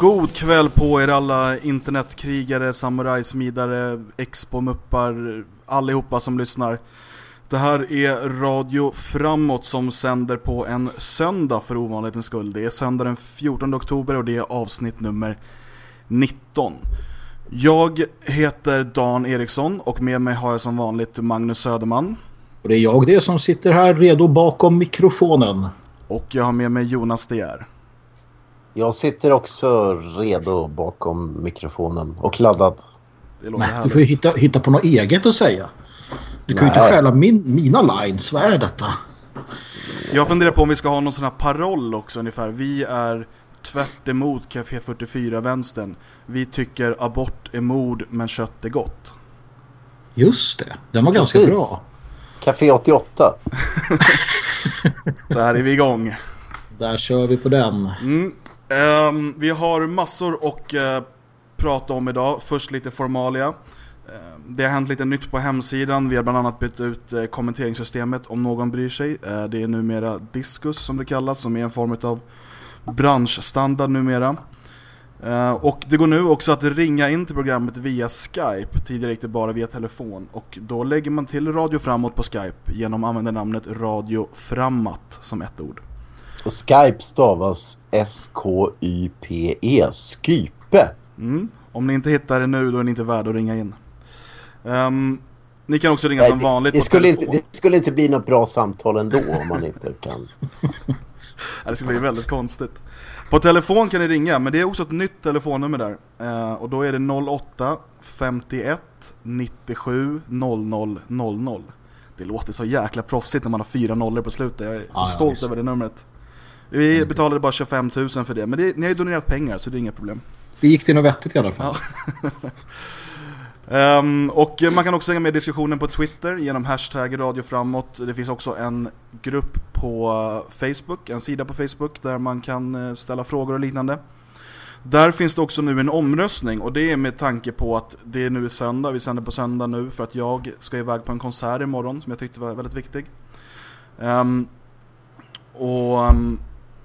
God kväll på er alla internetkrigare, samurajsmidare, expo-muppar, allihopa som lyssnar. Det här är Radio Framåt som sänder på en söndag för ovanlighetens skull. Det är söndag den 14 oktober och det är avsnitt nummer 19. Jag heter Dan Eriksson och med mig har jag som vanligt Magnus Söderman. Och det är jag det som sitter här redo bakom mikrofonen. Och jag har med mig Jonas De Jag sitter också redo bakom mikrofonen och laddad. Nej, du får ju hitta, hitta på något eget att säga. Du kan ju inte stjäla min, mina lines. Vad är detta? Jag funderar på om vi ska ha någon sån här paroll också ungefär. Vi är tvärt emot Café 44-vänstern. Vi tycker abort är mord men kött är gott. Just det, den var Precis. ganska bra. Café 88. Där är vi igång. Där kör vi på den. Mm. Um, vi har massor att uh, eh, prata om idag. Först lite formalia. Uh, det har hänt lite nytt på hemsidan. Vi har bland annat bytt ut uh, kommenteringssystemet om någon bryr sig. Uh, det är numera Discus som det kallas, som är en form av branschstandard numera. Uh, och det går nu också att ringa in till programmet via Skype, tidigare gick det bara via telefon. Och då lägger man till Radio Framåt på Skype genom att använda namnet Radio Framåt som ett ord. Och Skype stavas S-K-Y-P-E, Skype. Mm. Om ni inte hittar det nu då är ni inte värda att ringa in. Um, ni kan också ringa Nej, som vanligt det, det skulle telefon. Inte, det skulle inte bli något bra samtal ändå om man inte kan. det skulle bli väldigt konstigt. På telefon kan ni ringa, men det är också ett nytt telefonnummer där. Uh, och då är det 08 51 97 00 00. Det låter så jäkla proffsigt när man har fyra nollor på slutet. Jag är så ah, stolt ja, över det numret. Vi mm. betalade bara 25 000 för det, men det, ni har ju donerat pengar så det är inga problem. Det gick till något vettigt i alla fall. Ja. um, och man kan också hänga med i diskussionen på Twitter genom hashtag Radio Framåt. Det finns också en grupp på Facebook, en sida på Facebook där man kan eh, ställa frågor och liknande. Där finns det också nu en omröstning och det är med tanke på att det är nu är söndag, vi sänder på söndag nu för att jag ska iväg på en konsert imorgon som jag tyckte var väldigt viktig. Um, och um,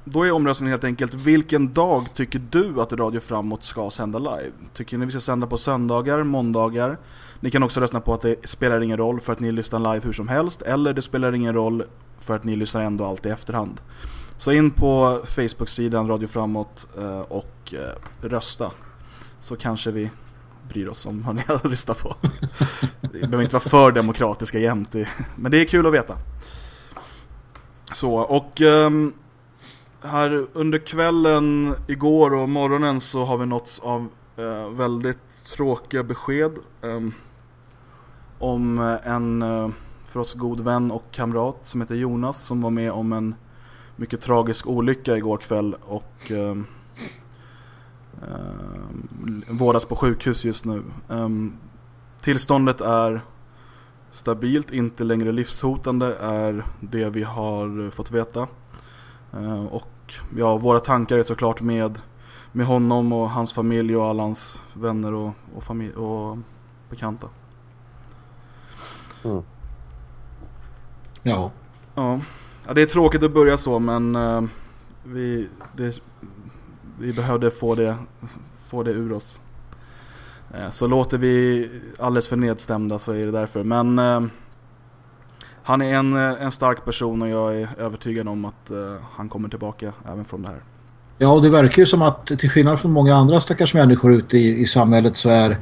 då är omröstningen helt enkelt, vilken dag tycker du att Radio Framåt ska sända live? Tycker ni vi ska sända på söndagar, måndagar? Ni kan också rösta på att det spelar ingen roll för att ni lyssnar live hur som helst, eller det spelar ingen roll för att ni lyssnar ändå alltid i efterhand. Så in på Facebook-sidan Radio Framåt eh, och eh, rösta. Så kanske vi bryr oss om vad ni har lyssnat på. Vi behöver inte vara för demokratiska jämt, men det är kul att veta. Så, och um, här under kvällen, igår och morgonen så har vi nåtts av eh, väldigt tråkiga besked ehm, eh, om en eh, för oss god vän och kamrat som heter Jonas som var med om en mycket tragisk olycka igår kväll och eh, vårdas på sjukhus just nu. Ehm, tillståndet är stabilt, inte längre livshotande är det vi har fått veta. Och ja, våra tankar är såklart med, med honom och hans familj och alla hans vänner och, och, familj, och bekanta. Mm. Ja. ja. Ja, det är tråkigt att börja så men uh, vi, det, vi behövde få det, få det ur oss. Uh, så låter vi alldeles för nedstämda så är det därför. Men uh, han är en, en stark person och jag är övertygad om att uh, han kommer tillbaka även från det här. Ja, och det verkar ju som att till skillnad från många andra stackars människor ute i, i samhället så är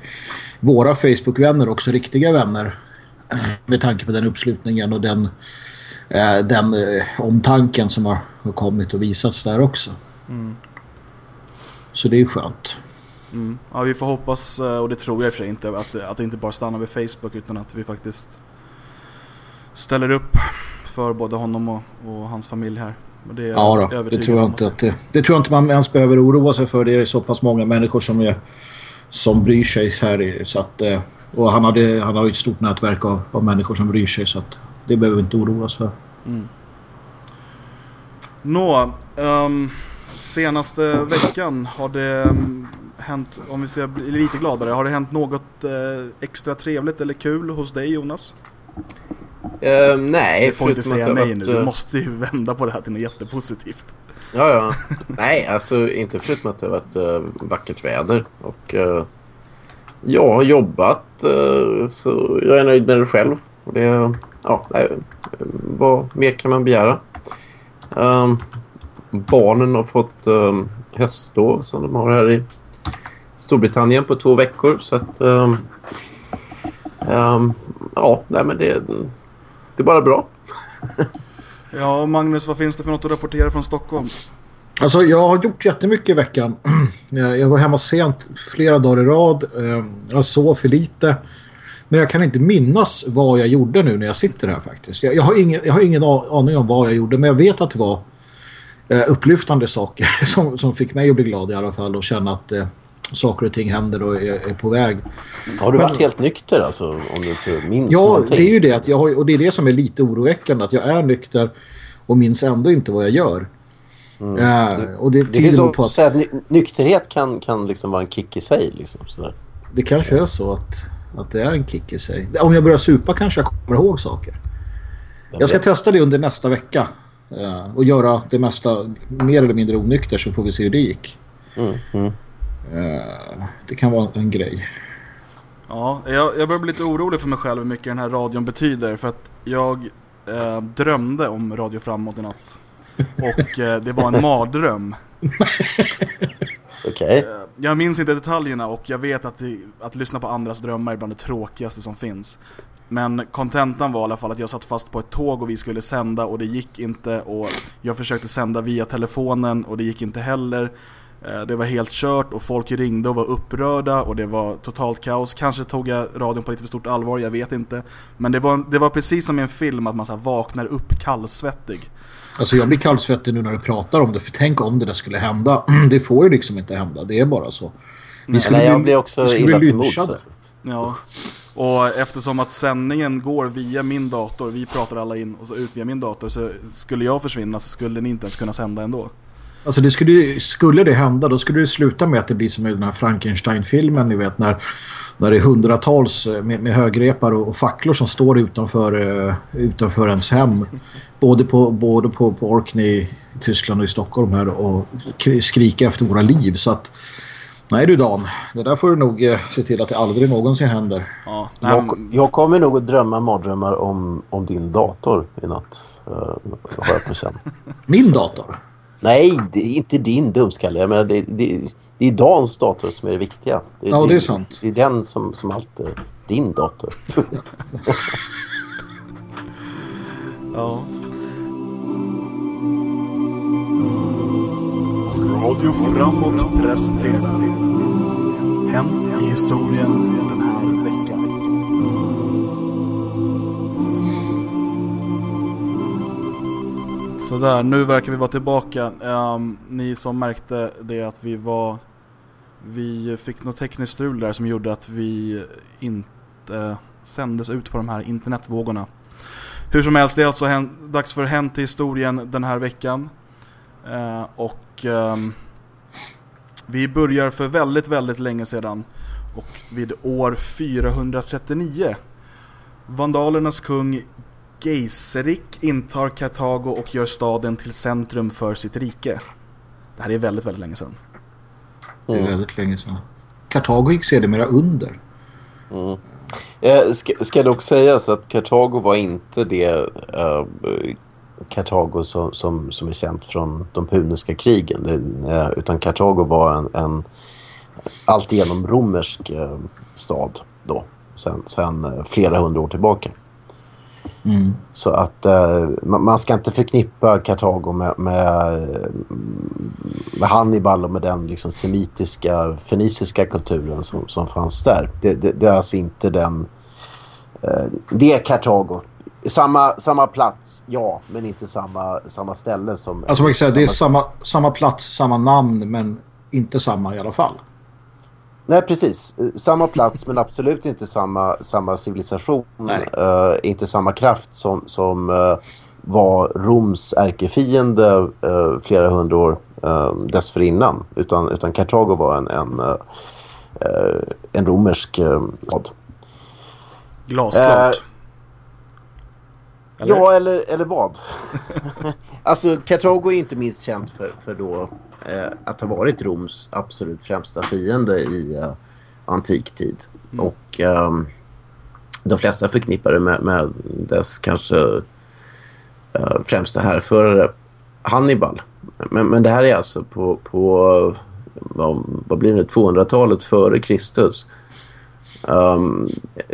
våra Facebook-vänner också riktiga vänner. Med tanke på den uppslutningen och den, eh, den eh, omtanken som har, har, kommit och visats där också. Mm. Så det är skönt. Mm. Ja, vi får hoppas, eh, och det tror jag för sig inte, att, att det inte bara stannar vid Facebook utan att vi faktiskt ställer upp för både honom och, och hans familj här. Det ja, då, det tror jag inte att det, det tror jag inte man ens behöver oroa sig för. Det är så pass många människor som, är, som bryr sig här. Så att, eh, och han, hade, han har ett stort nätverk av, av människor som bryr sig så att det behöver vi inte oroa oss för. Mm. Nå, um, senaste veckan har det um, hänt, om vi ska bli lite gladare, har det hänt något uh, extra trevligt eller kul hos dig Jonas? Uh, nej. Du får inte säga nej nu, du eh, måste ju vända på det här till något jättepositivt. Ja, ja. Nej, alltså inte förutom att det har varit uh, vackert väder. Och uh, jag har jobbat uh, så jag är nöjd med det själv. Och det, ja, nej, vad mer kan man begära? Um, barnen har fått um, höstlov som de har här i Storbritannien på två veckor. Så att, um, ja, nej men det, det är bara bra. ja, Magnus, vad finns det för något att rapportera från Stockholm? Alltså jag har gjort jättemycket i veckan. Jag var hemma sent flera dagar i rad. Jag sov för lite. Men jag kan inte minnas vad jag gjorde nu när jag sitter här faktiskt. Jag, jag, har, ingen, jag har ingen aning om vad jag gjorde men jag vet att det var eh, upplyftande saker som, som fick mig att bli glad i alla fall och känna att eh, saker och ting händer och är, är på väg. Har du men, varit helt nykter alltså om du inte minns Ja, någonting? det är ju det att jag har, och det är det som är lite oroväckande att jag är nykter och minns ändå inte vad jag gör. Mm. Uh, och det, det finns på att... att nykterhet kan, kan liksom vara en kick i sig. Liksom, sådär. Det kanske är så att att det är en kick i sig. Om jag börjar supa kanske jag kommer ihåg saker. Jag ska testa det under nästa vecka. Uh, och göra det mesta mer eller mindre onykter så får vi se hur det gick. Mm, mm. Uh, det kan vara en grej. Ja, jag, jag börjar bli lite orolig för mig själv hur mycket den här radion betyder. För att jag uh, drömde om Radio Framåt i natt. Och det var en mardröm. Okay. Eh, jag minns inte detaljerna och jag vet att, det, att lyssna på andras drömmar är bland det tråkigaste som finns. Men kontentan var i alla fall att jag satt fast på ett tåg och vi skulle sända och det gick inte och jag försökte sända via telefonen och det gick inte heller. Eh, det var helt kört och folk ringde och var upprörda och det var totalt kaos. Kanske tog jag radion på lite för stort allvar, jag vet inte. Men det var, det var precis som i en film att man så vaknar upp kallsvettig. Alltså jag blir kallsvettig nu när du pratar om det. För tänk om det där skulle hända. Det får ju liksom inte hända. Det är bara så. Vi skulle Nej, jag blir också vi illa till mods. Alltså. Ja. Och eftersom att sändningen går via min dator, vi pratar alla in och så ut via min dator, så skulle jag försvinna så skulle ni inte ens kunna sända ändå. Alltså det skulle, skulle det hända, då skulle det sluta med att det blir som i den här Frankenstein-filmen, ni vet, när, när det är hundratals med, med högrepar och, och facklor som står utanför, uh, utanför ens hem både på, både på, på Orkney i Tyskland och i Stockholm här och skrika efter våra liv. Så att, nej du Dan, det där får du nog eh, se till att det aldrig någonsin händer. Ja, jag, jag kommer nog att drömma mardrömmar om, om din dator i natt. Uh, har jag på. Min dator? Nej, det är inte din dumskalle. Jag menar, det, det, det är Dans dator som är det viktiga. Det, ja, det är sant. Det är den som, som alltid är din dator. ja. Radio Framåt presenterar Hänt i historien den här Sådär, nu verkar vi vara tillbaka. Um, ni som märkte det att vi var... Vi fick något tekniskt strul där som gjorde att vi inte sändes ut på de här internetvågorna. Hur som helst, det är alltså dags för Hänt i historien den här veckan. Uh, och um, vi börjar för väldigt, väldigt länge sedan och vid år 439. Vandalernas kung Geiserik intar Kartago och gör staden till centrum för sitt rike. Det här är väldigt, väldigt länge sedan. Det är väldigt länge sedan. Kartago gick sedermera under. Mm. Eh, ska, ska dock sägas att Kartago var inte det uh, Kartago som, som, som är känt från de puniska krigen. Det, eh, utan Kartago var en, en alltigenom romersk eh, stad då. Sen, sen eh, flera hundra år tillbaka. Mm. Så att eh, man ska inte förknippa Kartago med, med, med, Hannibal och med den liksom semitiska, feniciska kulturen som, som fanns där. Det, det, det är alltså inte den... Eh, det är Kartago samma, samma plats, ja, men inte samma, samma ställe som... Alltså man kan säga, det är samma, samma plats, samma namn, men inte samma i alla fall. Nej, precis. Samma plats, men absolut inte samma, samma civilisation. Uh, inte samma kraft som, som uh, var Roms ärkefiende uh, flera hundra år uh, dessförinnan. Utan, utan Kartago var en, en, en romersk stad. Glasklart. Eller? Ja, eller, eller vad? alltså, Kartago är inte minst känt för, för då, eh, att ha varit Roms absolut främsta fiende i eh, antik tid. Mm. Och ehm, de flesta förknippar det med, med dess kanske eh, främsta härförare Hannibal. Men, men det här är alltså på, på vad, vad blir det, 200-talet före Kristus. Um,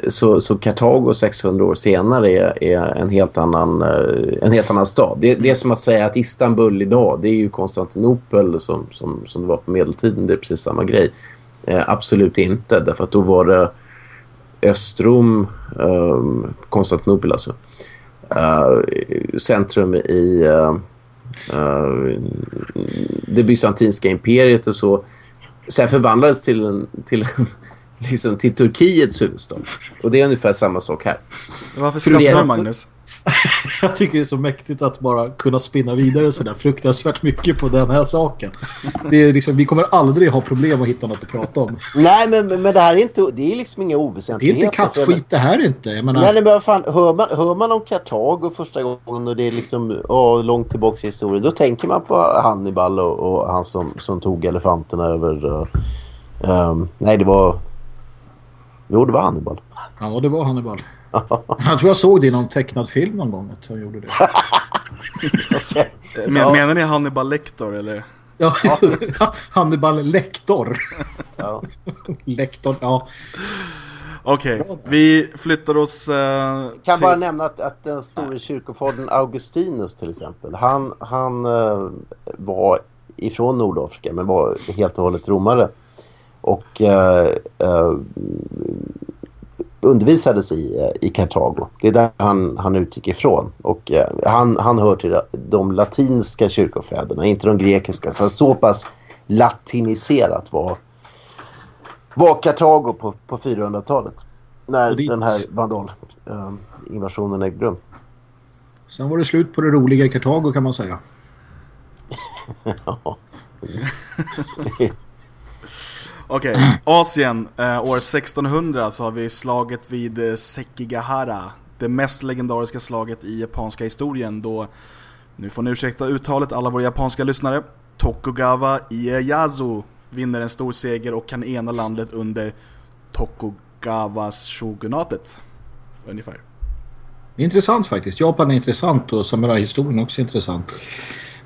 så, så Kartago 600 år senare är, är en, helt annan, eh, en helt annan stad. Det, det är som att säga att Istanbul idag, det är ju Konstantinopel som, som, som det var på medeltiden. Det är precis samma grej. Eh, absolut inte, därför att då var det Östrom, um, Konstantinopel alltså, uh, centrum i uh, uh, det bysantinska imperiet och så. Sen förvandlades till en, till en liksom till Turkiets huvudstad. Och det är ungefär samma sak här. Varför skrattar du Magnus? Jag tycker det är så mäktigt att bara kunna spinna vidare sådär fruktansvärt mycket på den här saken. Det är liksom, vi kommer aldrig ha problem att hitta något att prata om. Nej, men, men det här är inte, det är liksom inga Det är oväsentligheter. inte kattskit det här inte. Jag menar, Nej, nej, men vad fan, hör, man, hör man om Kartago första gången och det är liksom åh, långt tillbaka i historien, då tänker man på Hannibal och, och han som, som tog elefanterna över... Uh, um, nej, det var... Jo, det var Hannibal. Ja, det var Hannibal. Jag tror jag såg det i någon tecknad film någon gång att han gjorde det. Men, Ja. Menar ni Hannibal Lecter eller? Ja, Hannibal Lektor. Ja. Lektor, ja. Okej, vi flyttar oss... eh, kan till... bara nämna att, att den store kyrkofadern Augustinus till exempel, han, han eh, var ifrån Nordafrika men var helt och hållet romare. Och eh, eh, undervisades i, eh, i Kartago. Det är där han, han utgick ifrån. Och eh, han, han hör till de latinska kyrkofäderna, inte de grekiska. Så så pass latiniserat var, var Kartago på, på 400-talet. När dit- den här vandalinvasionen ägde rum. Sen var det slut på det roliga i Kartago kan man säga. Ja. Okej, Asien. Eh, år 1600 så har vi slaget vid eh, Sekigahara. Det mest legendariska slaget i japanska historien då, nu får ni ursäkta uttalet alla våra japanska lyssnare, Tokugawa Ieyasu vinner en stor seger och kan ena landet under Tokugawas shogunatet. Ungefär. Intressant faktiskt. Japan är intressant och samurajhistorien också intressant.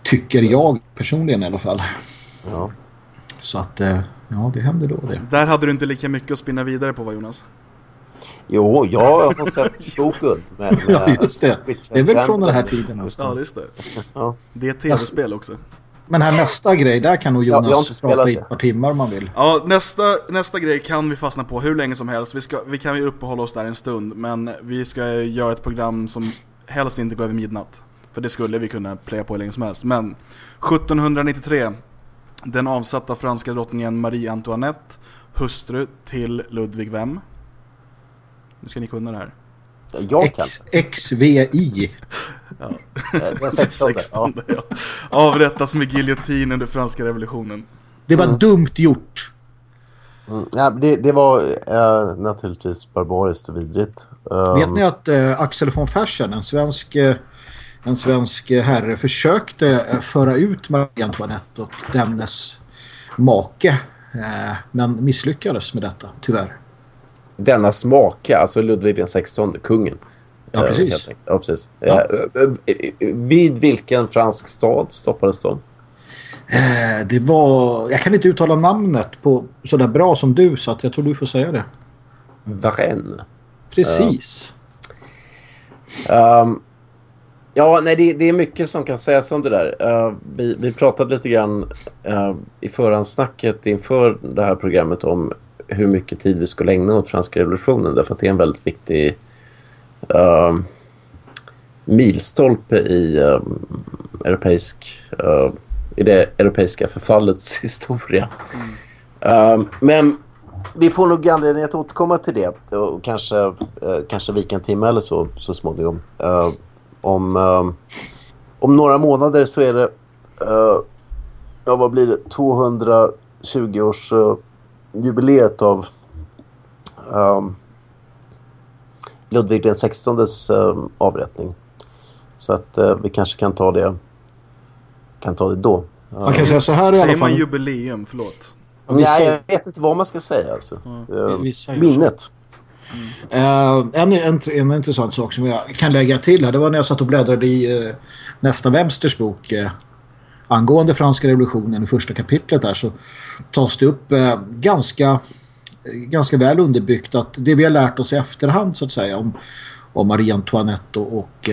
Tycker jag personligen i alla fall. Ja. Så att, eh, ja det hände då det. Där hade du inte lika mycket att spinna vidare på va Jonas? Jo, jag har sett Shogun. Men, Ja, eh, just det. Det är väl från den här tiden. Just Ja, det. just det. Ja. Det är ett tv-spel också. Men här nästa grej, där kan nog Ja, Jonas inte prata i ett par timmar om man vill. Ja, nästa, nästa grej kan vi fastna på hur länge som helst. Vi, ska, vi kan ju uppehålla oss där en stund, men vi ska göra ett program som helst inte går över midnatt. För det skulle vi kunna playa på hur länge som helst. Men 1793, den avsatta franska drottningen Marie Antoinette, hustru till Ludvig vem? Nu ska ni kunna det här. Jag kan. X, XVI. Eh, Den 16. Ja. 16, ja. Avrättas med giljotin under franska revolutionen. Det var dumt gjort. Mm. Ja, det, det var eh, naturligtvis barbariskt och vidrigt. Um, Vet ni att eh, Axel von Fersen, en svensk, eh, en svensk herre, försökte eh, föra ut Marie Antoinette och dennes make. Eh, men misslyckades med detta, tyvärr. Denna smake, alltså Ludvig den 16, kungen. Ja, Eh, precis. Ja, precis. Ja. Eh, eh, vid vilken fransk stad stoppades de? Det var... Jag kan inte uttala namnet på sådär bra som du, så att jag tror du får säga det. Varennes. Precis. Ehm, ja, nej, det, det är mycket som kan sägas om det där. Uh, vi, vi pratade lite grann uh, i förhandsnacket inför det här programmet om hur mycket tid vi skulle ägna åt franska revolutionen därför att det är en väldigt viktig uh, milstolpe i, eh, europeisk, uh, i det europeiska förfallets historia. Eh, men vi får nog anledning att återkomma till det och kanske, kanske vika en timme eller så, så småningom. Uh, om, eh, om några månader så är det, eh, ja vad blir det, 220-års eh, jubileet av um, Ludvig den 16 uh, avrättning. Så att uh, vi kanske kan ta det kan ta det då. Man kan säga så här i alla fall. Säger man jubileum? Förlåt. Nej, jag vet inte vad man ska säga. Alltså. Mm. minnet. Mm. Uh, en, en, en intressant sak som jag kan lägga till här, det var när jag satt och bläddrade i eh, uh, nästa Websters bok uh, angående franska revolutionen i första kapitlet där så tas det upp ganska ganska väl underbyggt att det vi har lärt oss i efterhand så att säga om, om Marie Antoinette och, och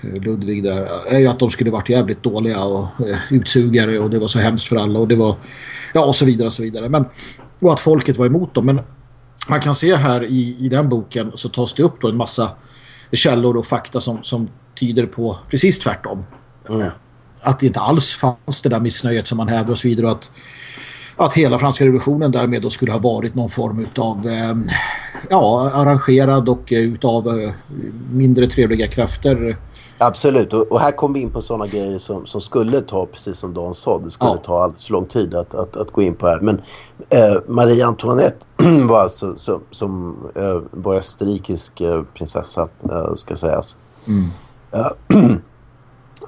Ludvig där är ju att de skulle varit jävligt dåliga och utsugare och det var så hemskt för alla och det var ja och så vidare och så vidare men och att folket var emot dem men man kan se här i, i den boken så tas det upp då en massa källor och fakta som, som tyder på precis tvärtom. Mm. Att det inte alls fanns det där missnöjet som man hävdar och så vidare. Och att, att hela franska revolutionen därmed då skulle ha varit någon form av eh, ja, arrangerad och utav eh, mindre trevliga krafter Absolut, och, och, här kommer vi in på sådana grejer som, som skulle ta, precis som Dan sa, det skulle ja. ta alldeles lång tid att, att, att gå in på här. Men eh, Marie Antoinette var alltså som, som eh, var österrikisk eh, prinsessa, eh, ska sägas. Mm.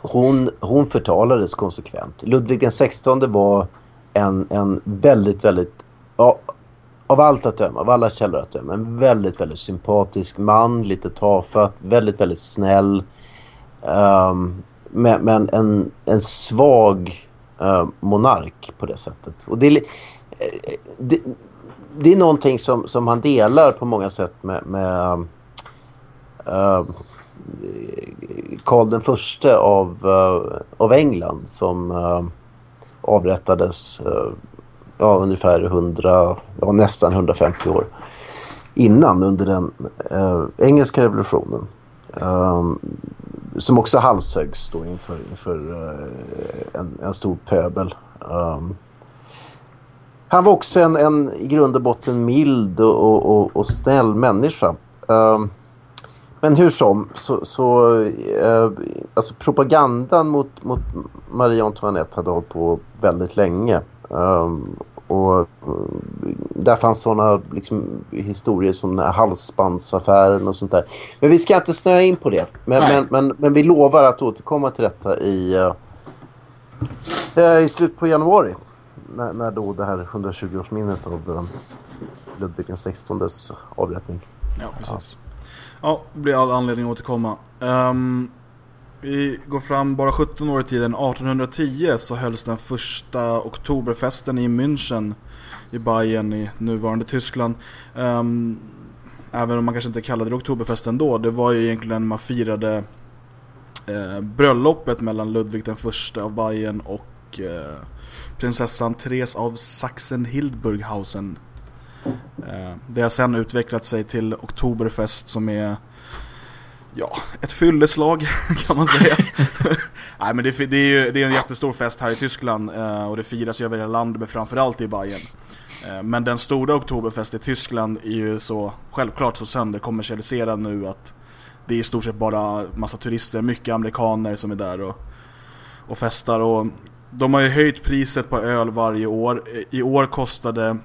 hon, hon förtalades konsekvent. Ludvig den 16 var en, en väldigt, väldigt, ja, av allt att döma, av alla källor att döma, en väldigt, väldigt sympatisk man, lite tafatt, väldigt, väldigt snäll Um, men, men en, en svag uh, monark på det sättet. Och det, är, eh, det, det är någonting som, som han delar på många sätt med, med uh, Karl den förste av, uh, av England som uh, avrättades uh, ja, ungefär 100, ja, nästan 150 år innan under den uh, engelska revolutionen. Um, som också halshöggs då inför, inför uh, en, en stor pöbel. Um, han var också en, en i grund och botten mild och, och, och snäll människa. Um, men hur som, så, så uh, alltså propagandan mot, mot Marie Antoinette hade hållit på väldigt länge. Um, och eh, där fanns sådana liksom, historier som halsbandsaffären och sånt där. Men vi ska inte snöa in på det. Men, men, men, men, vi lovar att återkomma till detta i, uh, i slutet på januari. När, när då det här 120-årsminnet av uh, Ludvig XVIs avrättning. Ja, precis. Ja, ja det blir all anledning att återkomma. Um, vi går fram bara 17 år i tiden. 1810 så hölls den första oktoberfesten i München i Bayern i nuvarande Tyskland. Um, även om man kanske inte kallade det oktoberfesten då. Det var ju egentligen man firade eh, bröllopet mellan Ludvig den första av Bayern och eh, prinsessan Therese av Sachsen-Hildburghausen. Eh, det har sen utvecklat sig till oktoberfest som är ja, ett fylleslag kan man säga. Nej men det, det, är ju det är en jättestor fest här i Tyskland eh, och det firas över hela landet men framförallt i Bayern. Eh, men den stora oktoberfest i Tyskland är ju så självklart så sönderkommersialiserad nu att det är i stort sett bara massa turister, mycket amerikaner som är där och, och festar. Och de har ju höjt priset på öl varje år. I år kostade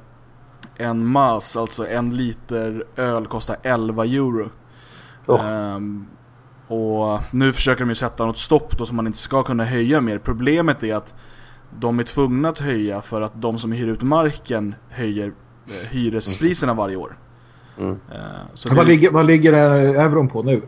en mas, alltså en liter öl, kostar 11 euro. Oh. Um, och nu försöker de ju sätta något stopp då som man inte ska kunna höja mer. Problemet är att de är tvungna att höja för att de som hyr ut marken höjer eh, hyrespriserna varje år. Mm. Så vad, det, ligger, vad ligger euron på nu?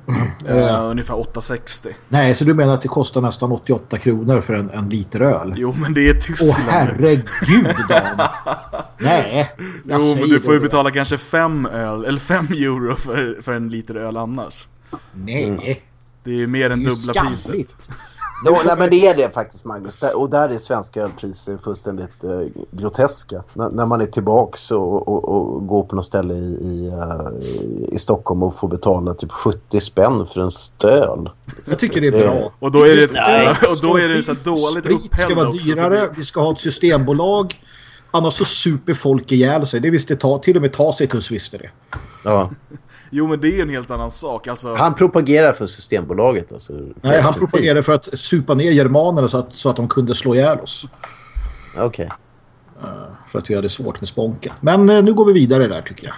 Uh, ungefär 8,60. Nej, så du menar att det kostar nästan 88 kronor för en, en liter öl? Jo, men det är Tyskland. Åh herregud, Dan! Nej, Jo, men du får ju betala kanske 5 öl, eller 5 euro för, för en liter öl annars. Nej. Mm. Det är mer än dubbla priset. Då, nej, men det är det faktiskt Magnus. och där är svenska ölpriser fullständigt uh, groteska. N när man är tillbaks och, och, och, går på något ställe i, i, uh, i Stockholm och får betala typ 70 spänn för en stöl. Jag tycker det är bra. och då är det, nej, och då är det så dåligt Sprit ska vara dyrare, vi ska ha ett systembolag. Annars så super folk ihjäl sig. Det visste ta, till och med Tacitus visste det. Ja. Jo, men det är en helt annan sak. Alltså... Han propagerar för Systembolaget. Alltså, för Nej, han propagerar för att supa ner germanerna så att, så att de kunde slå ihjäl oss. Okej. Okay. Uh, för att vi hade svårt med sponken. Men uh, nu går vi vidare där tycker jag.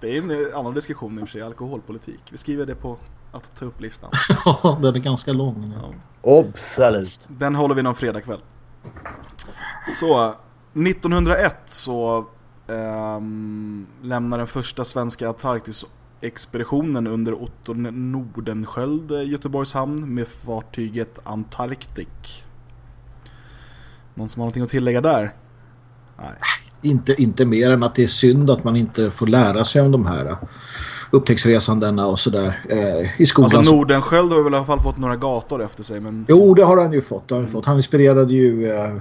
Det är en annan diskussion i och för sig, alkoholpolitik. Vi skriver det på att ta upp-listan. Ja, den är ganska lång. Ja. Absolut. Den håller vi någon fredagkväll. Så, 1901 så ehm, lämnar den första svenska Antarktis-expeditionen under Otto Nordenskjöld eh, Göteborgs hamn med fartyget Antarctic. Någon som har någonting att tillägga där? Nej. Inte, inte mer än att det är synd att man inte får lära sig om de här uh, upptäcktsresandena och sådär eh, i skolan. Alltså Nordenskjöld har väl i alla fall fått några gator efter sig. Men... Jo, det har han ju fått. Han, fått. han inspirerade ju eh,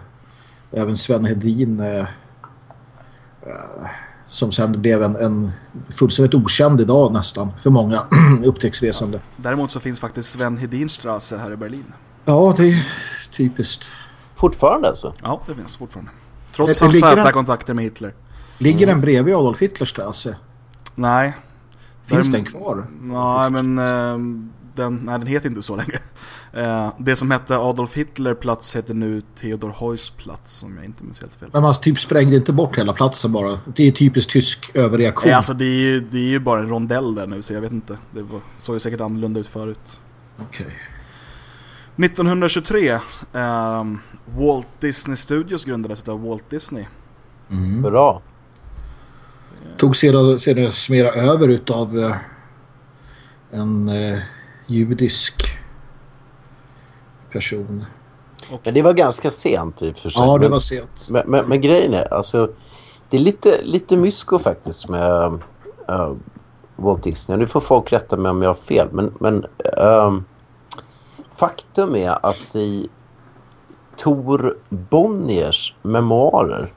även Sven Hedin eh, eh, som sen blev en, en fullständigt okänd idag nästan för många upptäcktsresande. Däremot så finns faktiskt Sven Hedinstrasse här i Berlin. Ja, det är typiskt. Fortfarande alltså? Ja, det finns fortfarande. Trots Det- hans ligger täta kontakter med Hitler. Ligger den bredvid Adolf Hitlers strasse? Nej. Finns Därem- den kvar? Nej, men eh, den, nej, den heter inte så längre. Eh, det som hette Adolf Hitler plats heter nu Theodor Heuss plats, om jag inte minns helt fel. Men man typ sprängde inte bort hela platsen bara. Det är typiskt tysk överreaktion. Nej, alltså det är, ju, det är ju bara en rondell där nu, så jag vet inte. Det var, såg ju säkert annorlunda ut förut. Okej. 1923, ehm, Walt Disney Studios grundades av Walt Disney. Mm. Hurra. Tog sedan, sedan mera över utav eh, en eh, judisk person. Men det var ganska sent i och för sig. Ja, det men, var sent. men, men, men grejen är, alltså, det är lite, lite mysko faktiskt med uh, Walt Disney. Nu får folk rätta mig om jag har fel, men, men ehm, faktum är att i Tor Bonniers memoarer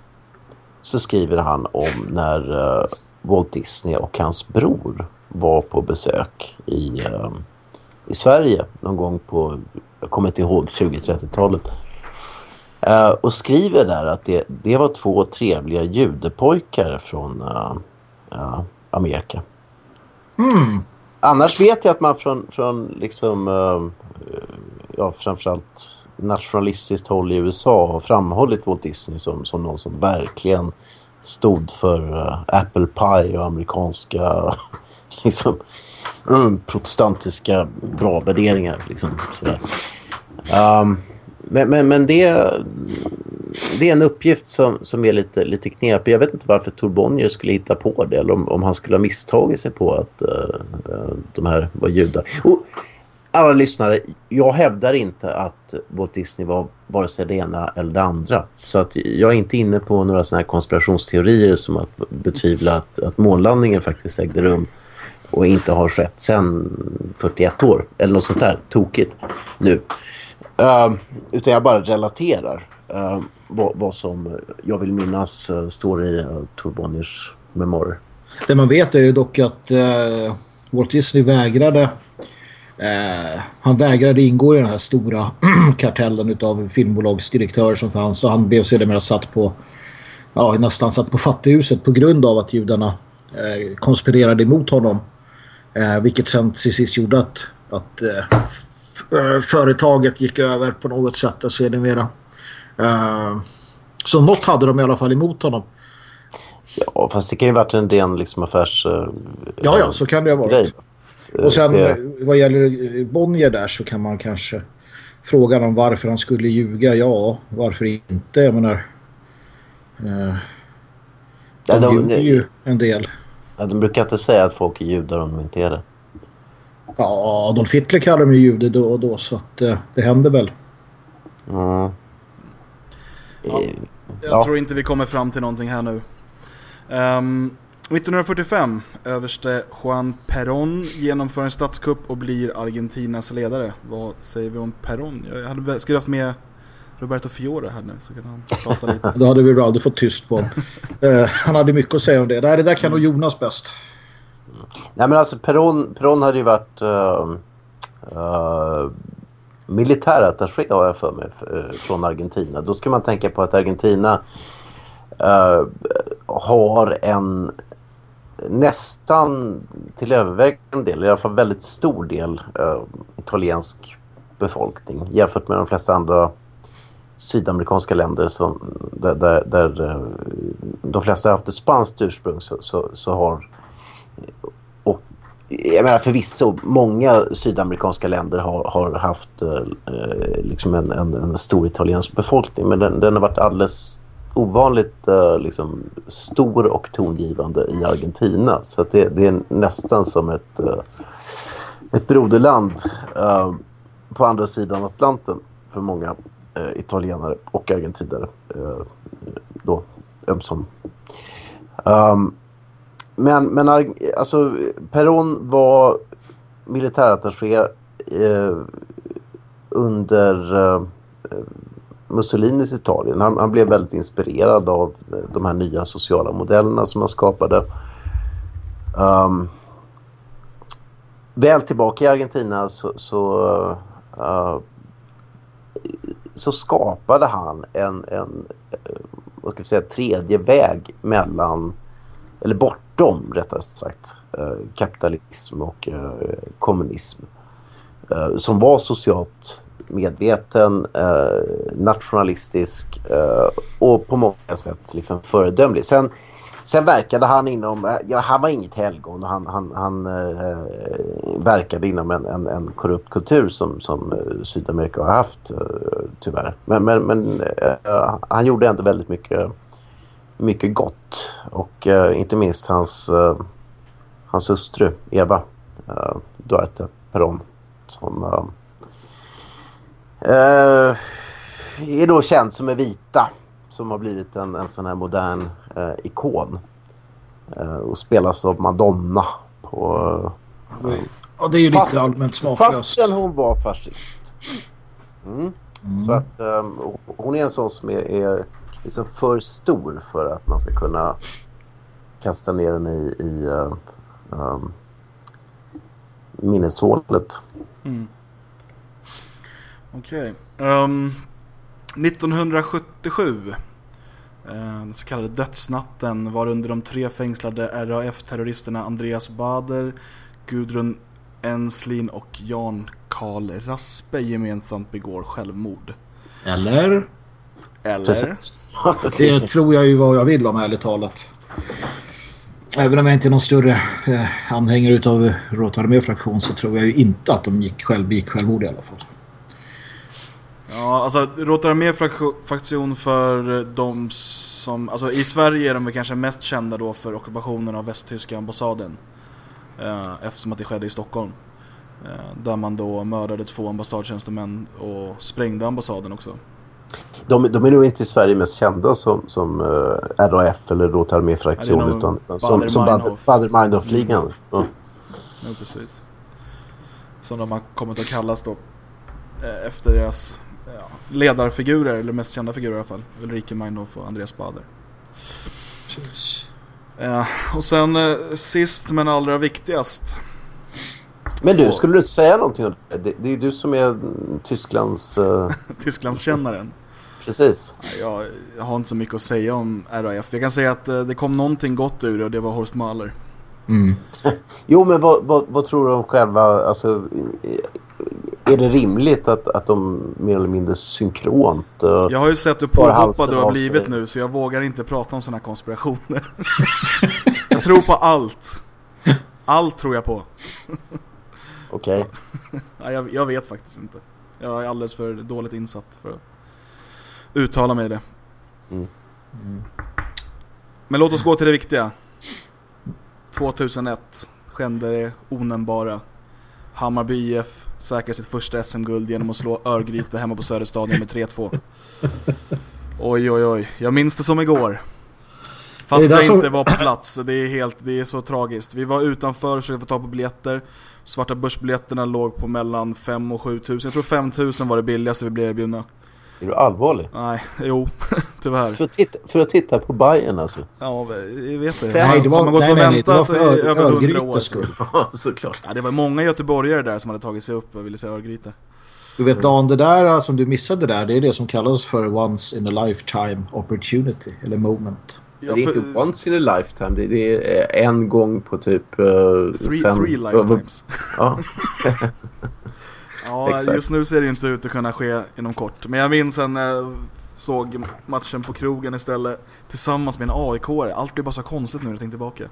så skriver han om när eh, Walt Disney och hans bror var på besök i, eh, i Sverige någon gång på, jag kommer inte ihåg, 20-30-talet. Eh, och skriver där att det, det var två trevliga judepojkar från eh, eh, Amerika. Hmm. Annars vet jag att man från, från liksom, ja, framförallt nationalistiskt håll i USA har framhållit Walt Disney som, som någon som verkligen stod för apple pie och amerikanska liksom, mm, Mm, protestantiska bra värderingar. Liksom, sådär. Um, men men, men det, det är en uppgift som, som är lite, lite knepig. Jag vet inte varför Tor Bonnier skulle hitta på det eller om, om han skulle ha misstagit sig på att uh, de här var judar. Och alla lyssnare, jag hävdar inte att Walt Disney var vare sig det ena eller det andra. Så att jag är inte inne på några sådana här konspirationsteorier som att betvivla att, att månlandningen faktiskt ägde rum och inte har skett sedan 41 år eller något sånt där tokigt nu. Uh, utan jag bara relaterar uh, vad, vad som jag vill minnas uh, står i uh, Tor Bonniers memoarer. Det man vet är ju dock att eh, Walt Disney vägrade eh, han vägrade ingå i den här stora kartellen utav filmbolagsdirektörer som fanns och han blev sedermera satt på ja, nästan satt på fattighuset på grund av att judarna eh, konspirerade emot honom. Eh, vilket sen till sist gjorde att, att eh, eh, företaget gick över på något sätt och sedermera. Eh, så något hade de i alla fall emot honom. Ja, fast det kan ju varit en ren liksom, affärs... Uh, Ja, ja, så kan det ha varit. grej. Och sen Det- eh, vad gäller Bonnier där så kan man kanske fråga om varför han skulle ljuga. Ja, varför inte? Jag menar... Eh, Ja, de, ljuger ju en del. Ja, de brukar inte säga att folk är judar om de inte är det. Ja, Adolf Hitler kallar de ju jude då och då så att eh, det händer väl. Mm. Ja. Eh, Jag Ja. tror inte vi kommer fram till någonting här nu. Ehm, 1945, överste Juan Perón genomför en statskupp och blir Argentinas ledare. Vad säger vi om Perón? Jag hade skrivit med Roberto Fiore här nu så kan han prata lite. Då hade vi väl aldrig fått tyst på honom. Eh, han hade mycket att säga om det. Nej, det där kan nog Jonas bäst. Nej men alltså Peron, Peron hade ju varit uh, uh, militärattaché har jag för mig eh, från Argentina. Då ska man tänka på att Argentina eh, har en nästan till övervägande del, i alla fall väldigt stor del eh, italiensk befolkning jämfört med de flesta andra sydamerikanska länder som, där, där, där eh, de flesta har haft ett spanskt ursprung så, så, så har och jag menar förvisso, många sydamerikanska länder har, har haft eh, eh, liksom en, en, en, stor italiensk befolkning men den, den har varit alldeles ovanligt eh, liksom, stor och tongivande i Argentina. Så det, det, är nästan som ett, eh, ett broderland eh, på andra sidan Atlanten för många Eh, italienare och argentinare. Eh, då, ömsom. Um, ehm, men, men alltså, Peron var militärattaché eh, under eh, Mussolinis Italien. Han, han, blev väldigt inspirerad av eh, de här nya sociala modellerna som han skapade. Um, väl tillbaka i Argentina så, så, uh, så skapade han en, en eh, vad ska vi säga, tredje väg mellan, eller bortom rättare sagt, eh, kapitalism och eh, kommunism. som var socialt medveten, nationalistisk och på många sätt liksom föredömlig. Sen, sen verkade han inom, eh, ja, han var inget helgon och han, han, han eh, verkade inom en, en, en, korrupt kultur som, som eh, Sydamerika har haft eh, tyvärr. Men, men, men han gjorde ändå väldigt mycket, mycket gott och inte minst hans, hans hustru Eva Duarte Peron som är då känd som Evita. Som har blivit en, en sån här modern uh, ikon. Uh, och spelas av Madonna på... Uh, ja, det är ju fast, lite allmänt smaklöst. Fastän hon var fascist. Mm. Mm. Så att um, hon är en sån som är, är liksom för stor för att man ska kunna kasta ner den i, i uh, um, minneshålet. Mm. Okej. Okay. Um, 1977, uh, den så kallade dödsnatten, var under de tre fängslade RAF-terroristerna Andreas Bader, Gudrun Enslin och Jan Karl Raspe gemensamt begår självmord. Eller? Eller? Det tror jag ju vad jag vill om ärligt talat. Även om jag inte är någon större eh, anhängare av Rotarmé-fraktion så tror jag ju inte att de gick själv, gick självmord i alla fall. Ja, alltså Rotarmé-fraktion för de som... Alltså i Sverige är de kanske mest kända då för ockupationen av västtyska ambassaden. Eh, eftersom att det skedde i Stockholm. Eh, där man då mördade två ambassadtjänstemän och sprängde ambassaden också. De, de är nog inte i Sverige mest kända som, som uh, eh, RAF eller Rotarmé-fraktion utan som, som Bader-Meinhof-ligan. Mm. Ja. ja, precis. Som de har kommit att kallas då efter deras ledarfigurer, eller mest kända figurer i alla fall. Ulrike Meinhof och Andreas Bader. Ja, och sen eh, sist men allra viktigast. Men du, skulle du inte säga någonting om det? Det, det är du som är Tysklands... Uh... Tysklandskännaren. Precis. Jag, jag, har inte så mycket att säga om RAF. Jag kan säga att uh, det kom någonting gott ur det och det var Horst Mahler. Mm. jo, men vad, vad, vad, tror du om själva... Alltså, är det rimligt att, att de mer eller mindre synkront uh, Jag har ju sett hur påhoppad du har blivit nu så jag vågar inte prata om sådana konspirationer. jag tror på allt. Allt tror jag på. Okej. Okay. jag, jag vet faktiskt inte. Jag är alldeles för dåligt insatt för att uttala mig i det. Mm. Mm. Men låt oss gå till det viktiga. 2001 skände det onämnbara. Hammarby IF säkrar sitt första SM-guld genom att slå Örgryte hemma på Söderstadion med 3-2. Oj, oj, oj. Jag minns det som igår. Fast jag som... inte var på plats. Det är, helt, det är så tragiskt. Vi var utanför och försökte få tag på biljetter. Svarta börsbiljetterna låg på mellan 5 och 7 tusen. Jag tror 5 tusen var det billigaste vi blev erbjudna. Är du allvarlig? Nej, jo, tyvärr. För att titta, för att titta på Bayern alltså? Ja, jag vet det. Nej, det var, man gått nej, och nej, väntat det var för över hundra år. skull. Ja, såklart. Ja, det var många göteborgare där som hade tagit sig upp och ville se Örgryte. Du vet Dan, det där som du missade där, det är det som kallas för once in a lifetime opportunity, eller moment. Ja, det är inte once in a lifetime, det, det är en gång på typ... Uh, three, sen, three lifetimes. Ja. Ja, Exakt. just nu ser det inte ut att kunna ske inom kort. Men jag minns när jag såg matchen på krogen istället tillsammans med en AIK. -are. Allt blir bara så konstigt nu när jag tänker tillbaka.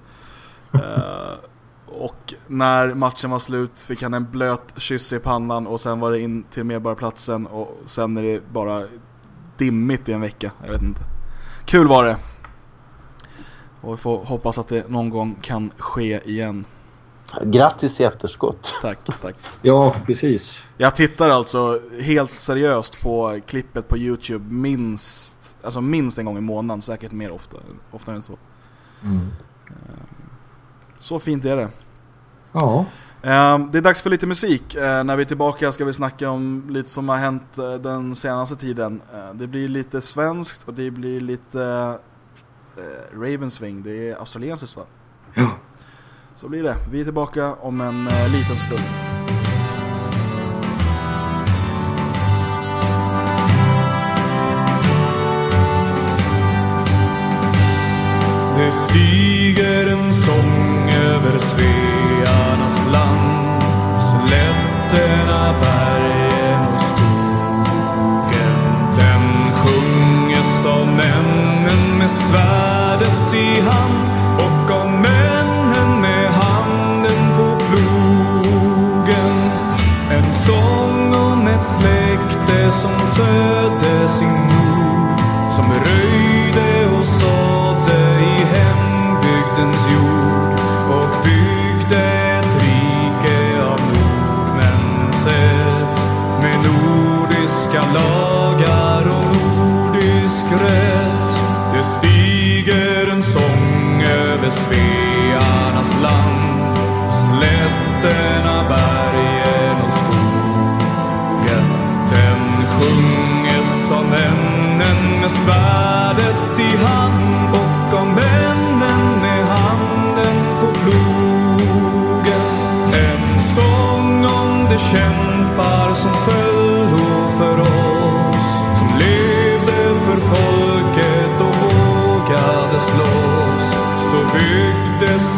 uh, Och när matchen var slut fick han en blöt kyss i pannan och sen var det in till Medborgarplatsen och sen är det bara dimmigt i en vecka. Jag vet inte. Kul var det. Och vi får hoppas att det någon gång kan ske igen. Grattis i efterskott. Tack, tack. Ja, precis. Jag tittar alltså helt seriöst på klippet på Youtube minst, alltså minst en gång i månaden, säkert mer ofta, oftare än så. Mm. Så fint är det. Ja. Ehm, Det är dags för lite musik. Eh, När vi är tillbaka ska vi snacka om lite som har hänt eh, den senaste tiden. Eh, Det blir lite svenskt och det blir lite eh, Ravenswing. Det är australiensiskt va? ja. Så blir det. Vi är tillbaka om en eh, liten stund. Det stiger en sång över Svearnas land Slätterna, bergen och skogen Den sjunges av männen med svärdet i hand som föder sin mor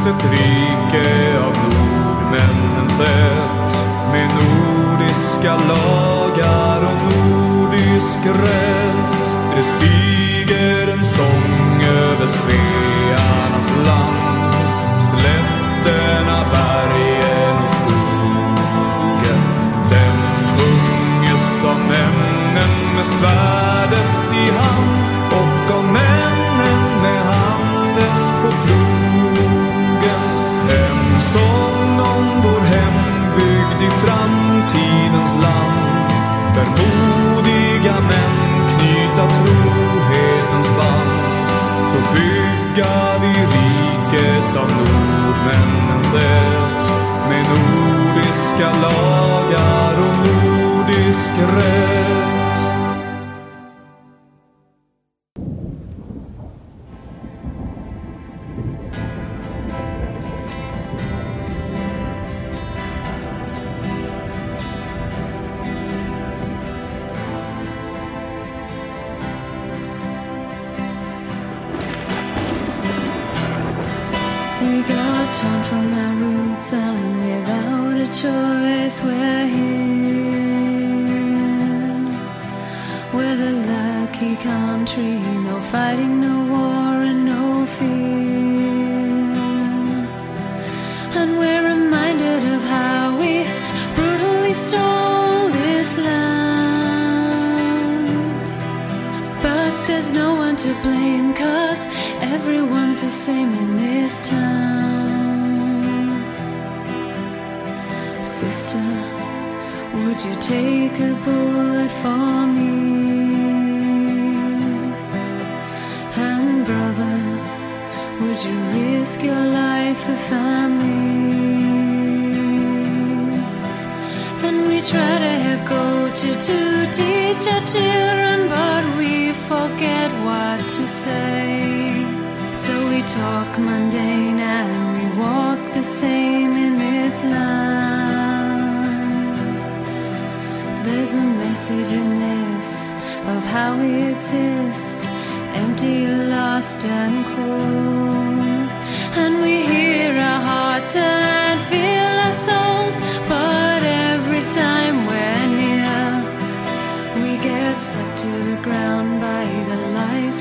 finns ett rike av nordmännens sätt med nordiska lagar och nordisk rätt. Det stiger en sång över Svearnas land Slätterna, bergen och skogen Den sjunges av männen med svärd, framtidens land där modiga män knyta trohetens band så bygga vi riket av nordmännens sätt med nordiska lagar och nordisk rätt.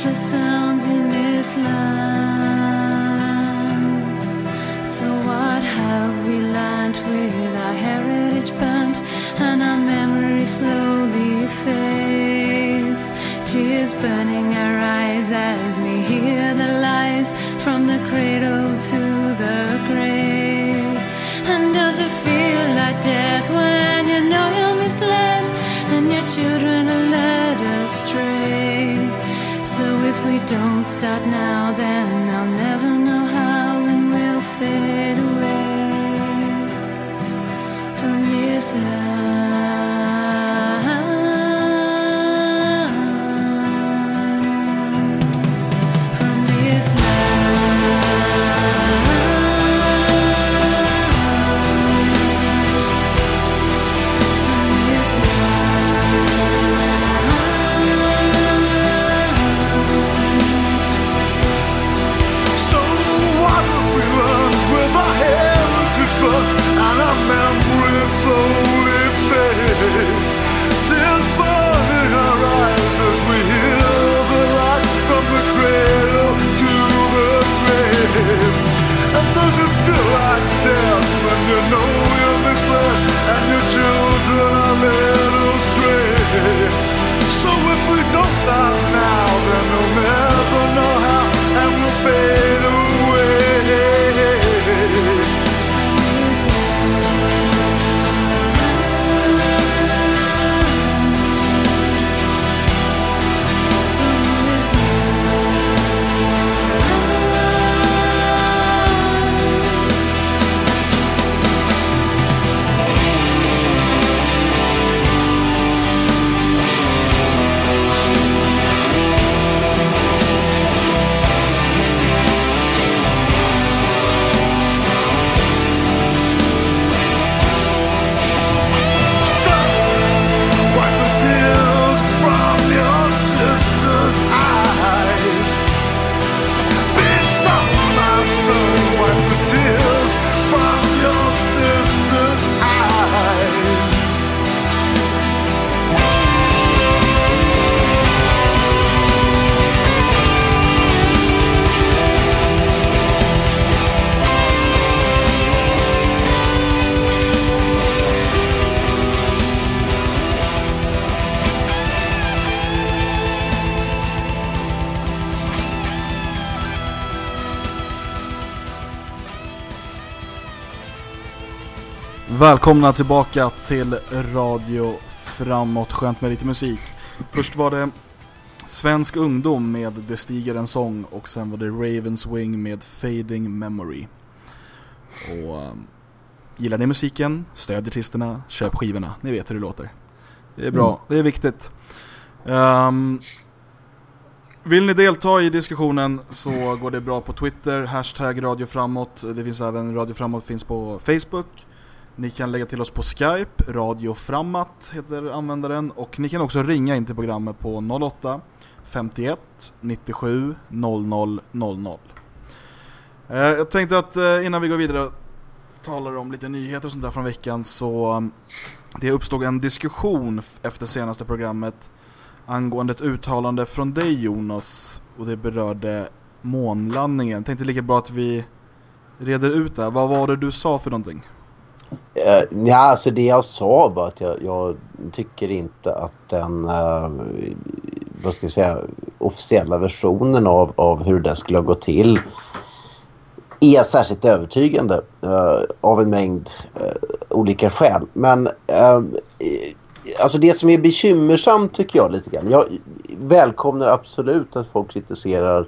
the sound. Välkomna tillbaka till Radio Framåt, skönt med lite musik. Först var det Svensk ungdom med Det stiger en sång och sen var det Ravens Wing med Fading Memory. Och um, gillar ni musiken, stöd artisterna, köp skivorna, ni vet hur det låter. Det är bra, det är viktigt. Ehm, vill ni delta i diskussionen så går det bra på Twitter, hashtag Radio Framåt. Det finns även Radio Framåt finns på Facebook. Ni kan lägga till oss på Skype, Radio Framåt heter användaren. Och ni kan också ringa in till programmet på 08 51 97 00 00. Jag tänkte att eh, innan vi går vidare och talar om lite nyheter och sånt där från veckan så mm, det uppstod en diskussion efter senaste programmet angående ett uttalande från dig Jonas och det berörde månlandningen. jag Tänkte lika bra att vi reder ut det. här. Vad var det du sa för någonting? Uh, ja, alltså det jag sa var att jag, jag tycker inte att den uh, vad ska jag säga, officiella versionen av, av hur det skulle ha gått till är särskilt övertygande uh, av en mängd olika skäl. Men alltså det som är bekymmersamt tycker jag lite grann. Jag välkomnar absolut att folk kritiserar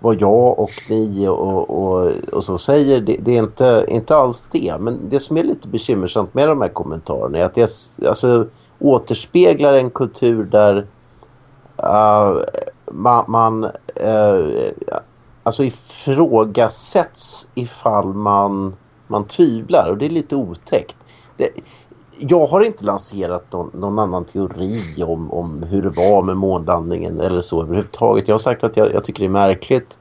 vad jag och ni och, och, och så säger. Det, det är inte, inte alls det. Men det som är lite bekymmersamt med de här kommentarerna är att det alltså, återspeglar en kultur där uh, man, man uh, alltså ifrågasätts ifall man, man tvivlar. Och det är lite otäckt. Det, jag har inte lanserat någon, någon annan teori om, om hur det var med månlandningen eller så överhuvudtaget. Jag har sagt att jag, jag tycker det är märkligt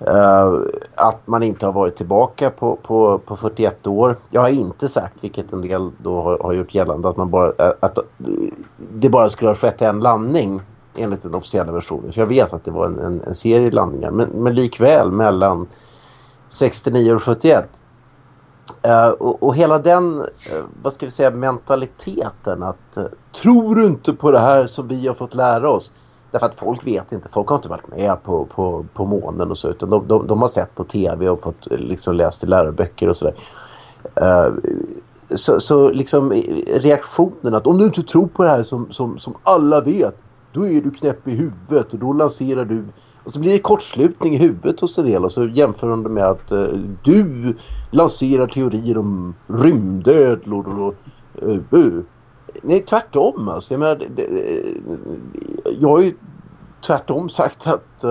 uh, att man inte har varit tillbaka på, på, på 41 år. Jag har inte sagt, vilket en del då har, har gjort gällande, att, man bara, eh, att det bara skulle ha skett en landning enligt den officiella versionen. För jag vet att det var en, en, en serie landningar. Men, men likväl mellan 69 och 71 Eh, och, och hela den, eh, vad ska vi säga, mentaliteten att uh, tror du inte på det här som vi har fått lära oss? Därför att folk vet inte, folk har inte varit med på, på, på månen och så utan de, de, de har sett på tv och fått liksom läst i läroböcker och sådär. Uh, så, så liksom reaktionen att om du inte tror på det här som, som, som alla vet då är du knäpp i huvudet och då lanserar du och så blir det kortslutning i huvudet hos en del och så jämför de det med att uh, du lanserar teorier om rymdödlor och uh. Nej, tvärtom alltså. Jag, menar, det, det, jag har ju tvärtom sagt att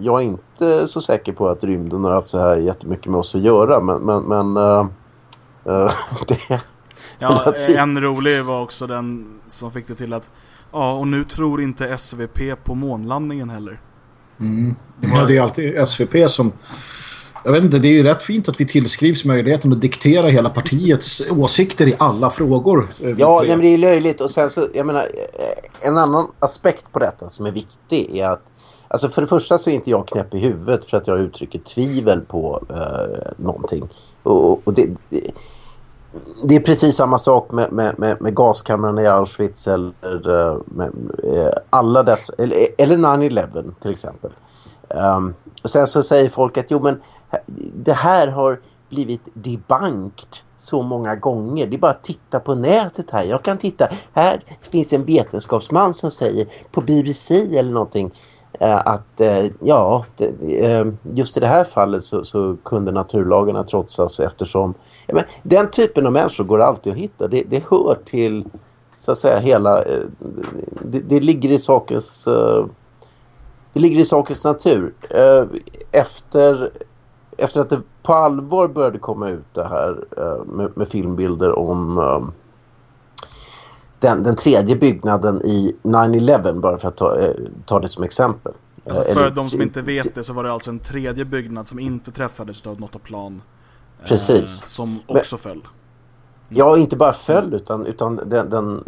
jag är inte så säker på att rymden har haft så här jättemycket med oss att göra men, men, men det... Ja, en rolig var också den som fick det till att Ja, och nu tror inte SVP på månlandningen heller. Mm. Det, var... ja, det är alltid SVP som... Jag vet inte, det är ju rätt fint att vi tillskrivs möjligheten att diktera hela partiets åsikter i alla frågor. Eh, ja, nej, men det är löjligt. Och sen så, jag menar, eh, en annan aspekt på detta som är viktig är att Alltså för det första så är inte jag knäpp i huvudet för att jag uttrycker tvivel på eh, någonting. Och, och det, det, det är precis samma sak med, med, med, med gaskamrarna i Auschwitz eller eh, med, med, alla dess, eller, eller 9-11 till exempel. Um, och sen så säger folk att jo men det här har blivit debankt så många gånger. Det är bara att titta på nätet här. Jag kan titta. Här finns en vetenskapsman som säger på BBC eller någonting Eh, att eh, ja, eh, just i det här fallet så, så kunde naturlagarna trotsas eftersom ja, men, den typen av människor går alltid att hitta. Det, det hör till så att säga hela eh, det, det ligger i sakens eh, det ligger i sakens natur. Efter, efter att det på allvar började komma ut det här med, med filmbilder om den, den tredje byggnaden i 9-11 bara för att ta, eh, ta det som exempel. Alltså för Eller, de som inte vet det så var det alltså en tredje byggnad som inte träffades av något plan. Eh, Precis. Eh, som också Men, föll. Ja, inte bara föll utan, utan den, den,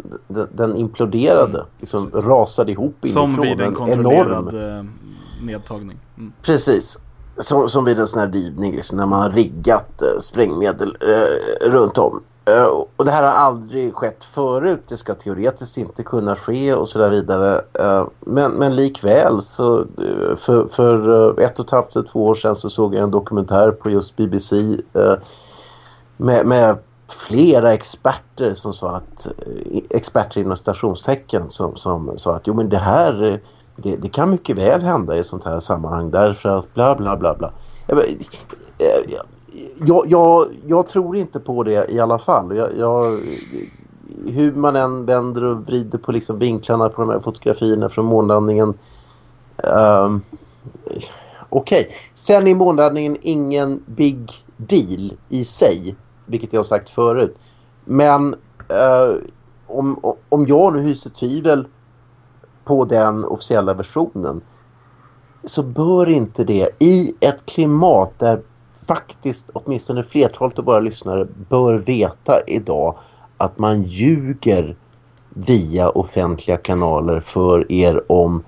den, imploderade. Mm. Liksom rasade ihop inifrån. Som vid en kontrollerad enorm. Eh, nedtagning. Mm. Precis. Som, som vid en sån här rivning liksom, när man har riggat eh, sprängmedel eh, runt om. Eh, och det här har aldrig skett förut. Det ska teoretiskt inte kunna ske och så där vidare. Eh, men, men likväl så eh, för, för ett och ett halvt till två år sedan så såg jag en dokumentär på just BBC med, med flera experter som sa att experter inom stationstecken som, som sa att jo men det här det, det kan mycket väl hända i sånt här sammanhang därför att bla bla bla bla. Jag, jag, jag, jag, jag, tror inte på det i alla fall. Jag, jag, hur man än vänder och vrider på liksom vinklarna på de här fotografierna från månlandningen. Um, Okej, okay. sen är månlandningen ingen big deal i sig. Vilket jag har sagt förut. Men uh, om, om jag nu hyser tvivel på den officiella versionen så bör inte det i ett klimat där faktiskt åtminstone flertalet av våra lyssnare bör veta idag att man ljuger via offentliga kanaler för er om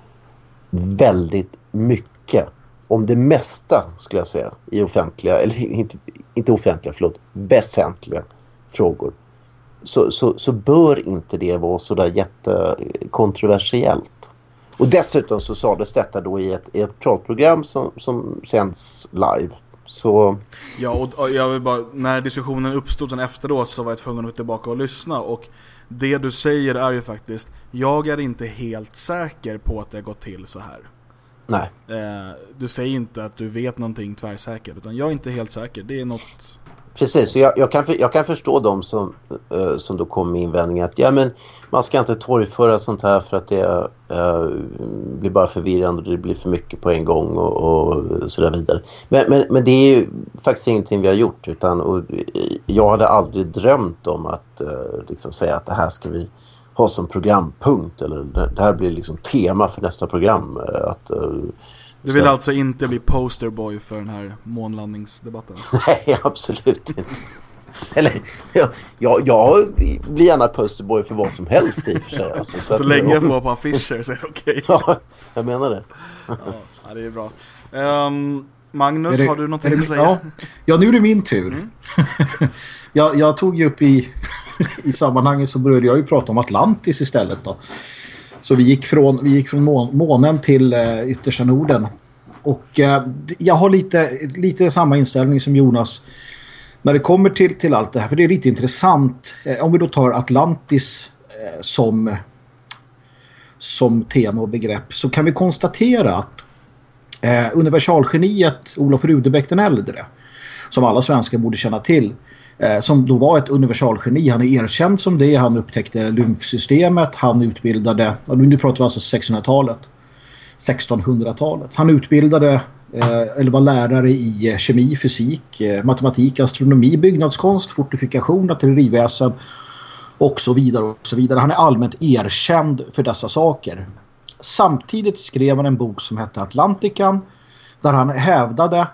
väldigt mycket. Om det mesta skulle jag säga i offentliga, eller inte, inte offentliga, förlåt, väsentliga frågor. Så, så, så bör inte det vara sådär jättekontroversiellt. Och dessutom så sades detta då i ett, i ett pratprogram som, som sänds live så... Ja, och, jag vill bara, när diskussionen uppstod sen efteråt så var jag tvungen att gå tillbaka och lyssna. Och det du säger är ju faktiskt, jag är inte helt säker på att det har gått till så här. Nej. Eh, du säger inte att du vet någonting tvärsäkert, utan jag är inte helt säker. Det är något Precis, jag, jag, kan, jag kan förstå de som, uh, som då kommer med invändningar att ja, men man ska inte torgföra sånt här för att det uh, blir bara förvirrande och det blir för mycket på en gång och, och så där vidare. Men, men, men det är ju faktiskt ingenting vi har gjort utan och, jag hade aldrig drömt om att uh, liksom säga att det här ska vi ha som programpunkt eller det här blir liksom tema för nästa program. Att, du vill så. alltså inte bli posterboy för den här månlandningsdebatten? Nej, absolut inte. Eller, jag, jag, jag blir gärna posterboy för vad som helst i och för sig. Alltså, så, så länge jag får på affischer så är det okej. Okay. ja, jag menar det. ja, det är bra. Um, Magnus, Är det- har du någonting det- att säga? Ja, ja, nu är det min tur. Mm. jag, jag tog ju upp i, i sammanhanget så började jag ju prata om Atlantis istället då. Så vi gick från, vi gick från månen till eh, yttersta Norden. Och eh, jag har lite, lite samma inställning som Jonas när det kommer till, till allt det här. För det är lite intressant. Eh, om vi då tar Atlantis eh, som, som tema och begrepp så kan vi konstatera att eh, universalgeniet Olof Rudebeck den äldre som alla svenskar borde känna till Eh, som då var ett universalgeni. Han är erkänd som det. Han upptäckte lymfsystemet. Han utbildade, och nu pratar vi alltså 1600-talet. 1600-talet. Han utbildade eh, eller var lärare i eh, kemi, fysik, matematik, astronomi, byggnadskonst, fortifikation, artilleriväsen och så vidare och så vidare. Han är allmänt erkänd för dessa saker. Samtidigt skrev han en bok som hette Atlantikan där han hävdade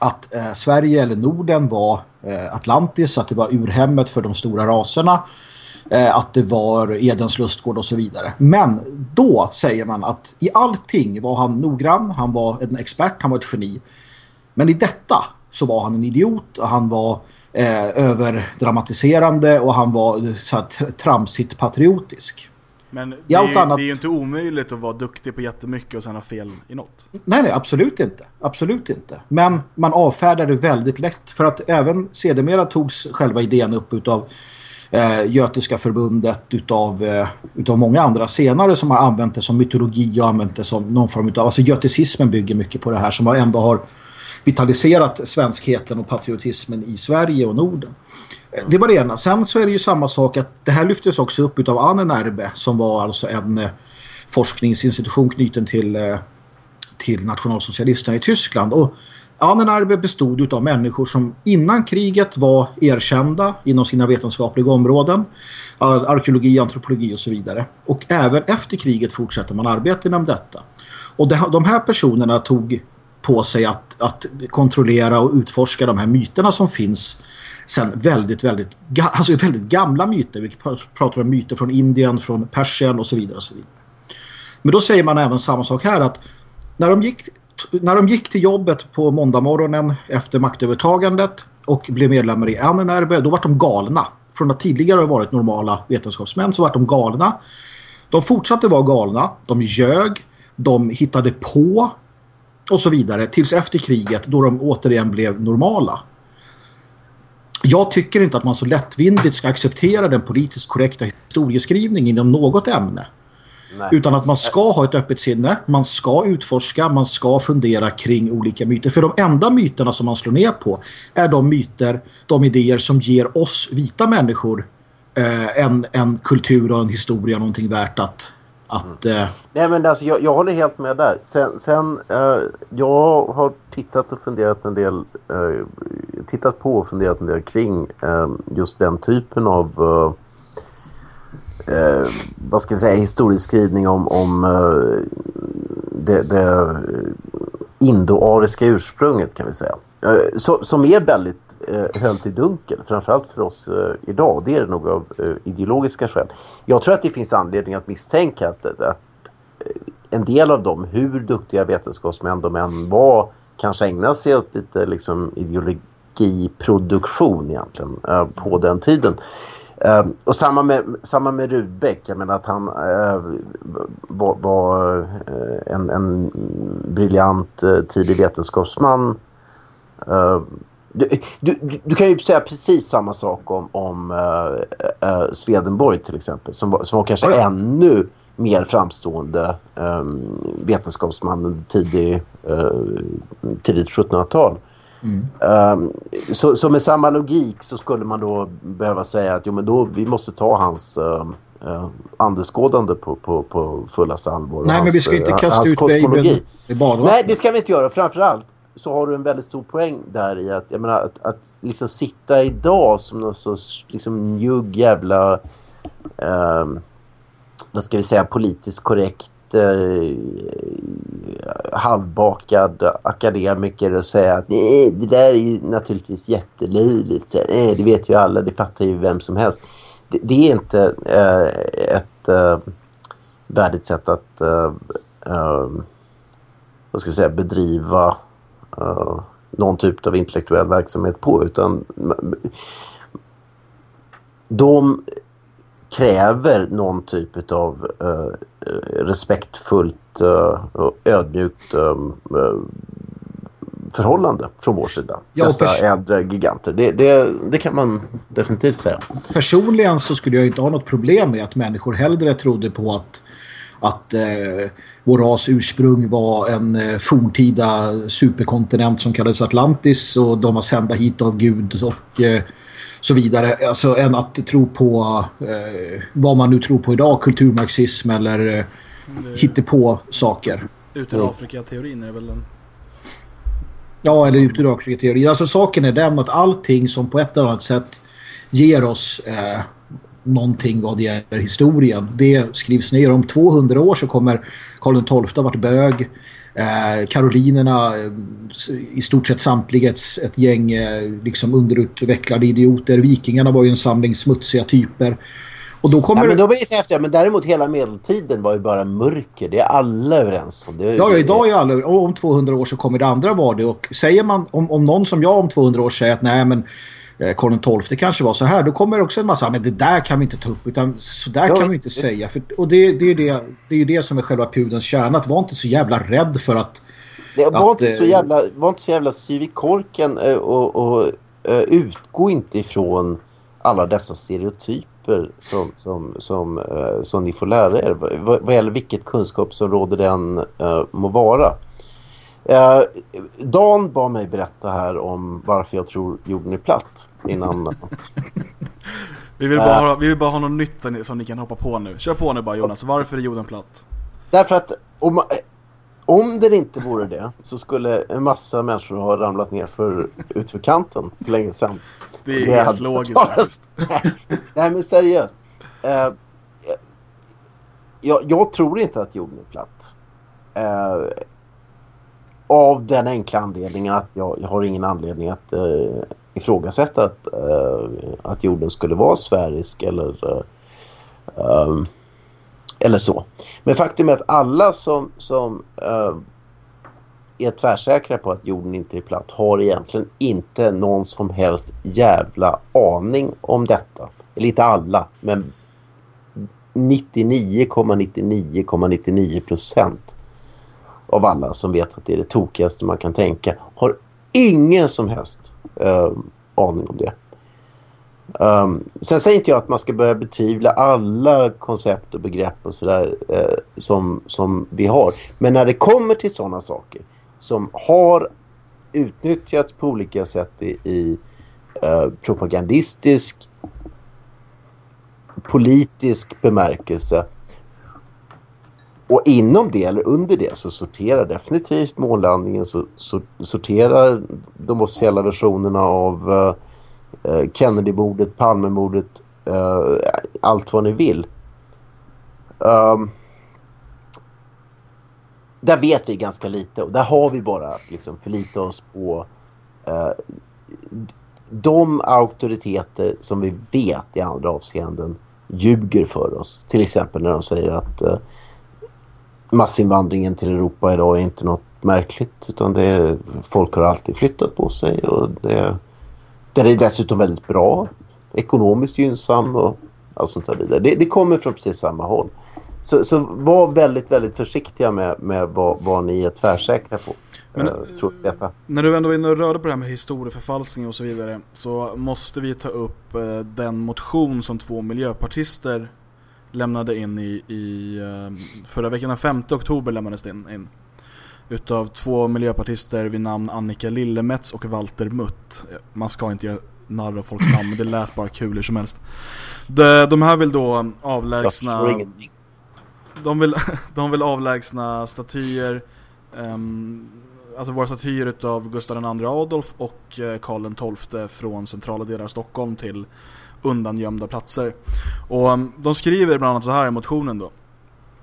att eh, Sverige eller Norden var eh, Atlantis, att det var urhemmet för de stora raserna, eh, att det var Edens lustgård och så vidare. Men då säger man att i allting var han noggrann, han var en expert, han var ett geni. Men i detta så var han en idiot och han var eh, överdramatiserande och han var så här, tramsigt patriotisk. Men det är, ju, annat- det är ju inte omöjligt att vara duktig på jättemycket och sen ha fel i något. Nej, nej, absolut inte. Absolut inte. Men man avfärdar det väldigt lätt för att även sedermera togs själva idén upp utav eh, Götiska förbundet utav, eh, utav många andra senare som har använt det som mytologi och använt det som någon form utav, alltså göticismen bygger mycket på det här som ändå har vitaliserat svenskheten och patriotismen i Sverige och Norden. Det var det ena. Sen så är det ju samma sak att det här lyftes också upp av Anne Nerbe som var alltså en eh, forskningsinstitution knuten till eh, till nationalsocialisterna i Tyskland. Och Ahnenerbe bestod av människor som innan kriget var erkända inom sina vetenskapliga områden. Arkeologi, antropologi och så vidare. Och även efter kriget fortsätter man arbeta inom detta. Och de här personerna tog på sig att, att kontrollera och utforska de här myterna som finns sen väldigt, väldigt, ga- alltså väldigt gamla myter. Vi pratar om myter från Indien, från Persien och så vidare. Och så vidare. Men då säger man även samma sak här att när de gick, när de gick till jobbet på måndagmorgonen efter maktövertagandet och blev medlemmar i NNRB, då var de galna. Från att tidigare ha varit normala vetenskapsmän så var de galna. De fortsatte vara galna, de ljög, de hittade på och så vidare tills efter kriget då de återigen blev normala. Jag tycker inte att man så lättvindigt ska acceptera den politiskt korrekta historieskrivningen inom något ämne. Nej. Utan att man ska ha ett öppet sinne, man ska utforska, man ska fundera kring olika myter. För de enda myterna som man slår ner på är de myter, de idéer som ger oss vita människor eh, en, en kultur och en historia, någonting värt att... att eh, Nej men alltså jag, jag håller helt med där. Sen, sen eh, jag har tittat och funderat en del, eh, tittat på och funderat en del kring eh, just den typen av eh, eh, vad ska vi säga, historieskrivning om, om det, det indoariska ursprunget kan vi säga. Så, som är väldigt eh, höljt i dunkel, framförallt för oss eh, idag. Det är det nog av eh, ideologiska skäl. Jag tror att det finns anledning att misstänka att, att, att eh, en del av dem, hur duktiga vetenskapsmän de än var, kanske ägnade sig åt lite liksom, ideologiproduktion egentligen eh, på den tiden. Uh, och samma med, samma med Rudbeck, jag menar att han uh, var, var uh, en, en briljant tidig vetenskapsman. Eh, du, du, du- kan ju säga precis samma sak om, om eh, eh, Swedenborg till exempel, som var, som var kanske Ja, ännu mer framstående eh, vetenskapsman under tidig, eh, tidigt 1700-tal. Um, så, så med samma logik så skulle man då behöva säga att jo, men då, vi måste ta hans uh, andeskådande på, på, på fullaste allvar. nej, men hans, vi ska inte eh, kasta ut babyn i badvattnet. Nej, det ska vi inte göra. Framförallt så har du en väldigt stor poäng där i att, jag menar, att, att liksom sitta idag som någon sorts liksom njugg jävla eh, vad ska vi säga, politiskt korrekt eh, halvbakad akademiker och säga att nej, det där är ju naturligtvis jättelöjligt. Så, Nej, det vet ju alla, det fattar ju vem som helst. Det, det är inte eh, ett eh, värdigt sätt att eh, eh, vad ska jag säga, bedriva eh, någon typ av intellektuell verksamhet på utan de kräver någon typ av eh, respektfullt eh, och ödmjukt förhållande från vår sida. Ja, Dessa äldre giganter. Det, det, det kan man definitivt säga. Personligen så skulle jag inte ha något problem med att människor hellre trodde på att, att eh, vår ras ursprung var en eh, forntida superkontinent som kallades Atlantis och de var sända hit av Gud och eh, så vidare. Alltså än att tro på eh, vad man nu tror på idag, kulturmarxism eller eh, på saker. Ut i Afrika-teorin är väl en... Ja, eller utdragskriterier. Alltså saken är den att allting som på ett eller annat sätt ger oss eh, någonting vad det gäller historien. Det skrivs ner. Om 200 år så kommer Karl XII ha varit bög. Eh, Karolinerna, eh, i stort sett samtliga ett, ett gäng eh, liksom underutvecklade idioter. Vikingarna var ju en samling smutsiga typer. Och då kommer... Ja, men de är lite häftiga. Men däremot hela medeltiden var ju bara mörker. Det är alla överens om. Det, Ja, ja, idag är alla... Och om 200 år så kommer det andra vara det. Och säger man... Om, om någon som jag om 200 år säger att nej men Karl XII det kanske var så här. Då kommer också en massa... Men det där kan vi inte ta upp. Utan så där Ja, kan vi visst, inte visst. säga. För, och det, det, är det, det är ju det som är själva pudens kärna. Att vara inte så jävla rädd för att... Det var, Att, inte så eh, jävla, var inte så jävla styv i korken eh, och, och eh, utgå inte ifrån alla dessa stereotyper som, som, som, eh, som ni får lära er. Vad, gäller vilket kunskapsområde den må vara. Uh, Dan bad mig berätta här om varför jag tror jorden är platt. Innan, Vi vill, bara ha, vi vill bara ha något nytt som ni- kan hoppa på nu. Kör på nu bara Jonas, varför är jorden platt? Därför att om, om det inte vore det så skulle en massa människor ha ramlat ner för, utför kanten för länge sedan. Det är Det helt logiskt. Nej men seriöst. Eh, jag, jag tror inte att jorden är platt. Eh, av den enkla anledningen att jag, jag har ingen anledning att eh, ifrågasätta att, eh, att jorden skulle vara sfärisk eller, eh, eh, eller så. Men faktum är att alla som, som eh, är tvärsäkra på att jorden inte är platt har egentligen inte någon som helst jävla aning om detta. Eller inte alla, men 99,99,99 procent av alla som vet att det är det tokigaste man kan tänka har ingen som helst eh, aning om det. Um, sen säger inte jag att man ska börja betvivla alla koncept och begrepp och sådär eh, som, som vi har. Men när det kommer till sådana saker som har utnyttjats på olika sätt i, i eh, propagandistisk politisk bemärkelse och inom det eller under det så sorterar definitivt månlandningen så, så sorterar de officiella versionerna av eh, eh Kennedy-mordet, Palmemordet, eh, allt vad ni vill. Um, där vet vi ganska lite och där har vi bara att liksom förlita oss på eh, de auktoriteter som vi vet i andra avseenden ljuger för oss. Till exempel när de säger att eh, massinvandringen till Europa idag är inte något märkligt utan det är, folk har alltid flyttat på sig och det, det är dessutom väldigt bra, ekonomiskt gynnsam och allt sånt där vidare. Det, det kommer från precis samma håll. Så, så var väldigt, väldigt försiktiga med, med vad, vad ni är tvärsäkra på. Men, eh. När du ändå är inne och rörde på det här med historieförfalskning och så vidare så måste vi ta upp eh, den motion som två miljöpartister lämnade in i, i eh, förra veckan, den 5 oktober lämnades den in. Utav två miljöpartister vid namn Annika Lillemets och Walter Mutt. Man ska inte göra narr av folks namn men det lät bara kul hur som helst. De, de här vill då avlägsna de vill, de vill avlägsna statyer, ehm, alltså våra statyer utav Gustav II Adolf och eh, Karl XII från centrala delar av Stockholm till undangömda platser. Och um, de skriver bland annat så här i motionen då.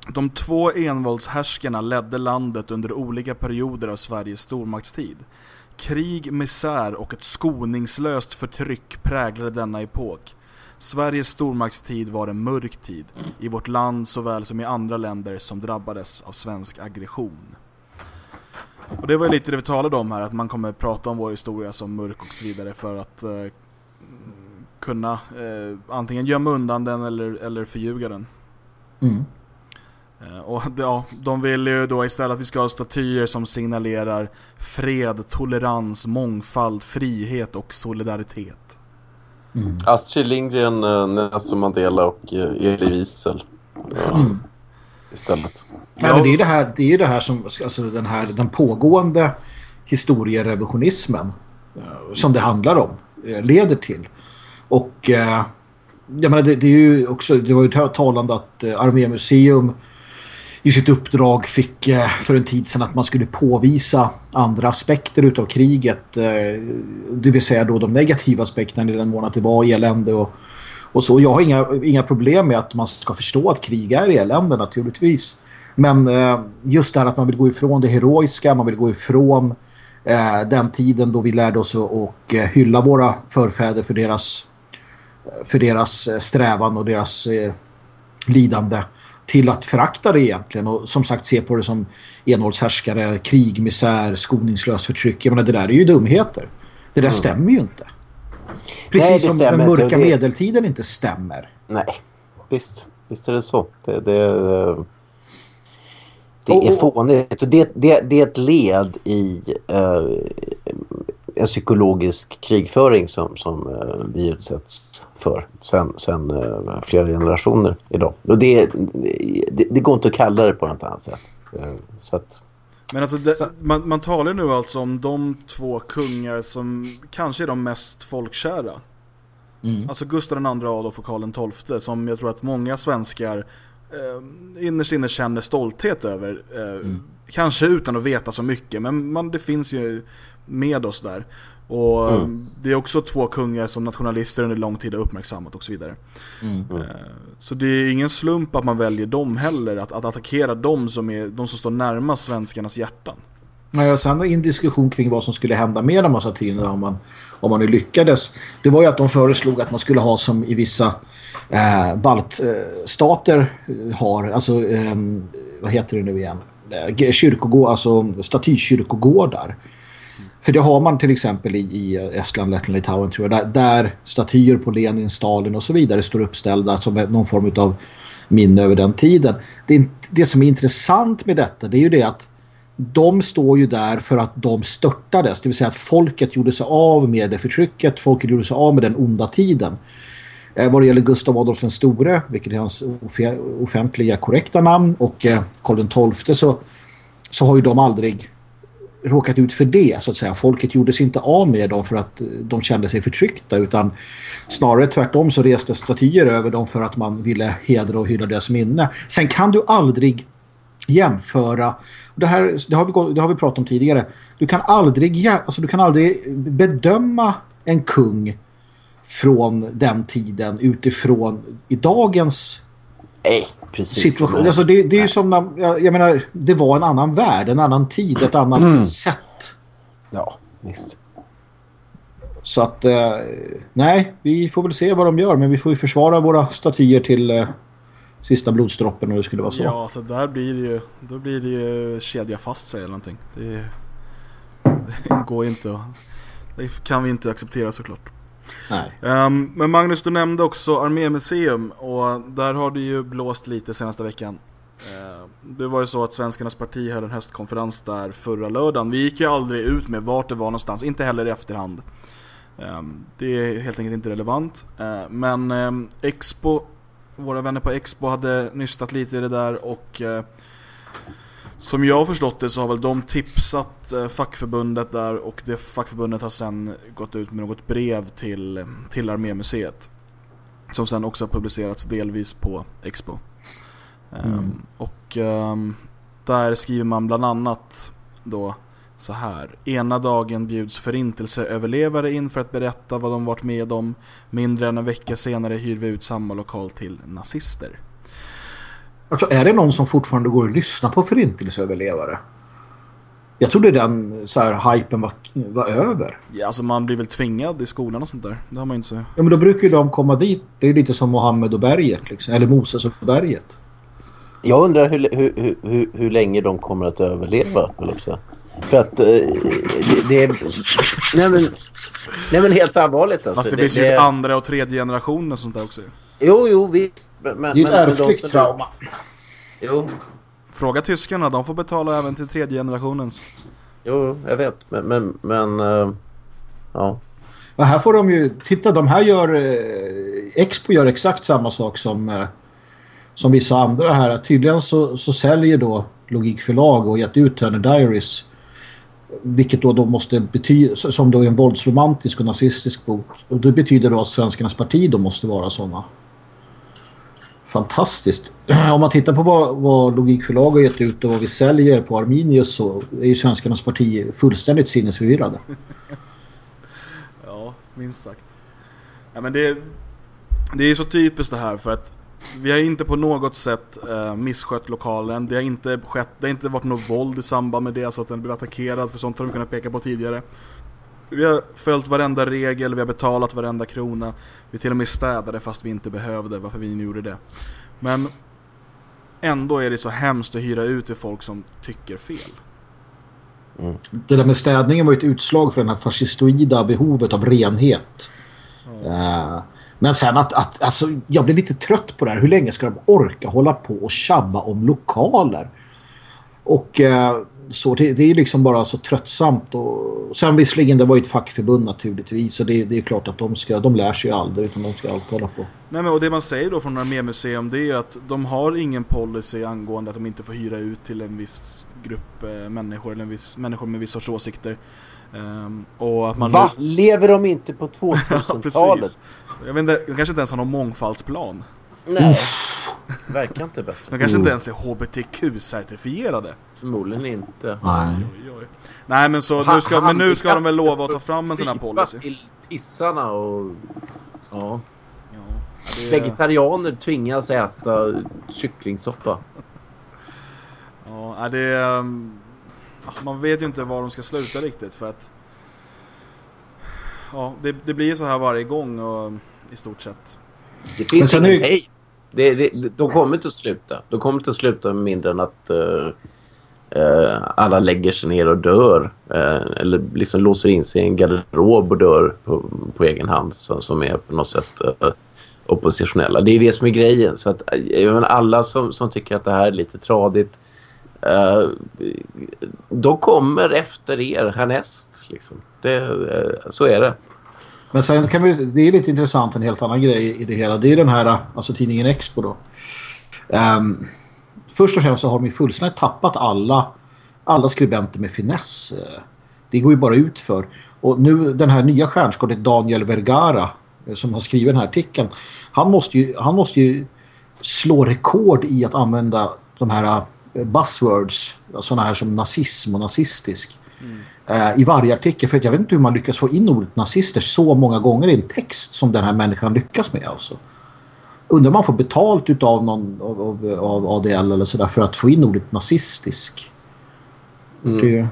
De två envåldshärskarna ledde landet under olika perioder av Sveriges stormaktstid. Krig, misär och ett skoningslöst förtryck präglade denna epok. Sveriges stormaktstid var en mörk tid, i vårt land såväl som i andra länder som drabbades av svensk aggression. Och det var ju lite det vi talade om här, att man kommer prata om vår historia som mörk och så vidare för att eh, kunna eh, antingen gömma undan den eller, eller förljuga den. Mm. Eh, och ja, de vill ju då istället att vi ska ha statyer som signalerar fred, tolerans, mångfald, frihet och solidaritet. Mm. Astrid Lindgren, eh, Nelson Mandela och eh, Elie Wiesel. Ja, istället. Nej, men det är det här, det är det här som, alltså den här, den pågående historierevisionismen eh, som det handlar om, eh, leder till. Och eh, jag menar, det, det är ju också, det var ju talande att eh, Armémuseum i sitt uppdrag fick eh, för en tid sedan att man skulle påvisa andra aspekter utav kriget. Eh, det vill säga då de negativa aspekterna i den mån att det var elände och, och så. Jag har inga, inga problem med att man ska förstå att krig är elände naturligtvis. Men eh, just det här att man vill gå ifrån det heroiska, man vill gå ifrån eh, den tiden då vi lärde oss att och, eh, hylla våra förfäder för deras, för deras eh, strävan och deras eh, lidande till att förakta det egentligen och som sagt se på det som enhållshärskare, krig, misär, skoningslöst förtryck. Jag menar, det där är ju dumheter. Det där stämmer ju inte. Precis Nej, som den mörka det- medeltiden inte stämmer. Nej, visst, visst är det så. Det, det, eh, det är fånigt. Och det, det, det är ett led i en psykologisk krigföring som, som eh, vi utsätts för sen, sen eh, flera generationer idag. Och det, det, det går inte att kalla det på något annat sätt. Eh, så att, Men alltså, det, man, man talar nu alltså om de två kungar som kanske är de mest folkkära. Mm. Alltså Gustav II Adolf och Karl XII som jag tror att många svenskar eh, innerst inne känner stolthet över. Eh, Kanske utan att veta så mycket, men man, det finns ju med oss där. Och eh, det är också två kungar som nationalister under lång tid har uppmärksammat och så vidare. Eh, Så det är ingen slump att man väljer dem heller, att, att attackera dem som är de som står närmast svenskarnas hjärtan. Nej, och sen en diskussion kring vad som skulle hända med de här satyrerna om man, om man nu lyckades. Det var ju att de föreslog att man skulle ha som i vissa eh, baltstater eh, har, alltså eh, vad heter det nu igen? Eh, Kyrkogård, alltså statykyrkogårdar. För det har man till exempel i, i Estland, Lettland, Litauen tror jag. Där, där statyer på Lenin, Stalin och så vidare står uppställda som någon form av minne över den tiden. Det, det som är intressant med detta det är ju det att de står ju där för att de störtades. Det vill säga att folket gjorde sig av med det förtrycket. Folket gjorde sig av med den onda tiden. Eh, vad det gäller Gustav Adolf den store, vilket är hans offentliga korrekta namn, och eh, Karl XII så, så har ju de aldrig råkat ut för det så att säga. Folket gjorde sig inte av med dem för att eh, de kände sig förtryckta utan snarare tvärtom så reste statyer över dem för att man ville hedra och hylla deras minne. Sen kan du aldrig jämföra det här det har vi det har vi pratat om tidigare. Du kan aldrig alltså du kan aldrig bedöma en kung från den tiden utifrån i dagens nej, precis. situation. Alltså det, det är ju som när, jag, jag menar det var en annan värld, en annan tid, ett annat Mm. sätt. Ja, visst. Så att eh, nej, vi får väl se vad de gör men vi får ju försvara våra statyer till eh, sista blodsdroppen om det skulle vara så. Ja, så där blir det ju, då blir det ju kedja fast sig eller någonting. Det, det går inte att, det kan vi inte acceptera såklart. Nej. Ehm, men Magnus, du nämnde också Armémuseum och där har det ju blåst lite senaste veckan. Ehm, det var ju så att Svenskarnas parti höll en höstkonferens där förra lördagen. Vi gick ju aldrig ut med vart det var någonstans, inte heller i efterhand. Ehm, det är helt enkelt inte relevant. Men Expo, våra vänner på Expo hade nystat lite i det där och eh, som jag har förstått det så har väl de tipsat eh, fackförbundet där och det fackförbundet har sen gått ut med något brev till, till Armémuseet. Som sen också har publicerats delvis på Expo. Ehm, och ehm, där skriver man bland annat då så här. Ena dagen bjuds förintelseöverlevare in för att berätta vad de varit med om. Mindre än en vecka senare hyr vi ut samma lokal till nazister. Alltså, är det någon som fortfarande går och lyssnar på förintelseöverlevare? Jag trodde den så här, hypen var, var över. Ja, alltså man blir väl tvingad i skolan och sånt där. Det har man inte så... Ja, men då brukar ju de komma dit. Det är lite som Mohammed och berget. Liksom. Eller Moses och berget. Jag undrar hur, hur, hur, hur, hur länge de kommer att överleva. För att eh, det, det är... Nej men, nej men helt allvarligt alltså. Fast det finns ju andra och tredje generationen och sånt där också. Ju. Jo, jo visst. Men, men, Det är ett men- men de ärftligt trauma. Jo, Fråga tyskarna, de får betala även till tredje generationens. jo, jag vet. Men, men, men eh, ja. Ja, här får de ju... Titta, de här gör... Eh, Expo gör exakt samma sak som, eh, som vissa andra här. Tydligen så, så säljer då Logikförlag och gett ut Turner Diaries. Vilket då, då måste betyda... Som då är en våldsromantisk och nazistisk bok. Och det betyder då att Svenskarnas parti då måste vara sådana. Fantastiskt. Om man tittar på vad, vad Logikförlag har gett ut och vad vi säljer på Arminius så är ju Svenskarnas parti fullständigt sinnesförvirrade. Ja, minst sagt. Ja, men det, det är så typiskt det här för att vi har inte på något sätt eh, misskött lokalen. Det har, inte skett, det har inte varit något våld i samband med det så att den blev attackerad. För sånt har de kunnat peka på tidigare. Vi har följt varenda regel, vi har betalat varenda krona. Vi till och med städade fast vi inte behövde, varför vi nu gjorde det. Men ändå är det så hemskt att hyra ut till folk som tycker fel. Det där med städningen var ett utslag för den här fascistoida behovet av renhet. Eh, men sen att, att alltså, jag blir lite trött på det här. Hur länge ska de orka hålla på och tjabba om lokaler? Och eh, så det, det är liksom bara så tröttsamt. Och, sen visserligen, det var ju ett fackförbund naturligtvis. Så det, det är klart att de, ska, de lär sig ju aldrig utan de ska alltid hålla på. Nej men och det man säger då från Armémuseum det är att de har ingen policy angående att de inte får hyra ut till en viss grupp eh, människor eller en viss, människor med viss sorts åsikter. Ehm, och att man Va? Lever de inte på Ja, 2000-talet? precis. Jag vet inte, de kanske inte ens har någon mångfaldsplan. Nej. Verkar inte bättre. De kanske inte ens är HBTQ-certifierade. Förmodligen inte. Nej. Oj, oj. Nej men så nu ska, men nu ska de väl lova att ta fram en sån här policy. till tissarna och... Ja. Ja, det Vegetarianer tvingas äta kycklingsoppa. ja, det är, ja, man vet ju inte var de ska sluta riktigt för att Ja, det, det blir så här varje gång och i stort sett. Det finns ingen är- hej. Det, det, de kommer inte att sluta. De kommer inte att sluta med mindre än att eh, eh, alla lägger sig ner och dör. Eh, eller liksom låser in sig i en garderob och dör på, på egen hand. Som, som är på något sätt oppositionella. Det är det som är grejen. Så att, menar, alla som, som tycker att det här är lite tradigt. Eh, de kommer efter er härnäst. Liksom. Det, eh, så är det. Men sen kan vi, det är lite intressant, en helt annan grej i det hela. Det är den här, alltså tidningen Expo då. Um, först och främst så har de ju fullständigt tappat alla, alla skribenter med finess. Det går ju bara ut för. Och nu den här nya stjärnskottet Daniel Vergara eh, som har skrivit den här artikeln. Han måste ju, han måste ju slå rekord i att använda de här eh, buzzwords. Sådana här som nazism och nazistisk Mm i varje artikel. För att jag vet inte hur man lyckas få in ordet nazister så många gånger i en text som den här människan lyckas med. Alltså. Undrar om man får betalt utav någon av, av, av ADL eller sådär för att få in ordet nazistisk. Det,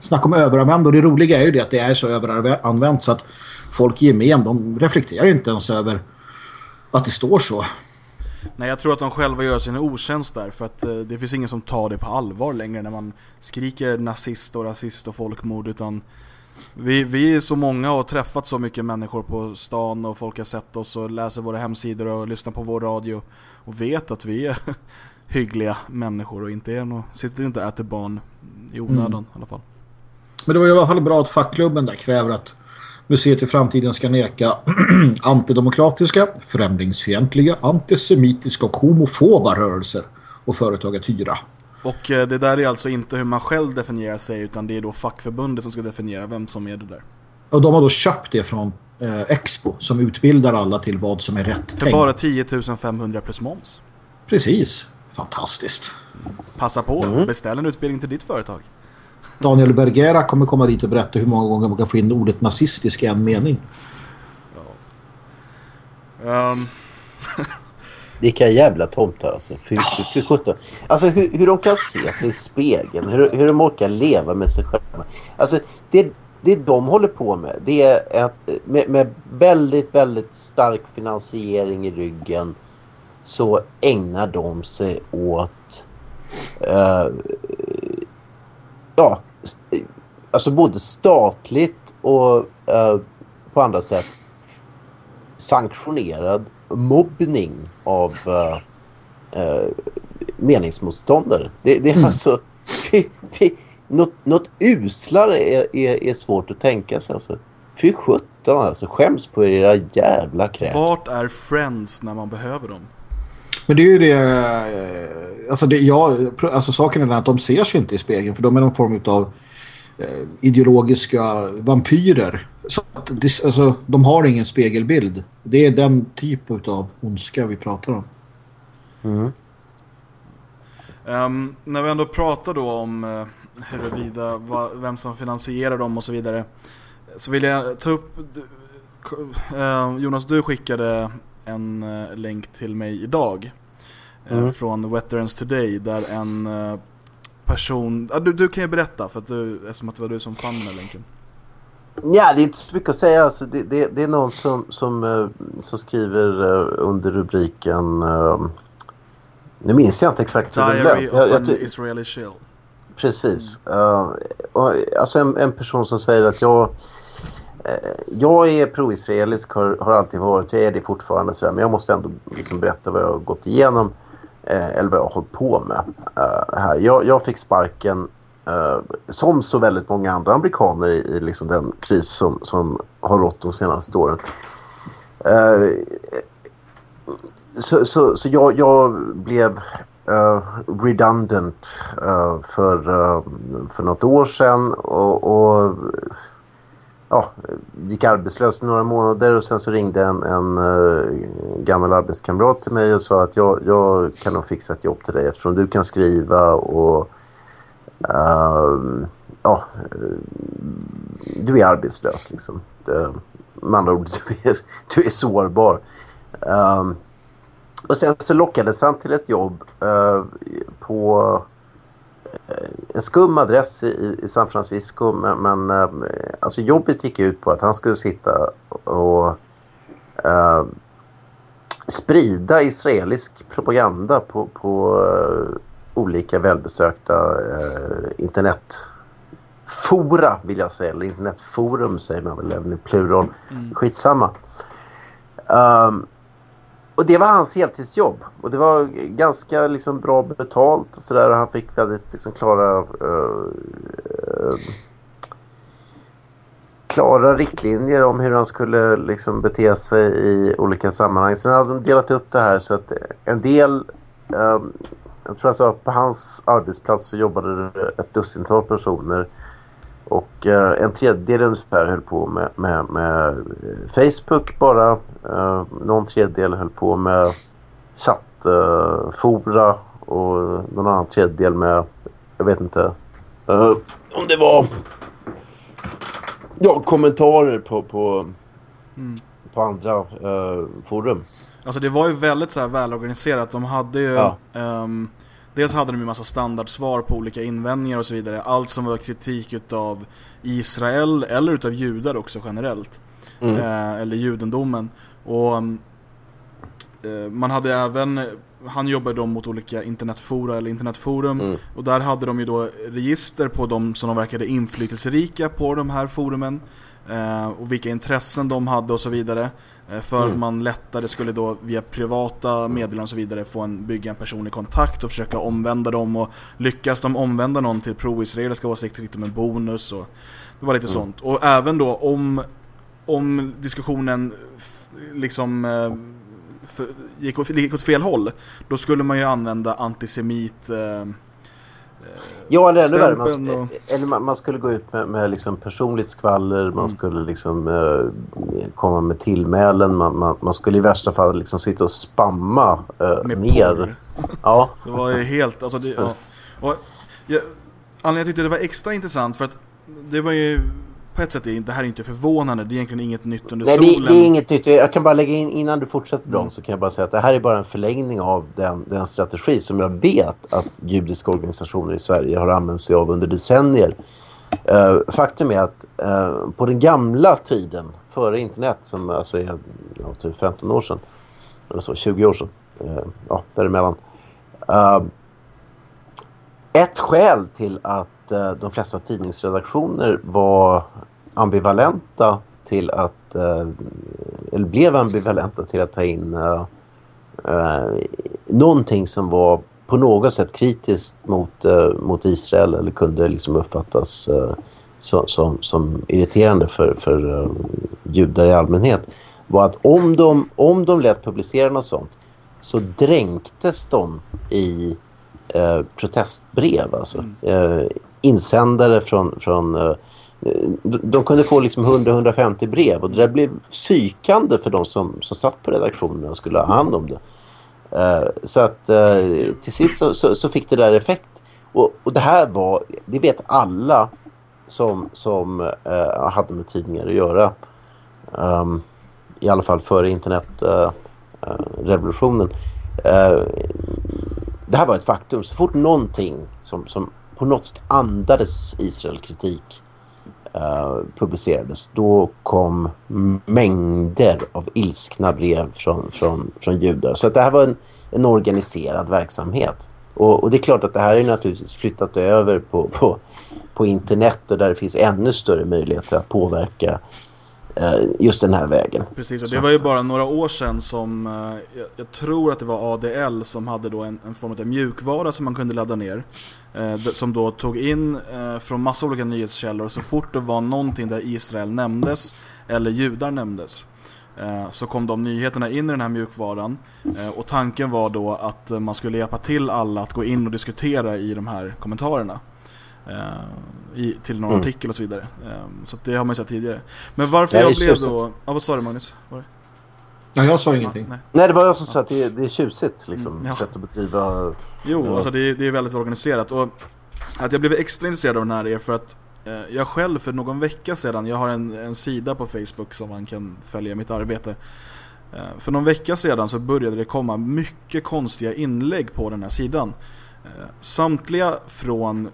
snack om överanvänd och det roliga är ju det att det är så överanvänt så att folk i gemen de reflekterar inte ens över att det står så. Nej, jag tror att de själva gör sin otjänst där för att eh, det finns ingen som tar det på allvar längre när man skriker nazist och rasist och folkmord utan vi, vi är så många och har träffat så mycket människor på stan och folk har sett oss och läser våra hemsidor och lyssnar på vår radio och vet att vi är hyggliga människor och inte är no, sitter inte och äter barn i onödan i alla fall. Men det var i alla fall bra att fackklubben där kräver att museet i framtiden ska neka antidemokratiska, främlingsfientliga, antisemitiska och homofoba rörelser och företag att hyra. Och eh, det där är alltså inte hur man själv definierar sig utan det är då fackförbundet som ska definiera vem som är det där. Och de har då köpt det från eh, Expo som utbildar alla till vad som är rätt För tänkt. bara 10 500 plus moms. Precis. Fantastiskt. Passa på, Mm. beställ en utbildning till ditt företag. Daniel Bergera kommer komma dit och berätta hur många gånger man kan få in ordet nazistisk i en mening. Ehm, Vilka jävla tomtar alltså. Fy, fy, fy sjutton. Alltså hur, hur de kan se sig i spegeln. Hur, hur de orkar leva med sig själva. Alltså det, det de håller på med. Det är att med, med väldigt, väldigt stark finansiering i ryggen. Så ägnar de sig åt. eh, ja, alltså både statligt och eh, på andra sätt sanktionerad mobbning av eh, eh, meningsmotståndare. Det, det är alltså... något, något uslare är, är, är svårt att tänka sig. Alltså. Fy sjutton alltså. Skäms på er era jävla kräk. Vart är Friends när man behöver dem? Men det är ju det... Eh, alltså, det, ja, alltså saken är den att de ser sig inte i spegeln för de är någon form av eh, ideologiska vampyrer. Så att det, alltså, de har ingen spegelbild. Det är den typ av ondska vi pratar om. Mm. Ehm, när vi ändå pratar då om uh, huruvida va, vem som finansierar dem och så vidare. Så vill jag ta upp, uh, Jonas du skickade en eh, länk till mig idag. eh, Mm. Från Veterans Today där en eh, person, du, du kan ju berätta för att du, eftersom att det var du som fann den här länken. Ja, det är inte så mycket att säga. Alltså, det, det, det är någon som, som, som skriver under rubriken... nu minns jag inte exakt hur den Diary blev. of an Israeli Shill. Precis. Och, alltså en, en person som säger att jag, Eh, jag är pro-israelisk, har, har alltid varit, jag är det fortfarande, så men jag måste ändå liksom berätta vad jag har gått igenom eh, eller vad jag har hållit på med eh, här. Jag, jag fick sparken eh, som så väldigt många andra amerikaner i, i liksom den kris som, som har rått de senaste åren. Eh, så, så, så jag, jag blev eh, redundant eh, för, uh, för något år sedan och, och ja, gick arbetslös i några månader och sen så ringde en, en uh, gammal arbetskamrat till mig och sa att jag, jag kan nog fixa ett jobb till dig eftersom du kan skriva och uh, ja, eh, du är arbetslös liksom. Det, med andra ord, du är, du är sårbar. Um, och sen så lockades han till ett jobb uh, på en skum adress i, i San Francisco. Men, men eh, alltså jobbet gick ut på att han skulle sitta och eh, sprida israelisk propaganda på, på eh, olika välbesökta eh, internetfora vill jag säga. Eller internetforum säger man väl även i plural. Skitsamma. Um, och det var hans heltidsjobb. Och det var ganska liksom bra betalt och sådär. Han fick väldigt liksom klara... Uh, uh, klara riktlinjer om hur han skulle liksom bete sig i olika sammanhang. Sen hade de delat upp det här så att en del... Um, jag tror alltså på hans arbetsplats så jobbade det ett dussintal personer. Och eh, en tredjedel ungefär höll på med, med, med eh, Facebook bara. Eh, någon tredjedel höll på med chattfora och någon annan tredjedel med, jag vet inte, eh, om det var ja, kommentarer på, på, på andra eh, forum. Alltså det var ju väldigt så här välorganiserat. De hade ju... Ja. ehm, dels hade de ju massa standardsvar på olika invändningar och så vidare. Allt som var kritik utav Israel eller utav judar också generellt. Eh, eller judendomen. Och mm, eh, man hade även... Han jobbade då mot olika internetfora eller internetforum. Och där hade de ju då register på de som de verkade inflytelserika på de här forumen. Eh, och vilka intressen de hade och så vidare. Eh, för att man lättare skulle då via privata meddelanden och så vidare få en, bygga en personlig kontakt och försöka omvända dem. Och lyckas de omvända någon till pro-israeliska åsikter lite med bonus och det var lite sånt. Och även då om, om diskussionen liksom eh, för, gick, åt, gick åt fel håll, då skulle man ju använda antisemit eh, Ja, eller ännu värre. Man, och- eller man, man skulle gå ut med, med liksom personligt skvaller. Mm. Man skulle liksom eh, komma med tillmälen. Man, man, man skulle i värsta fall liksom sitta och spamma eh, med ner. porr. Ja, Det var ju helt, alltså det, ja. och jag, Anledningen jag tyckte det var extra intressant för att det var ju på ett sätt, är det här är inte förvånande, det är egentligen inget nytt under Nej, solen. det, det är inget nytt. Jag kan bara lägga in innan du fortsätter Bron Mm. så kan jag bara säga att det här är bara en förlängning av den, den strategi som jag vet att judiska organisationer i Sverige har använt sig av under decennier. Eh, faktum är att eh, på den gamla tiden, före internet som alltså är ja, typ 15 år sedan, eller så, 20 år sedan, eh, ja, däremellan. Uh, ett skäl till att de flesta tidningsredaktioner var ambivalenta till att, eh, eller blev ambivalenta till att ta in eh, någonting som var på något sätt kritiskt mot, eh, mot Israel eller kunde liksom uppfattas eh, som, som, som irriterande för, för judar i allmänhet var att om de, om de lät publicera något sånt så dränktes de i protestbrev. Alltså. Eh, insändare från... från Eh, de, kunde få liksom 100-150 brev och det där blev psykande för de som, som satt på redaktionen och skulle ha hand om det. Uh, så att uh, till sist så, så, så fick det där effekt. Och, och det här var, det vet alla som, som uh, hade med tidningar att göra. Um, I alla fall före internetrevolutionen. Uh, det här var ett faktum. Så fort någonting som, som på något sätt andades Israel-kritik uh, publicerades, då kom mängder av ilskna brev från, från, från judar. Så att det här var en, en organiserad verksamhet. Och, och, det är klart att det här är naturligtvis flyttat över på, på, på internet och där det finns ännu större möjligheter att påverka just den här vägen. Precis, och det var ju bara några år sedan som eh, jag, tror att det var ADL som hade då en, en form av mjukvara som man kunde ladda ner. Eh, som då tog in eh, från massa olika nyhetskällor så fort det var någonting där Israel nämndes eller judar nämndes. Eh, så kom de nyheterna in i den här mjukvaran eh, och tanken var då att man skulle hjälpa till alla att gå in och diskutera i de här kommentarerna. I, till någon mm. artikel och så vidare. Så det har man ju sett tidigare. Men varför jag blev då... Ja, vad sa du Magnus? Var det? Ja, jag sa ingenting. Nej. nej. det var jag som sa att det är, det är tjusigt liksom. Mm, ja. Sätt att bedriva... Jo, ja. alltså det är, det är väldigt organiserat. Och att jag blev extra intresserad av den här är för att Eh, jag själv för någon vecka sedan, jag har en, en sida på Facebook som man kan följa mitt arbete. Eh, för någon vecka sedan så började det komma mycket konstiga inlägg på den här sidan. Eh, samtliga från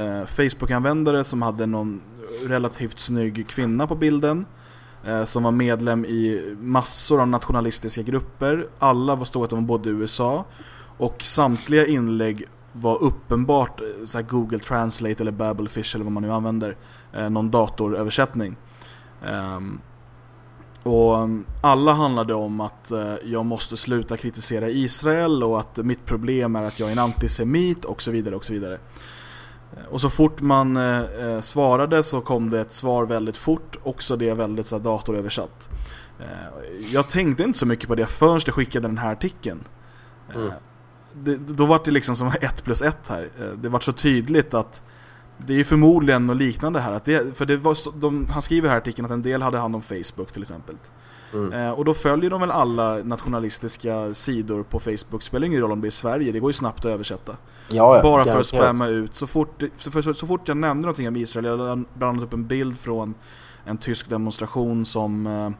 Eh, Facebook-användare som hade någon relativt snygg kvinna på bilden. Eh, som var medlem i massor av nationalistiska grupper. Alla var stod att de bodde i USA. Och samtliga inlägg var uppenbart eh, så här Google Translate eller Babelfish eller vad man nu använder. Eh, någon datoröversättning. Um, och mm, alla handlade om att eh, jag måste sluta kritisera Israel och att mitt problem är att jag är en antisemit och så vidare och så vidare. Eh, och så fort man eh, svarade så kom det ett svar väldigt fort, också det väldigt så här, datoröversatt. Eh, jag tänkte inte så mycket på det förrän det skickade den här artikeln. Mm det, då var det liksom som ett plus ett här. Eh, det var så tydligt att det är ju förmodligen något liknande här. Att det, för det var, de, han skriver här i artikeln att en del hade hand om Facebook till exempel. Mm. Eh, och då följer de väl alla nationalistiska sidor på Facebook. Spelar ingen roll om det är Sverige, det går ju snabbt att översätta. Ja, Bara för att spamma ut. Så fort, så, så, så, fort jag nämnde någonting om Israel, jag lade bland annat upp en bild från en tysk demonstration som eh,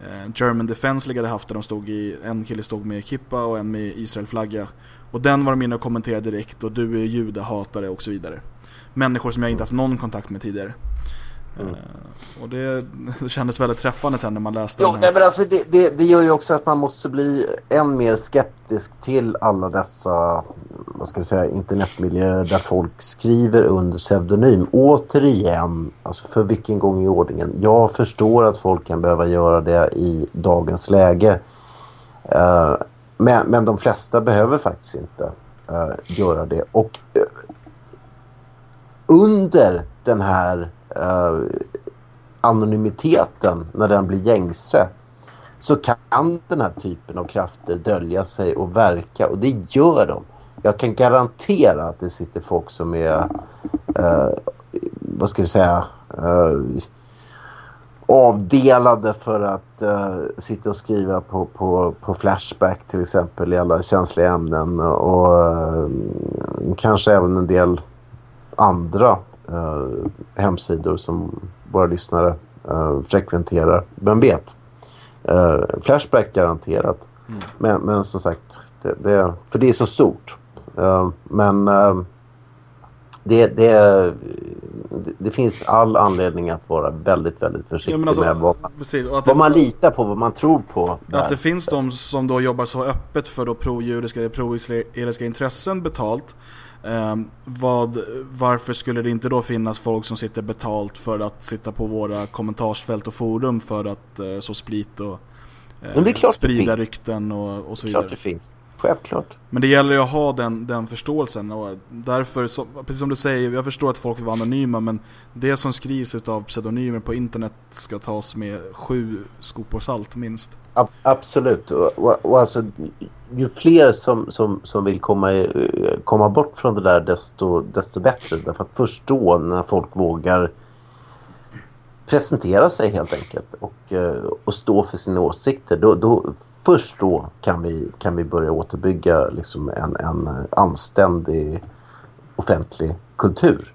Eh, German Defense League hade haft där de stod i, en kille stod med kippa och en med Israel-flagga. Och den var de inne och kommenterade direkt och du är judahatare och så vidare. Människor som jag inte haft någon kontakt med tidigare. Mm. Uh, och det, kändes väldigt träffande sen när man läste jo, den men alltså det, det, det, gör ju också att man måste bli än mer skeptisk till alla dessa vad ska jag säga, internetmiljöer där folk skriver under pseudonym. Återigen, alltså för vilken gång i ordningen. Jag förstår att folk kan behöva göra det i dagens läge. Uh, men, men de flesta behöver faktiskt inte uh, göra det. Och uh, under den här Eh, anonymiteten, när den blir gängse så kan den här typen av krafter dölja sig och verka och det gör de. Jag kan garantera att det sitter folk som är, eh, vad ska jag säga, eh, avdelade för att eh, sitta och skriva på, på, på Flashback till exempel i alla känsliga ämnen och eh, kanske även en del andra eh, hemsidor som våra lyssnare eh, frekventerar. Vem vet? Flashback garanterat. Mm. Men, men som sagt, det, det, för det är så stort. Eh, men eh, det, det, det, finns all anledning att vara väldigt, väldigt försiktig ja, alltså, med vad man, precis, vad det, man litar på, vad man tror på. Där. Att det finns de som då jobbar så öppet för pro-judiska eller pro-israeliska intressen betalt. Ehm, vad, varför skulle det inte då finnas folk som sitter betalt för att sitta på våra kommentarsfält och forum för att eh, så split och det sprida rykten och, och så vidare. Klart det finns. Självklart. Men det gäller ju att ha den, den förståelsen och därför, så, precis som du säger, jag förstår att folk vill vara anonyma men det som skrivs av pseudonymer på internet ska tas med sju skopor salt minst. Ab- absolut. Och, och, och alltså, ju fler som, som, som vill komma, komma bort från det där desto, desto bättre. Därför att först då när folk vågar presentera sig helt enkelt och, och stå för sina åsikter. Då, då, först då kan vi, kan vi börja återbygga liksom en, en anständig offentlig kultur.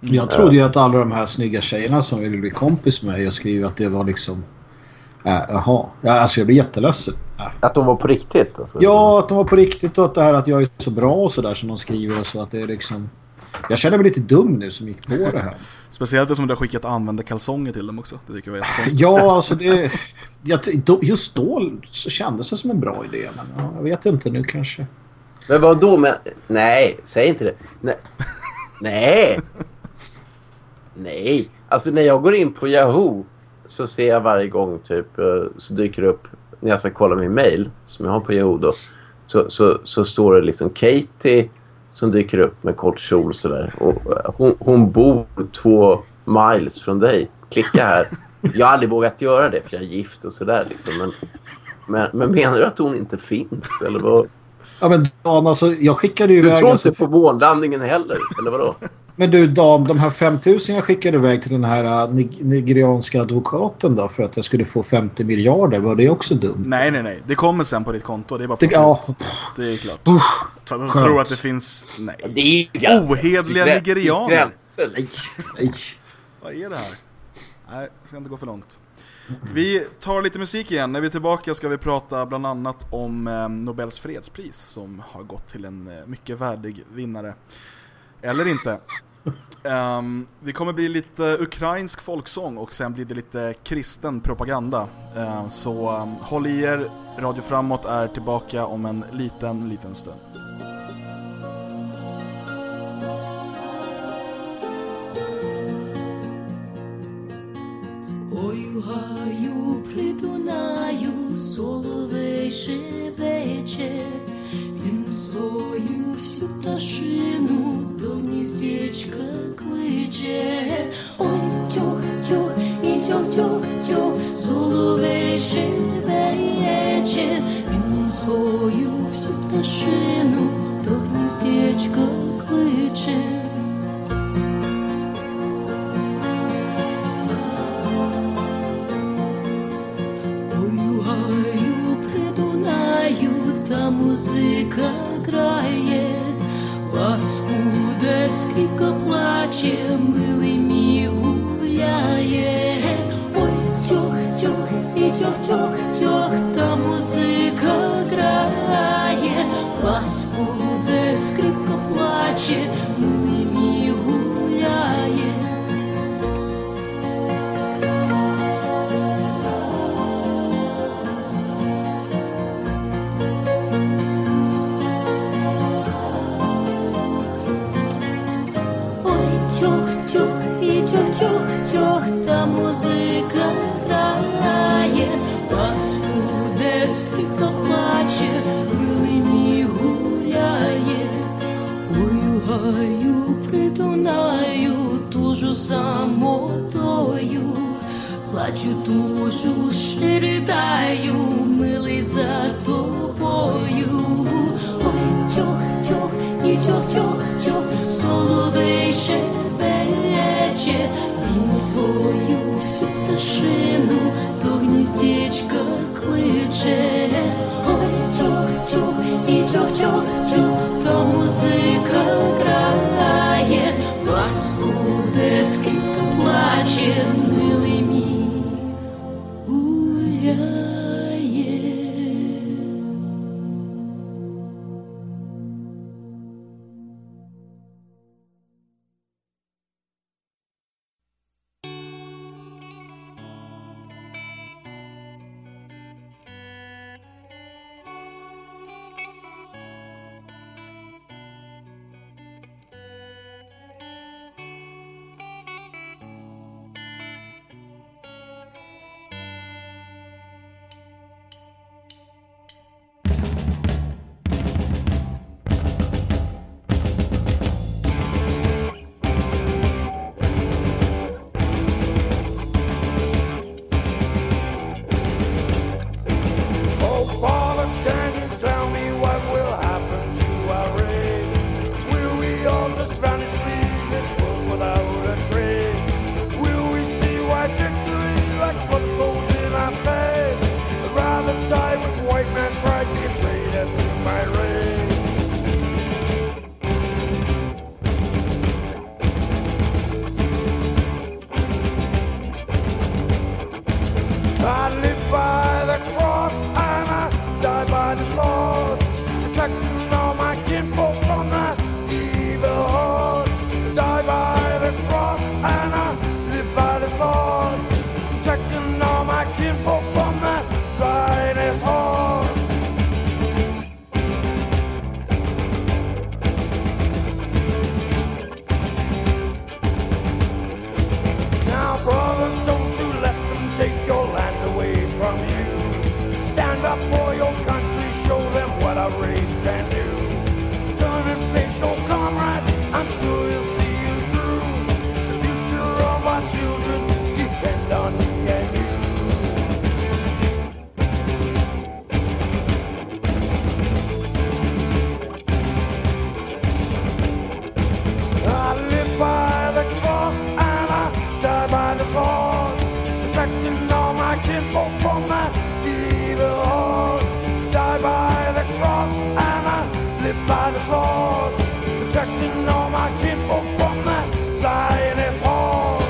Jag trodde ju att alla de här snygga tjejerna som ville bli kompis med och skriva att det var liksom... Äh, jaha. Ja, alltså jag blir jätteledsen. Äh. Att de var på riktigt. Alltså. Ja, att de var på riktigt och att det här att jag är så bra och sådär som de skriver och så att det är liksom... Jag känner mig lite dum nu som gick på det här. Speciellt eftersom du har skickat användarkalsonger till dem också. Det tycker jag var. Ja, alltså det... Jag, just då så kändes det som en bra idé, men ja, jag vet inte nu kanske. Men vad då med... Nej, säg inte det. Nej. Nej. Nej. Alltså när jag går in på Yahoo så ser jag varje gång typ eh, så dyker det upp när jag ska kolla min mail som jag har på Yahoo då. Så, så, så står det liksom Katie som dyker upp med kort kjol sådär. Och eh, hon, hon bor två miles från dig. Klicka här. Jag har aldrig vågat göra det för jag är gift och sådär liksom. Men, men, men menar du att hon inte finns? Eller vad? Ja, men Dan, alltså jag skickade ju Du iväg... tror Alltså, inte på månlandningen heller, eller vadå? Men du Dan, de här 5000 jag skickade iväg till den här äh, nig- nigerianska advokaten då för att jag skulle få 50 miljarder, var det också dumt? Nej, nej, nej. Det kommer sen på ditt konto. Det är bara Det, på ja, Det är klart. Så att de skönt. tror att det finns... Nej. Det är Ohederliga det nigerianer. gränser. nej, nej. Vad är det här? Nej, det ska inte gå för långt. Vi tar lite musik igen. När vi är tillbaka ska vi prata bland annat om eh, Nobels fredspris som har gått till en eh, mycket värdig vinnare. Eller inte. Ehm, det kommer bli lite ukrainsk folksång och sen blir det lite kristen propaganda. Ehm, så um, håll i er, Radio Framåt är tillbaka om en liten, liten stund. Ой, гаю, придунаю, соловей шепече, свою всю пташину до гніздечка кличе. Ой, тьох, тьох, і тьох, тьох, тьох, соловей шепече, він зою всю пташину до гніздечка кличе. Музика грає, паскуде скрипка плаче, милий мій гуляє. Ой, тьох, тьох, і тьох, тьох, тьох, та музика грає, паскуде скрипка плаче, тьох-тьох, та музика грає, паскуде скрипка плаче, милий мій гуляє, Ую притунаю притонаю, тужу самотою, плачу тушу, ширитаю, милий за тобою, ой тьох-тьох і тьох-тьох, тьох, соловей ще. Вече Ім свою всю пташину то гніздечка кличе, ой тьох-тьох і тьох-тьох-тьох, то музика грає, паску дески. Cross and I live by the sword, protecting all my kinfolk from the Zionist horde.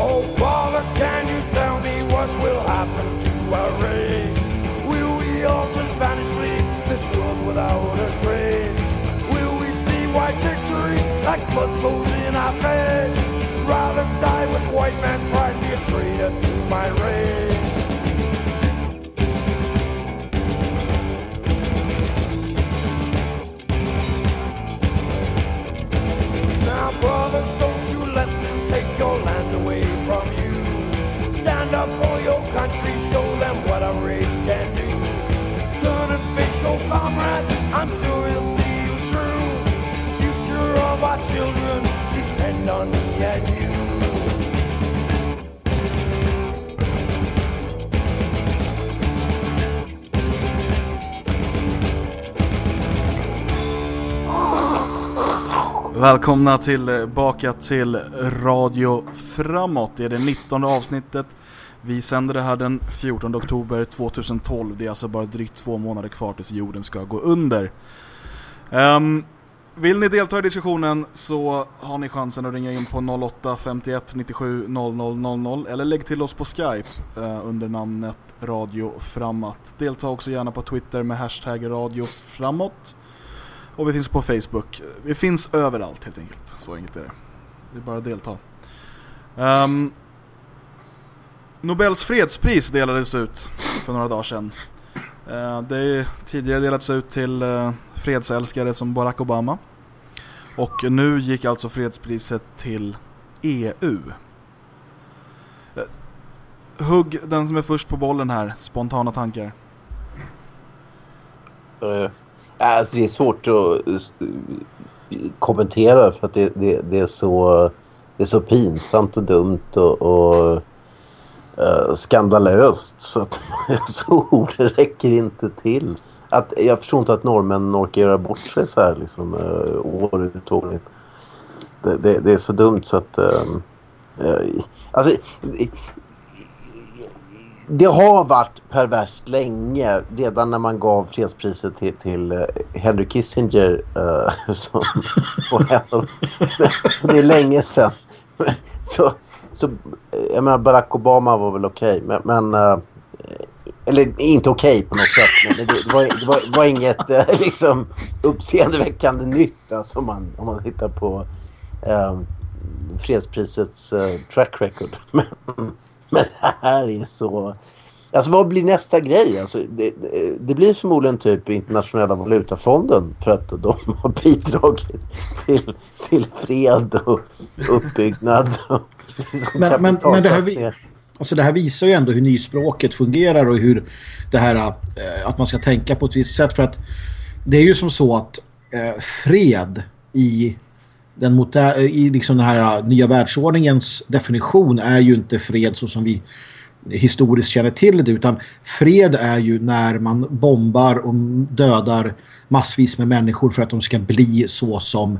Oh, brother, can you tell me what will happen to our race? Will we all just vanish, leave this world without a trace? Will we see white victory like blood flows in our face? Die with white man's pride, be a traitor to my race. Now, brothers, don't you let them take your land away from you. Stand up for your country, show them what a race can do. Turn and face your comrade, I'm sure he'll see you through. Future of our children depend on me and you. Välkomna eh, tillbaka till Radio Framåt. Det är det 19 avsnittet. Vi sänder det här den 14 oktober 2012. Det är alltså bara drygt två månader kvar tills jorden ska gå under. Um, vill ni delta i diskussionen så har ni chansen att ringa in på 08 51 97 00 00 eller lägg till oss på Skype eh, under namnet Radio Framåt. Delta också gärna på Twitter med hashtag Radio Framåt. Och vi finns på Facebook. Vi finns överallt helt enkelt. Så enkelt är det. Det är bara att delta. Um, Nobels fredspris delades ut för några dagar sedan. Uh, det är tidigare delats ut till uh, fredsälskare som Barack Obama. Och nu gick alltså fredspriset till EU. Uh, eh, hugg den som är först på bollen här, spontana tankar. Alltså det är svårt att eh, kommentera för att det, det, det, är, så, det är så pinsamt och dumt och, och uh, skandalöst så att så orden räcker inte till. Att, jag förstår inte att norrmän orkar göra bort sig så här liksom, uh, år ut och år in. Det, det, det är så dumt så att... Um, uh, alltså, det har varit perverst länge. Redan när man gav fredspriset till, till eh, Henry Kissinger. Uh, som, det är länge sedan. så, så, eh, jag menar, Barack Obama var väl okej. Okay, men... men uh, eller inte okej okay på något sätt. Men det, det, var, det var, var inget uh, liksom, uppseendeväckande nytt. Alltså, om, man, om man tittar på uh, fredsprisets uh, track record. Men, det här är så... Alltså vad blir nästa grej? Alltså, det, det blir förmodligen typ internationella valutafonden för att de har bidragit till, till fred och uppbyggnad. Och liksom men, men, men det, här vi, alltså det här visar ju ändå hur nyspråket fungerar och hur det här äh, att man ska tänka på ett visst sätt för att det är ju som så att äh, fred i den, mot, i liksom den här nya världsordningens definition är ju inte fred så som vi historiskt känner till det utan fred är ju när man bombar och dödar massvis med människor för att de ska bli så som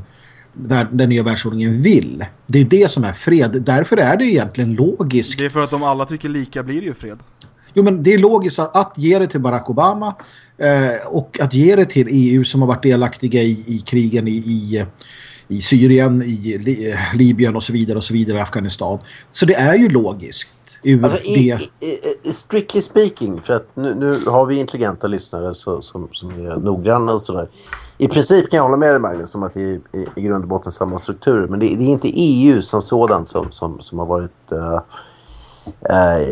den nya världsordningen vill. Det är det som är fred. Därför är det egentligen logiskt. Det är för att om alla tycker lika blir det ju fred. Jo, men det är logiskt att, att ge det till Barack Obama eh, och att ge det till EU som har varit delaktiga i, i krigen i, i, i Syrien, i Li, Libyen och så vidare och så vidare, Afghanistan. Så det är ju logiskt. Alltså, i, det. i, i, strictly speaking, för att nu, nu har vi intelligenta lyssnare så, som, som är noggranna och sådär. I princip kan jag hålla med dig Magnus om att det är i, i grund och botten samma strukturer. Men det, det är inte EU som sådant som, som, som har varit uh, uh,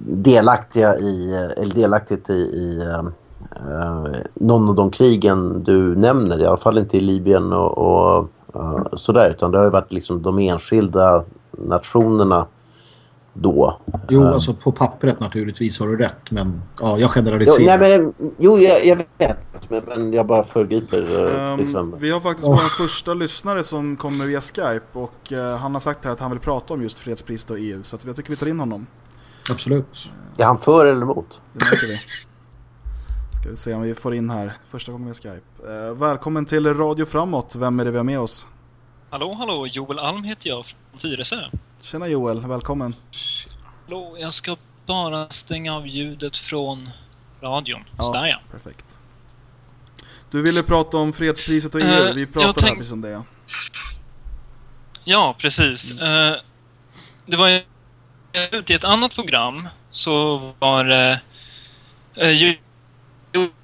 delaktiga i, eller delaktigt i, i uh, någon av de krigen du nämner. I alla fall inte i Libyen och, och sådär. Utan det har ju varit liksom de enskilda nationerna då. Jo, Um, alltså på pappret naturligtvis har du rätt. Men ja, jag Jo, generaliserar. nej, men, jo jag, jag vet. Men, men jag bara föregriper. eh, Ehm, liksom. Vi har faktiskt vår första lyssnare som kommer via Skype och eh, han har sagt här att han vill prata om just fredspriset och EU. Så att jag tycker vi tar in honom. Absolut. Är han för eller emot? Det märker vi. Ska vi se om vi får in här. Första gången via Skype. Eh, välkommen till Radio Framåt. Vem är det vi har med oss? Hallå, hallå, Joel Alm heter jag från Tyresö. Tjena Joel, välkommen. Hallå, jag ska bara stänga av ljudet från radion. Ja. Ja. Perfekt. Du ville prata om fredspriset och EU. Eh, Vi pratade här tänk- precis om det. Ja, precis. Eh, det var ju i ett annat program så var det eh, Jo-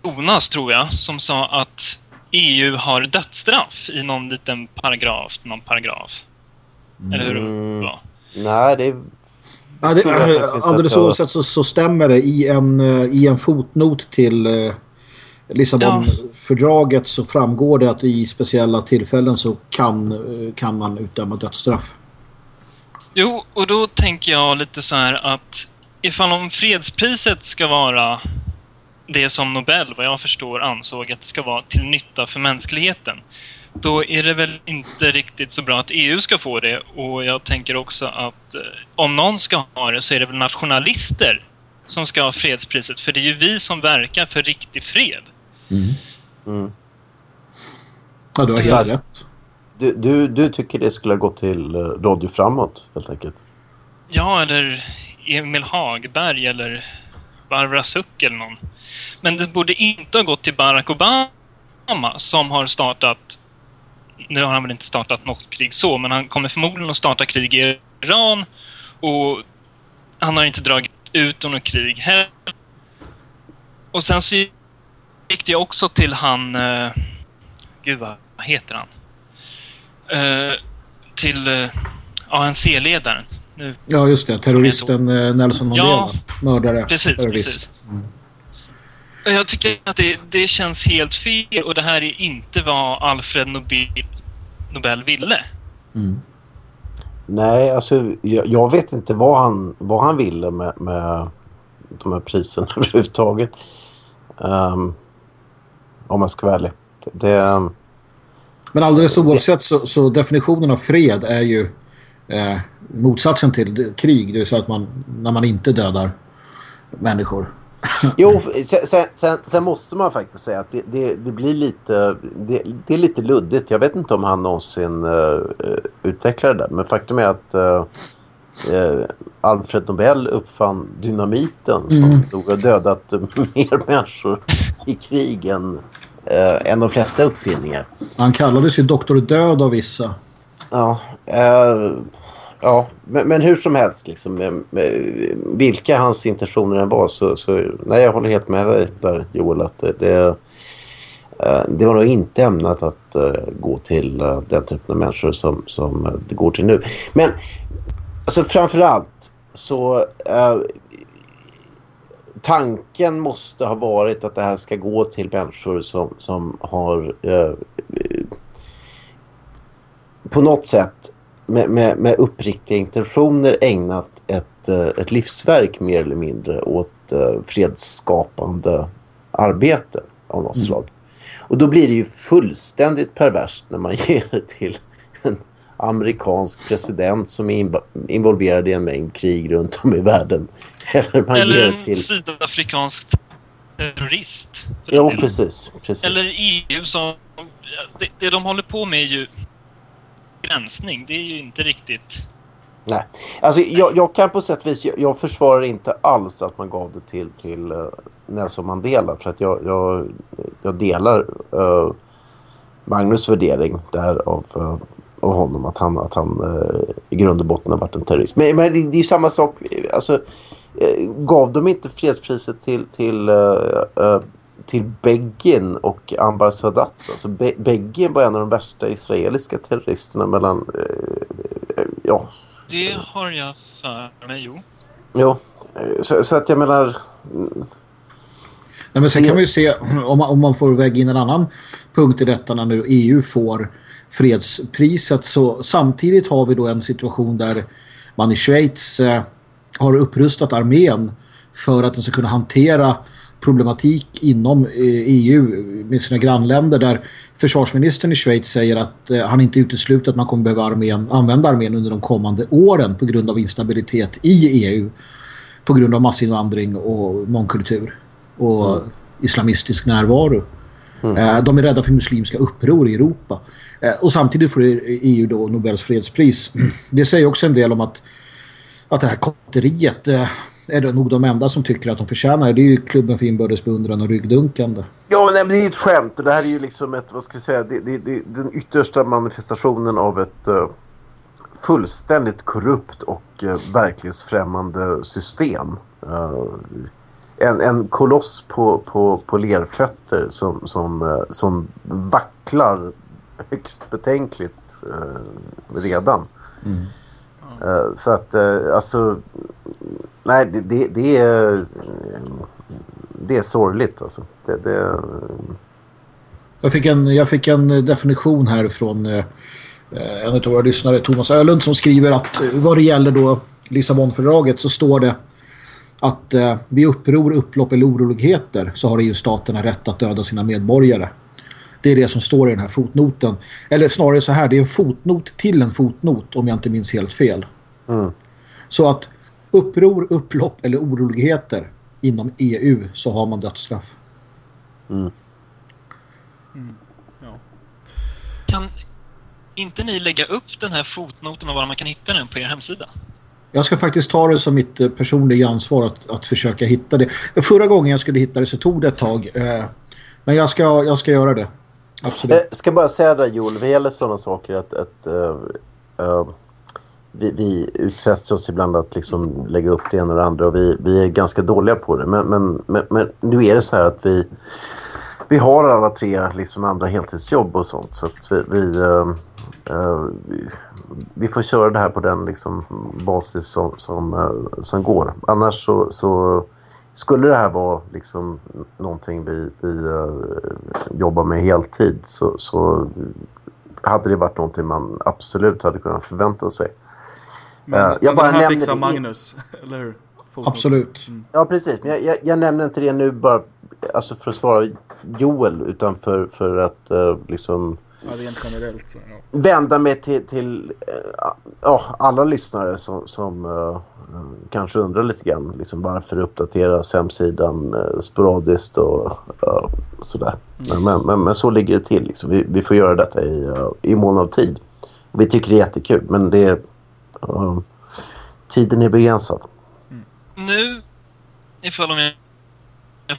Jonas, tror jag, som sa att EU har dödsstraff i någon liten paragraf, någon paragraf. Eller hur Mm. det var. Nej, det är... Ja, det, alldeles oavsett så, så stämmer det. I en, eh, I en fotnot till eh, Lissabonfördraget så framgår det att i speciella tillfällen så kan, eh, kan man utdöma dödsstraff. Jo, och då tänker jag lite så här att ifall om fredspriset ska vara det som Nobel, vad jag förstår, ansåg att det ska vara till nytta för mänskligheten. Då är det väl inte riktigt så bra att EU ska få det och jag tänker också att eh, om någon ska ha det så är det väl nationalister som ska ha fredspriset för det är ju vi som verkar för riktig fred. Mm. Ja, du har helt rätt. Du, du, du tycker det skulle gått till eh, Radio Framåt, helt enkelt? Ja, eller Emil Hagberg eller Barbara Suck eller någon. Men det borde inte ha gått till Barack Obama som har startat nu har han väl inte startat något krig så, men han kommer förmodligen att starta krig i Iran och han har inte dragit ut något krig heller. Och sen så gick det också till han... Uh, gud, vad heter han? Uh, till eh, uh, ANC-ledaren. Nu Ja, just det. Terroristen eh, Nelson Mandela. Ja, Mördare. Precis, terrorist. precis. Jag tycker att det, det känns helt fel och det här är inte vad Alfred Nobel, Nobel ville. Mm. Nej, alltså jag, jag vet inte vad han, vad han ville med, med de här priserna överhuvudtaget. Um, om man ska vara ärlig. Det, det, Men alldeles oavsett så, så definitionen av fred är ju eh, motsatsen till krig. Det vill säga att man, när man inte dödar människor. Jo, sen, sen, sen, måste man faktiskt säga att det, det, det blir lite... Det, det är lite luddigt. Jag vet inte om han någonsin uh, utvecklade det. Men faktum är att uh, uh, Alfred Nobel uppfann dynamiten som Mm. dödat mer människor i krig än, än de flesta uppfinningar. Han kallades ju Doktor Död av vissa. Ja, ja men, men hur som helst, liksom, med, med, vilka hans intentioner än var så, så nej, jag håller helt med dig där Joel att det, det, eh, det var nog inte ämnat att eh, gå till eh, den typen av människor som, som det går till nu. Men alltså framförallt så eh, tanken måste ha varit att det här ska gå till människor som, som har eh, på något sätt med, med, med uppriktiga intentioner ägnat ett, eh, ett livsverk mer eller mindre åt eh, fredsskapande arbete av något slag. Och då blir det ju fullständigt perverst när man ger det till en amerikansk president som är inv- involverad i en mängd krig runt om i världen. Eller man ger Eller det en till... sydafrikansk terrorist. delen. precis. precis. Eller EU som... Det, det de håller på med är ju rensning, Det är ju inte riktigt Nej, alltså jag, jag kan på sätt och vis, jag, jag försvarar inte alls att man gav det till, till uh, Nelson Mandela för att jag, jag, jag delar uh, Magnus värdering där av, uh, av honom att han, att han uh, i grund och botten har varit en terrorist. Men, men det, det är samma sak, alltså gav de inte fredspriset till, till till Begin och Anbar Sadat. Alltså Be Begin var en av de värsta israeliska terroristerna mellan... Eh, ja. Det har jag för mig, jo. Jo, så, så att jag menar... Nej, men sen kan man ju se, om man, om man får väga in en annan punkt i detta när nu EU får fredspriset så samtidigt har vi då en situation där man i Schweiz eh, har upprustat armén för att den ska kunna hantera problematik inom EU med sina grannländer där försvarsministern i Schweiz säger att eh, han inte utesluter att man kommer behöva armén, använda armén under de kommande åren på grund av instabilitet i EU på grund av massinvandring och mångkultur och mm. islamistisk närvaro. Mm. Eh, de är rädda för muslimska uppror i Europa. Eh, och samtidigt får EU då Nobels fredspris. Det säger också en del om att, att det här kotteriet är det nog de enda som tycker att de förtjänar. Det är ju klubben för inbördes och ryggdunkande. Ja, men det är ett skämt. Det här är ju liksom ett, vad ska vi säga, det, det, det, den yttersta manifestationen av ett uh, fullständigt korrupt och uh, verklighetsfrämmande system. Uh, en, en koloss på, på, på lerfötter som, som, som vacklar högst betänkligt redan. Mm. Eh, så att eh, alltså nej, det, det, det, är det är sorgligt alltså. Det, det... Jag, fick en, jag fick en definition här från eh, en av våra lyssnare, Thomas Ölund, som skriver att vad det gäller då Lissabonfördraget så står det att eh, vid uppror, upplopp eller oroligheter så har EU-staterna rätt att döda sina medborgare. Det är det som står i den här fotnoten. Eller snarare så här, det är en fotnot till en fotnot om jag inte minns helt fel. Mm. Så att uppror, upplopp eller oroligheter inom EU så har man dödsstraff. Mm. Mm. Ja. Kan inte ni lägga upp den här fotnoten och var man kan hitta den på er hemsida? Jag ska faktiskt ta det som mitt eh, personliga ansvar att, att försöka hitta det. Förra gången jag skulle hitta det så tog det ett tag. Eh, men jag ska, jag ska göra det. Absolut. Jag ska bara säga det Joel, vad gäller sådana saker att, att uh, uh, vi, vi utfäster oss ibland att liksom lägga upp det ena och det andra och vi, vi är ganska dåliga på det. Men, men, men, men nu är det så här att vi, vi har alla tre liksom andra heltidsjobb och sånt så att vi, vi, uh, vi får köra det här på den liksom basis som, som, uh, som går. Annars så, så skulle det här vara liksom någonting vi, vi jobbar med heltid så, så hade det varit någonting man absolut hade kunnat förvänta sig. Men, uh, jag men bara den här fixar Magnus, eller hur? Absolut. Mm. Ja, precis. Men jag, jag, jag, nämner inte det nu bara alltså för att svara Joel utan för, för att uh, liksom... Ja, rent generellt. Så, ja. Vända mig till, till uh, alla lyssnare som, som uh, kanske undrar lite grann liksom varför uppdateras hemsidan uh, sporadiskt och sådär. Mm. Men, men, men, så ligger det till. Liksom. Vi, vi får göra detta i, i mån av tid. Vi tycker det är jättekul men det Um, tiden är begränsad. Mm. Nu, ifall om jag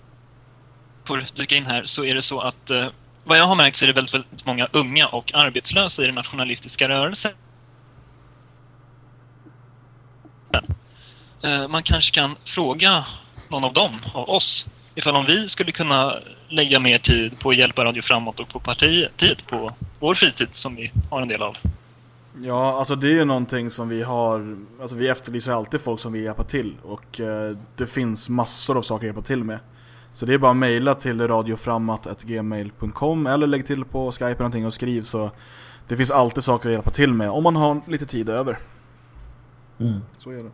får dyka in här, så är det så att uh, vad jag har märkt så är det väldigt, väldigt många unga och arbetslösa i den nationalistiska rörelsen. Uh, man kanske kan fråga någon av dem, av oss, ifall om vi skulle kunna lägga mer tid på att hjälpa Radio Framåt och på partiet på vår fritid som vi har en del av. Ja, alltså det är ju någonting som vi har, alltså vi efterlyser alltid folk som vill hjälpa till och eh, det finns massor av saker att hjälpa till med. Så det är bara att mejla till radioframmat.gmail.com eller lägg till på Skype eller någonting och skriv så det finns alltid saker att hjälpa till med om man har lite tid över. Mm. Så är det.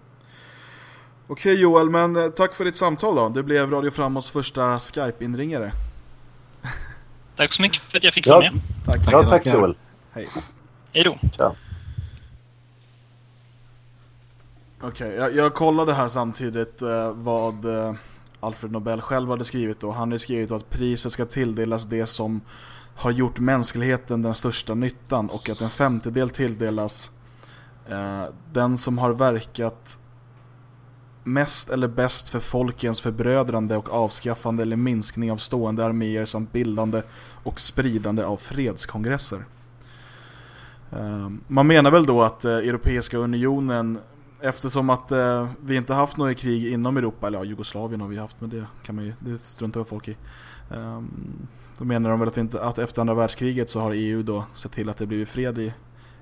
Okej Joel, men eh, tack för ditt samtal då. Det blev Radio Framåts första Skype-inringare. Tack så mycket för att jag fick vara med. Tack, tack, ja, tack Joel. Hej. Hej då. Tja. Okej, okay, jag, jag, kollade här samtidigt eh, vad eh, Alfred Nobel själv hade skrivit då. han har skrivit att priset ska tilldelas det som har gjort mänskligheten den största nyttan och att en femtedel tilldelas Eh, den som har verkat mest eller bäst för folkens förbrödrande och avskaffande eller minskning av stående arméer samt bildande och spridande av fredskongresser. Eh, Man menar väl då att eh, Europeiska unionen Eftersom att eh, vi inte haft några krig inom Europa, eller ja, Jugoslavien har vi haft, men det kan man ju, det struntar folk i. Um, då menar de väl att, vi inte, att efter andra världskriget så har EU då sett till att det blivit fred i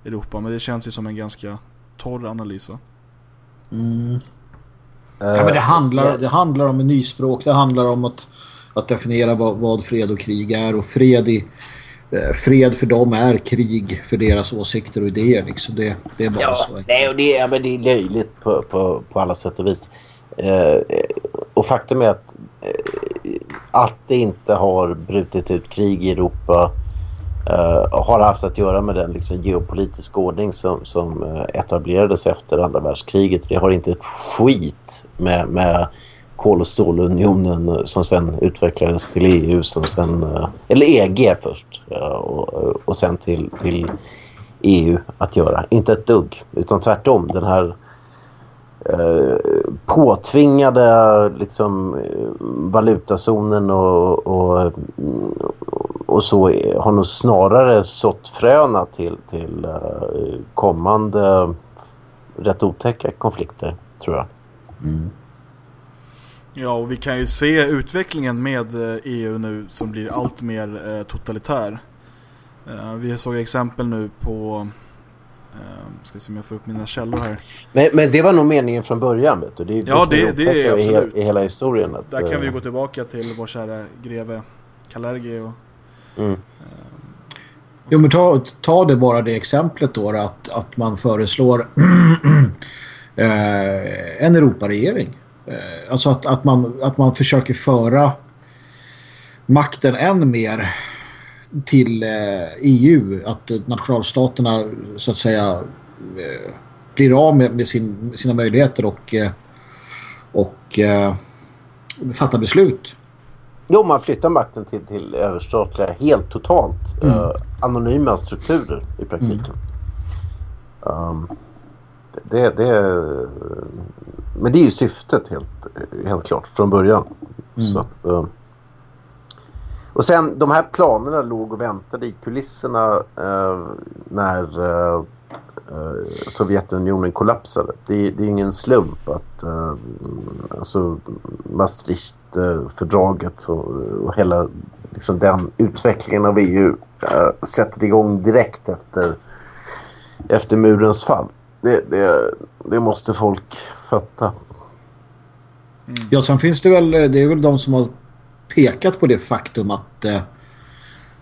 Europa, men det känns ju som en ganska torr analys va? Ja, men det, handlar, det handlar om en nyspråk. Det handlar om att, att definiera vad, vad fred och krig är. Och fred, i, eh, fred för dem är krig för deras åsikter och idéer. Liksom. Det, det är bara Ja, så. nej, och det, ja, men det är löjligt på, på, på alla sätt och vis. Eh, och faktum är att, eh, att det inte har brutit ut krig i Europa eh, har haft att göra med den liksom, geopolitiska ordning som, som eh, etablerades efter andra världskriget. Det har inte ett skit med, med kol- och stålunionen eh, som sen utvecklades till EU, som sen, eh, eller EG först eh, och, och sen till, till EU att göra. Inte ett dugg, utan tvärtom. Den här eh, påtvingade liksom, valutazonen och, och, och så har nog snarare sått fröna till, till kommande rätt otäcka konflikter, tror jag. Mm. Ja, och vi kan ju se utvecklingen med eh, EU nu som blir allt mer eh, totalitär. Eh, vi såg exempel nu på, ska se om jag får upp mina källor här. Men, men det var nog meningen från början, vet du. Det är Ja, det- är det är otäcka i, absolut. i hela historien. Att, Där kan vi ju gå tillbaka till vår kära greve Kalergi och Mm. Jo, men ta, ta det bara det exemplet då att, att man föreslår en Europaregering. Eh, alltså att, att, man, att man försöker föra makten än mer till eh, EU. Att nationalstaterna så att säga eh, blir av med, med sin, sina möjligheter och, och fattar beslut. Jo, man flyttar makten till, till överstatliga helt totalt eh, anonyma strukturer i praktiken. Um, det, det, men det är ju syftet helt, helt klart från början. Så att, eh, och sen de här planerna låg och väntade i kulisserna eh, när eh, eh, Sovjetunionen kollapsade. Det, är- det är ingen slump att eh, alltså Maastrichtfördraget och, och hela liksom den utvecklingen av EU eh, sätter igång direkt efter, efter murens fall. Det, det, det måste folk fatta. Ja, sen finns det väl, det är väl de som har pekat på det faktum att, eh,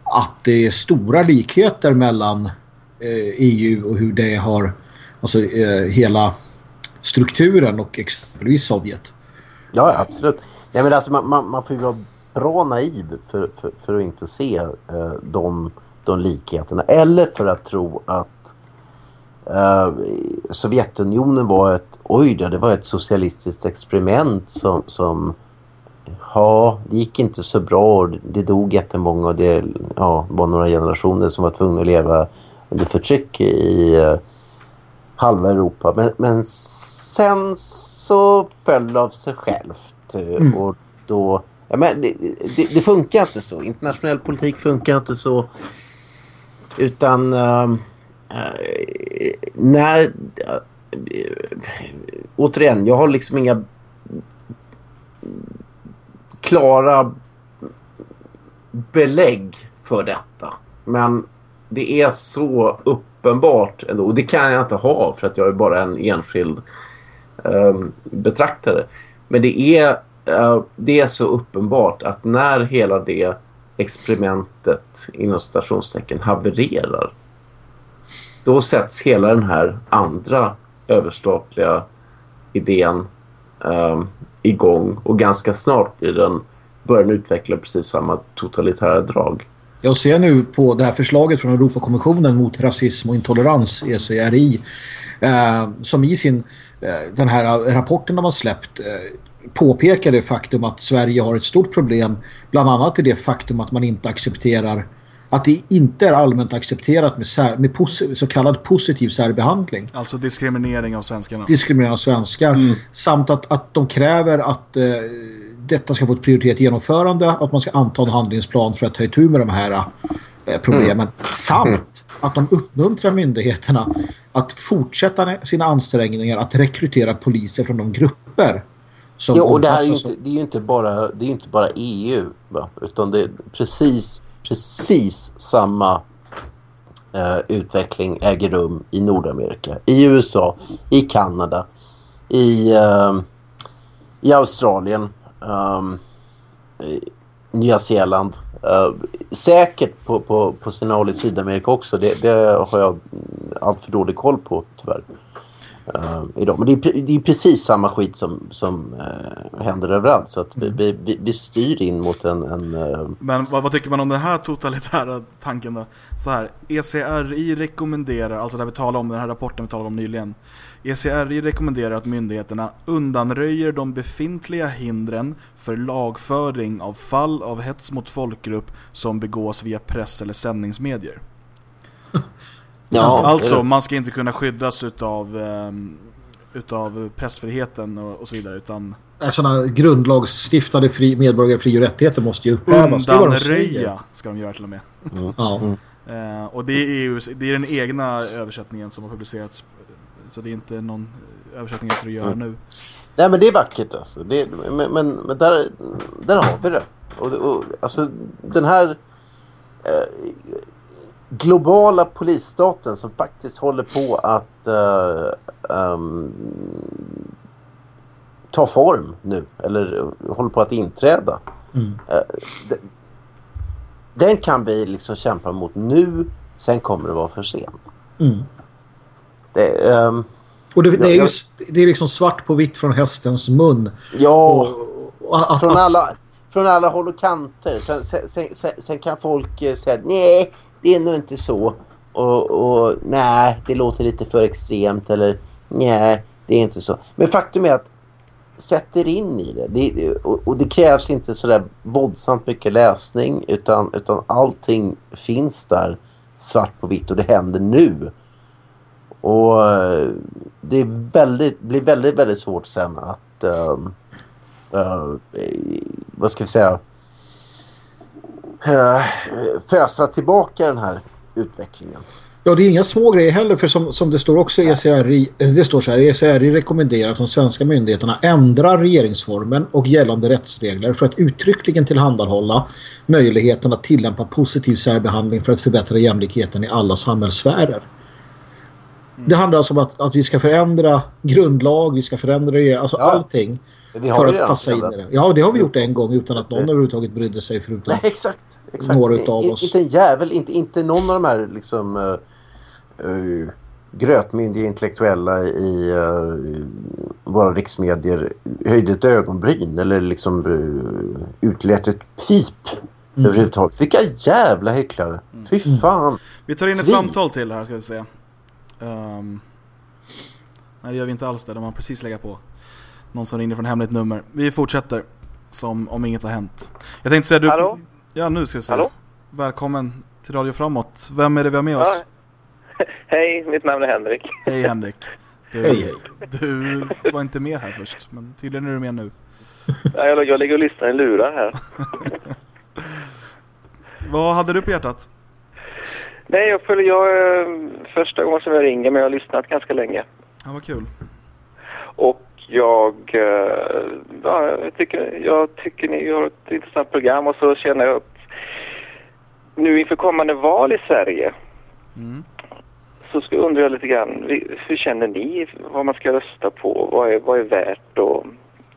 att det är stora likheter mellan eh, EU och hur det har, alltså eh, hela strukturen och exempelvis Sovjet. Ja, ja, absolut. Nej, men alltså, man, man, man får ju vara bra naiv för, för, för att inte se eh, de, de likheterna. Eller för att tro att eh, Sovjetunionen var ett, oj då, det var ett socialistiskt experiment som, som ja, det gick inte så bra det dog jättemånga och det ja, var några generationer som var tvungna att leva under förtryck i eh, halva Europa. Men, men sen så föll det av sig självt. eh, Och då... Ja, men det, det, det funkar inte så. Internationell politik funkar inte så. Utan... ehm, eh, när... Eh, återigen, jag har liksom inga klara belägg för detta. Men det är så uppenbart ändå. Och det kan jag inte ha för att jag är bara en enskild um, betraktare. Men det är, eh, det är så uppenbart att när hela det experimentet inom citationstecken havererar då sätts hela den här andra överstatliga idén um, igång och ganska snart blir den, börjar den utveckla precis samma totalitära drag. Jag ser nu på det här förslaget från Europakommissionen mot rasism och intolerans, ECRI, eh, som i sin, eh, den här rapporten de har släppt eh, påpekar det faktum att Sverige har ett stort problem, bland annat i det faktum att man inte accepterar att det inte är allmänt accepterat med, sär, med så kallad positiv särbehandling. Alltså diskriminering av svenskarna. Diskriminering av svenskar. Samt att, att de kräver att eh, detta ska få ett prioriterat genomförande. Att man ska anta en handlingsplan för att ta itu med de här eh, problemen. Samt att de uppmuntrar myndigheterna att fortsätta sina ansträngningar att rekrytera poliser från de grupper som Jo, och det här är ju inte, det är ju inte bara, det är inte bara EU, va? utan det är precis, precis samma eh, utveckling äger rum i Nordamerika, i USA, i Kanada, i, eh, i Australien, eh, i Nya Zeeland. eh, säkert på, på, på sina håll i Sydamerika också. Det, det har jag allt för dålig koll på tyvärr eh, idag. Men det är, det är precis samma skit som, som eh, händer överallt. Så att vi, vi, vi, vi styr in mot en... en eh, Men vad, vad tycker man om den här totalitära tanken då? Så här, ECRI rekommenderar, alltså där vi talar om den här rapporten vi talade om nyligen. ECRI rekommenderar att myndigheterna undanröjer de befintliga hindren för lagföring av fall av hets mot folkgrupp som begås via press eller sändningsmedier. ja, alltså, man ska inte kunna skyddas utav, ehm, utav pressfriheten och, och så vidare, utan sådana grundlagsstiftade fri, medborgerliga fri- och rättigheter måste ju upphävas. Undanröja ska de göra till och med. Ja. Eh, och det är, EUs, det är den egna översättningen som har publicerats. Så det är inte någon översättning som du gör nu. Nej men det är vackert alltså. Det, men men, men där, där har vi det. Och, och, alltså den här eh, globala polisstaten som faktiskt håller på att eh, ehm, ta form nu. Eller håller på att inträda. Mm. Eh, de, den kan vi liksom kämpa mot nu. Sen kommer det vara för sent. Mm. Det, ehm, Och det, det är ju det är liksom svart på vitt från hästens mun. ja. Och, och, att, Från alla, från alla håll och kanter. Sen, sen, sen, sen, kan folk eh, säga nej, det är nog inte så. Och, och nej, det låter lite för extremt. Eller nej, det är inte så. Men faktum är att sätt er in i det. det och, och det krävs inte sådär våldsamt mycket läsning. Utan, utan allting finns där svart på vitt och det händer nu. Och det är väldigt, blir väldigt, väldigt svårt sen att um, uh, vad ska vi säga fösa tillbaka den här utvecklingen. ja, det är inga små grejer heller. För som, som det står också i ECRI, eh, det står så här, ECRI rekommenderar att de svenska myndigheterna ändrar regeringsformen och gällande rättsregler för att uttryckligen tillhandahålla möjligheten att tillämpa positiv särbehandling för att förbättra jämlikheten i alla samhällssfärer. Det handlar alltså om att, att vi ska förändra grundlag, vi ska förändra alltså Ja. allting Vi har för att passa in i det. Ja, det har vi gjort en gång utan att någon överhuvudtaget brydde sig förutom... Nej, exakt. exakt. Några utav I- oss. Inte en jävel, inte, inte någon av de här liksom uh, uh, grötmyndiga intellektuella i uh, våra riksmedier höjde ett ögonbryn eller liksom uh, utlät ett pip Mm. överhuvudtaget. Vilka jävla hycklare. Fy fan. Vi tar in ett Svin. samtal till här ska vi se. Um, nej det gör vi inte alls det, de har precis lägga på. Någon som ringer från hemligt nummer. Vi fortsätter. Som om inget har hänt. Jag tänkte säga du... Hallå? Ja nu ska vi se. Hallå? Välkommen till Radio Framåt. Vem är det vi har med oss? Ja. Hej, mitt namn är Henrik. Hej Henrik. Du, Hej, hej. du var inte med här först, men tydligen är du med nu. Ja, Jag, jag ligger och lyssnar i lurar här. Vad hade du på hjärtat? Nej, jag följer jag, är första gången som jag ringer, men jag har lyssnat ganska länge. Ja, vad kul. Och jag, eh, ja, jag, tycker, jag tycker ni har ett intressant program och så känner jag att nu inför kommande val i Sverige Mm. så ska undrar jag lite grann, hur känner ni vad man ska rösta på? Vad är, vad är värt och,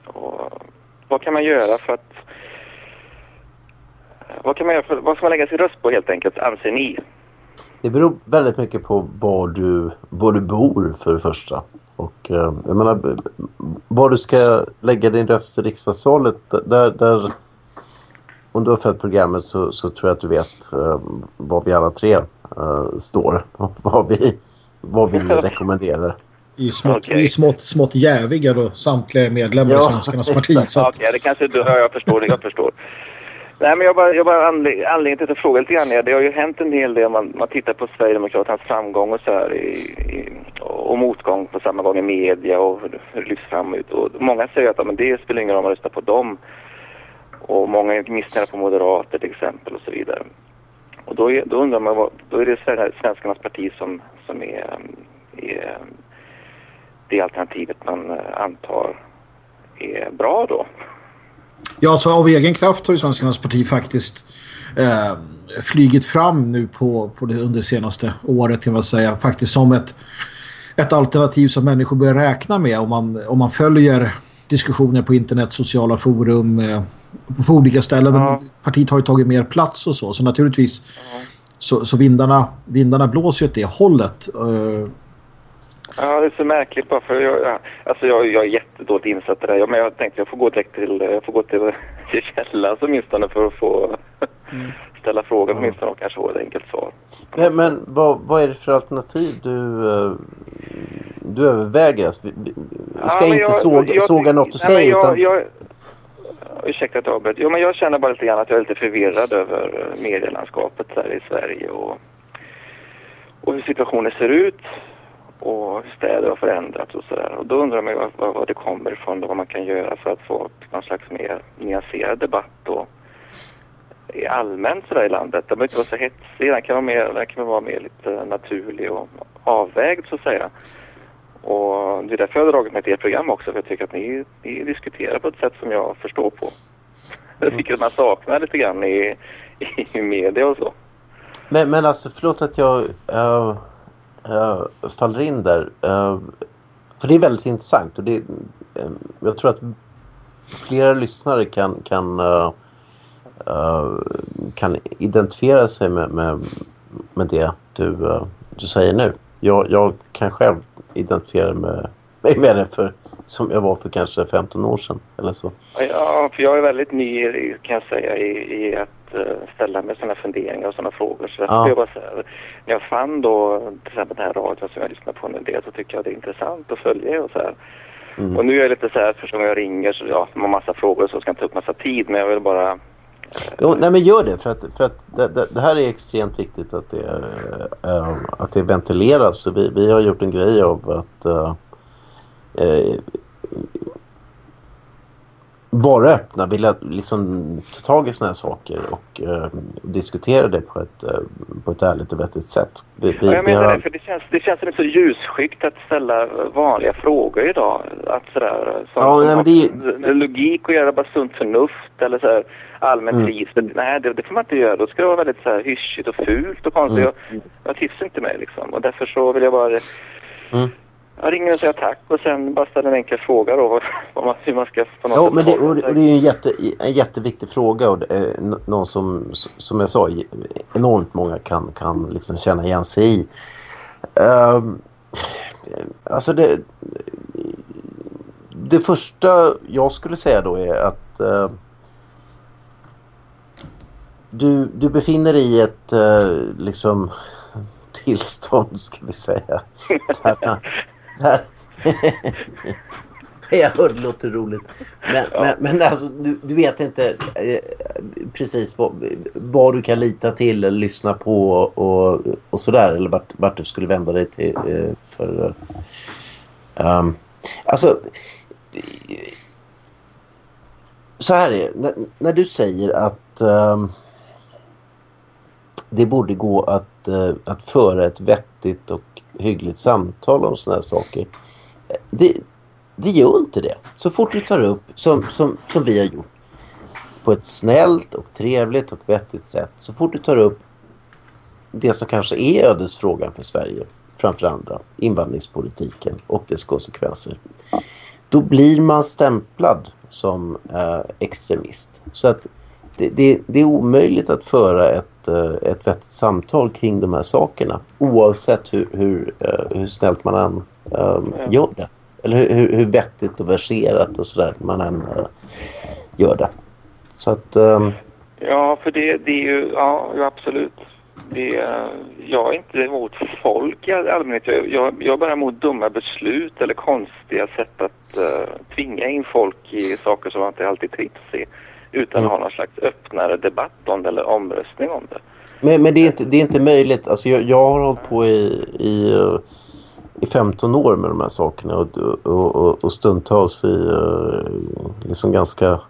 och vad kan man göra för att vad kan man göra för, vad ska man lägga sin röst på helt enkelt, anser ni? Det beror väldigt mycket på var du, var du bor för det första. Och eh, jag menar, var du ska lägga din röst i riksdagsvalet, där, där om du har följt programmet så, så tror jag att du vet eh, var vi alla tre eh, står och vad vi, vad vi rekommenderar. Vi är smått, vi är smått, smått jäviga då, samtliga medlemmar i Ja, Svenskarnas parti. att, Okej, det kanske du, ja, jag förstår jag förstår. Nej, men jag bara, jag bara anled anledningen till att jag frågar lite grann är det har ju hänt en hel del man, man tittar på Sverigedemokraternas framgång och så här i, i, och motgång på samma gång i media och hur det lyfts fram ut. Och många säger att ja, men det spelar ingen roll om man röstar på dem. Och många är missnöjda på moderater till exempel och så vidare. Och då, är, då undrar man, vad, då är det svenskarnas parti som, som är, är det alternativet man eh, antar är bra då. Ja, så av egen kraft har ju Svenskarnas parti faktiskt eh, flygit fram nu på, på det, under det senaste året kan man säga. Faktiskt som ett, ett alternativ som människor börjar räkna med om man, om man följer diskussioner på internet, sociala forum, eh, på olika ställen. Ja. Partiet har ju tagit mer plats och så. Så naturligtvis så, så vindarna, vindarna blåser ju åt det hållet. Eh, Ja, det är så märkligt bara för jag, alltså jag, jag är jättedåligt insatt i det här. Men jag tänkte jag får gå direkt till, jag får gå till, till källan åtminstone för att få ställa frågan åtminstone och kanske få ett enkelt svar. Men, men vad, vad är det för alternativ du, eh, du överväger? Alltså, vi, vi ska Ja, inte jag- såga, jag- såga något du nej, säger jag, utan... jag, ursäkta att jag avbröt. Jo, men jag känner bara lite grann att jag är lite förvirrad över eh, medielandskapet här i Sverige och, och hur situationen ser ut och hur städer har förändrats och sådär. Och då undrar man ju vad, vad, det kommer ifrån och vad man kan göra för att få någon slags mer nyanserad debatt då. i allmänt sådär i landet. Den behöver inte vara så hetsig, den kan vara mer, den kan vara mer lite naturlig och avvägd så att säga. Och det är därför jag har dragit mig till ert program också, för jag tycker att ni, ni diskuterar på ett sätt som jag förstår på. Jag tycker att man saknar lite grann i, i media och så. Men, men alltså förlåt att jag Uh Eh, uh, faller in där. Uh, eh, för det är väldigt intressant och det, uh, jag tror att flera lyssnare kan, kan, kan identifiera sig med, med, med det du, du säger nu. Jag, jag kan själv identifiera mig med det för, som jag var för kanske 15 år sedan eller så. Ja, för jag är väldigt ny i- kan jag säga i, i att ställa mig sådana funderingar och sådana frågor. Så Ja. jag bara säga, när jag fann då till exempel den här radion som jag lyssnar på en del så tycker jag det är intressant att följa och så här. Mm. Och nu är jag lite så här, första gången jag ringer så ja, har massa frågor så ska jag inte ta upp massa tid men jag vill bara Jo, nej men gör det för att, för att det, det, det här är extremt viktigt att det, äh, att det ventileras. Så vi, vi har gjort en grej av att äh, vara öppna, vilja liksom ta tag i såna här saker och äh, diskutera det på ett, äh, på ett ärligt och vettigt sätt. Vi, vi, Ja, jag menar har, det, för det känns, det känns lite så ljusskyggt att ställa vanliga frågor idag. Att sådär, som, Ja, som nej, men det logik och göra bara sunt förnuft eller så här, allmän Mm. trivsel. Nej, det, det får man inte göra. Då ska det vara väldigt så här hyschigt och fult och konstigt. Mm. Jag, jag trivs inte med liksom. Och därför så vill jag bara... Mm. Jag ringer och säger tack och sen bara ställa en enkel fråga då. vad- man, hur man ska på något Ja, men det, och det, sig. och det är ju en, jätte, en jätteviktig fråga och n- någon som, som jag sa, enormt många kan, kan liksom känna igen sig i. Ehm, alltså det, det första jag skulle säga då är att eh, du, du befinner dig i ett eh, liksom tillstånd ska vi säga. Där, där, jag hörde det låter roligt. Men, men, men alltså, du, du vet inte eh, precis vad, vad du kan lita till eller lyssna på och, och sådär. Eller vart, vart du skulle vända dig till. Eh, för, um, alltså, så här är det. När, när du säger att ehm, det borde gå att, eh, att föra ett vettigt och hyggligt samtal om sådana här saker. Det, det gör inte det. Så fort du tar upp, som, som, som vi har gjort, på ett snällt och trevligt och vettigt sätt. Så fort du tar upp det som kanske är ödesfrågan för Sverige, framför andra, invandringspolitiken och dess konsekvenser. Då blir man stämplad som eh, extremist. Så att det, det, det är omöjligt att föra ett, eh, ett vettigt samtal kring de här sakerna. Oavsett hur, hur, eh, hur snällt man än eh, gör det. Eller hur, hur, vettigt och verserat och sådär man än eh, gör det. Så att... ehm, Ja, för det, det är ju, ja, absolut. Det, jag är inte emot folk i all- allmänhet. Jag, jag, jag är bara emot dumma beslut eller konstiga sätt att uh, tvinga in folk i saker som man inte alltid trivs i. Utan att ha någon slags öppnare debatt om det eller omröstning om det. Men, men det, är inte, det är inte möjligt. Alltså jag, jag har hållit på i, i, eh, i 15 år med de här sakerna och, och, och, och stundtals i eh, liksom ganska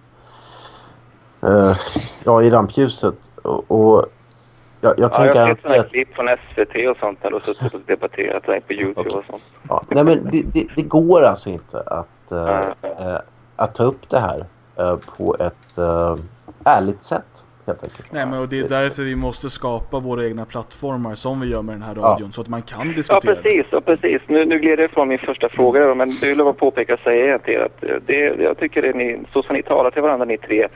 eh, ja, i rampljuset. Och, och jag, jag Ja, kan jag har sett sådana klipp från SVT och sånt där och suttit och debatterat där på Youtube och sånt. ja, nej, men det, det, det går alltså inte att, eh, eh, att ta upp det här på ett eh, ärligt sätt. Nej men och det är därför vi måste skapa våra egna plattformar som vi gör med den här Ja. radion så att man kan Ja, diskutera. precis. Ja, precis. Nu, nu gled jag ifrån min första fråga, men det vill jag bara påpeka och säga till er att eh, det, jag tycker det är ni, så som ni talar till varandra ni tre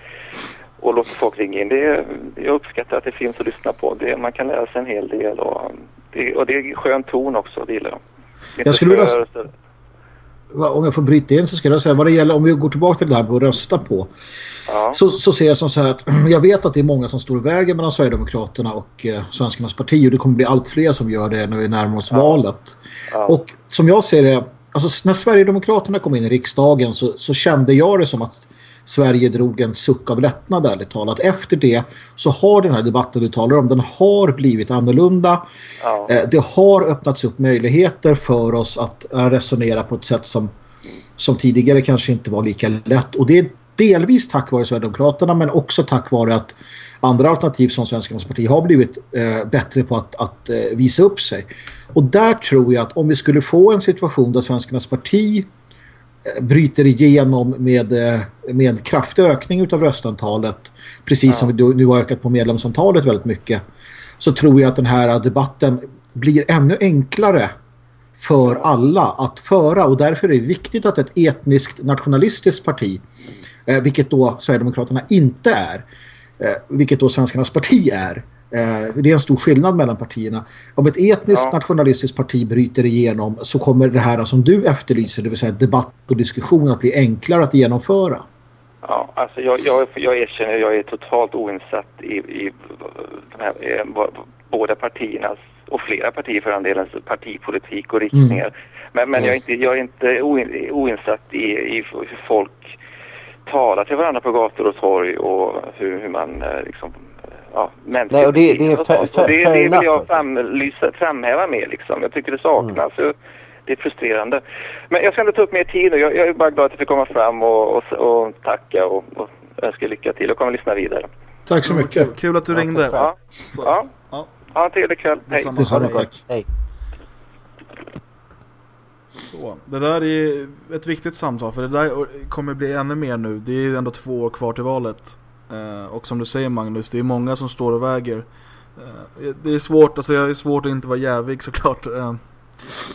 och låter folk ringa in, det, är- jag uppskattar att det finns att lyssna på. Det, man kan lära sig en hel del och det, och det är skön ton också, det gillar jag. Jag skulle vilja- Om jag får bryta in så ska jag säga vad det gäller om vi går tillbaka till det här med att rösta på. Ja, Så, så ser jag som så här att jag vet att det är många som står i vägen mellan Sverigedemokraterna och eh, Svenskarnas parti och det kommer bli allt fler som gör det när vi närmar oss valet. ja, Och som jag ser det, alltså när Sverigedemokraterna kom in i riksdagen så, så kände jag det som att Sverige drog en suck av lättnad ärligt talat. Efter det så har den här debatten du talar om, den har blivit annorlunda. ja, Eh, Det har öppnats upp möjligheter för oss att eh, resonera på ett sätt som, som tidigare kanske inte var lika lätt. Och det är delvis tack vare Sverigedemokraterna men också tack vare att andra alternativ som Svenskarnas parti har blivit eh, bättre på att, att eh, visa upp sig. Och där tror jag att om vi skulle få en situation där Svenskarnas parti bryter igenom med, eh, med en kraftig ökning utav röstantalet precis som vi nu har ökat på medlemsantalet väldigt mycket så tror jag att den här debatten blir ännu enklare för alla att föra. Och därför är det viktigt att ett etniskt nationalistiskt parti eh, vilket då Sverigedemokraterna inte är eh, vilket då Svenskarnas parti är eh, det är en stor skillnad mellan partierna. Om ett etniskt Ja. nationalistiskt parti bryter igenom så kommer det här som du efterlyser, det vill säga debatt och diskussion att bli enklare att genomföra. ja. Alltså jag, jag, jag erkänner, jag är totalt oinsatt i, i här, eh, båda partiernas och flera partier för den delen partipolitik och riktningar. Men, men jag är inte, jag är inte oin, oinsatt i, i hur folk talar till varandra på gator och torg och hur, hur man eh, liksom Ja, mänskligt Nej, och det- det är och sånt. fa- Och det, det vill jag alltså. framlysa, framhäva mer liksom. Jag tycker det saknas. Så Det är frustrerande. Men jag ska inte ta upp mer tid nu. Jag, jag är bara glad att jag fick komma fram och, och, och tacka och, och önska lycka till. Jag kommer lyssna vidare. Tack så mycket. Kul, kul att du ringde. Ja, Så, ja. ja. en trevlig kväll. Hej. Detsamma. Tack. Hej. Så, det där är ett viktigt samtal för det där kommer bli ännu mer nu. Det är ju ändå två år kvar till valet. Eh, och som du säger Magnus, det är många som står och väger. Eh, det är svårt, alltså jag är svårt att inte vara jävig såklart. Eh,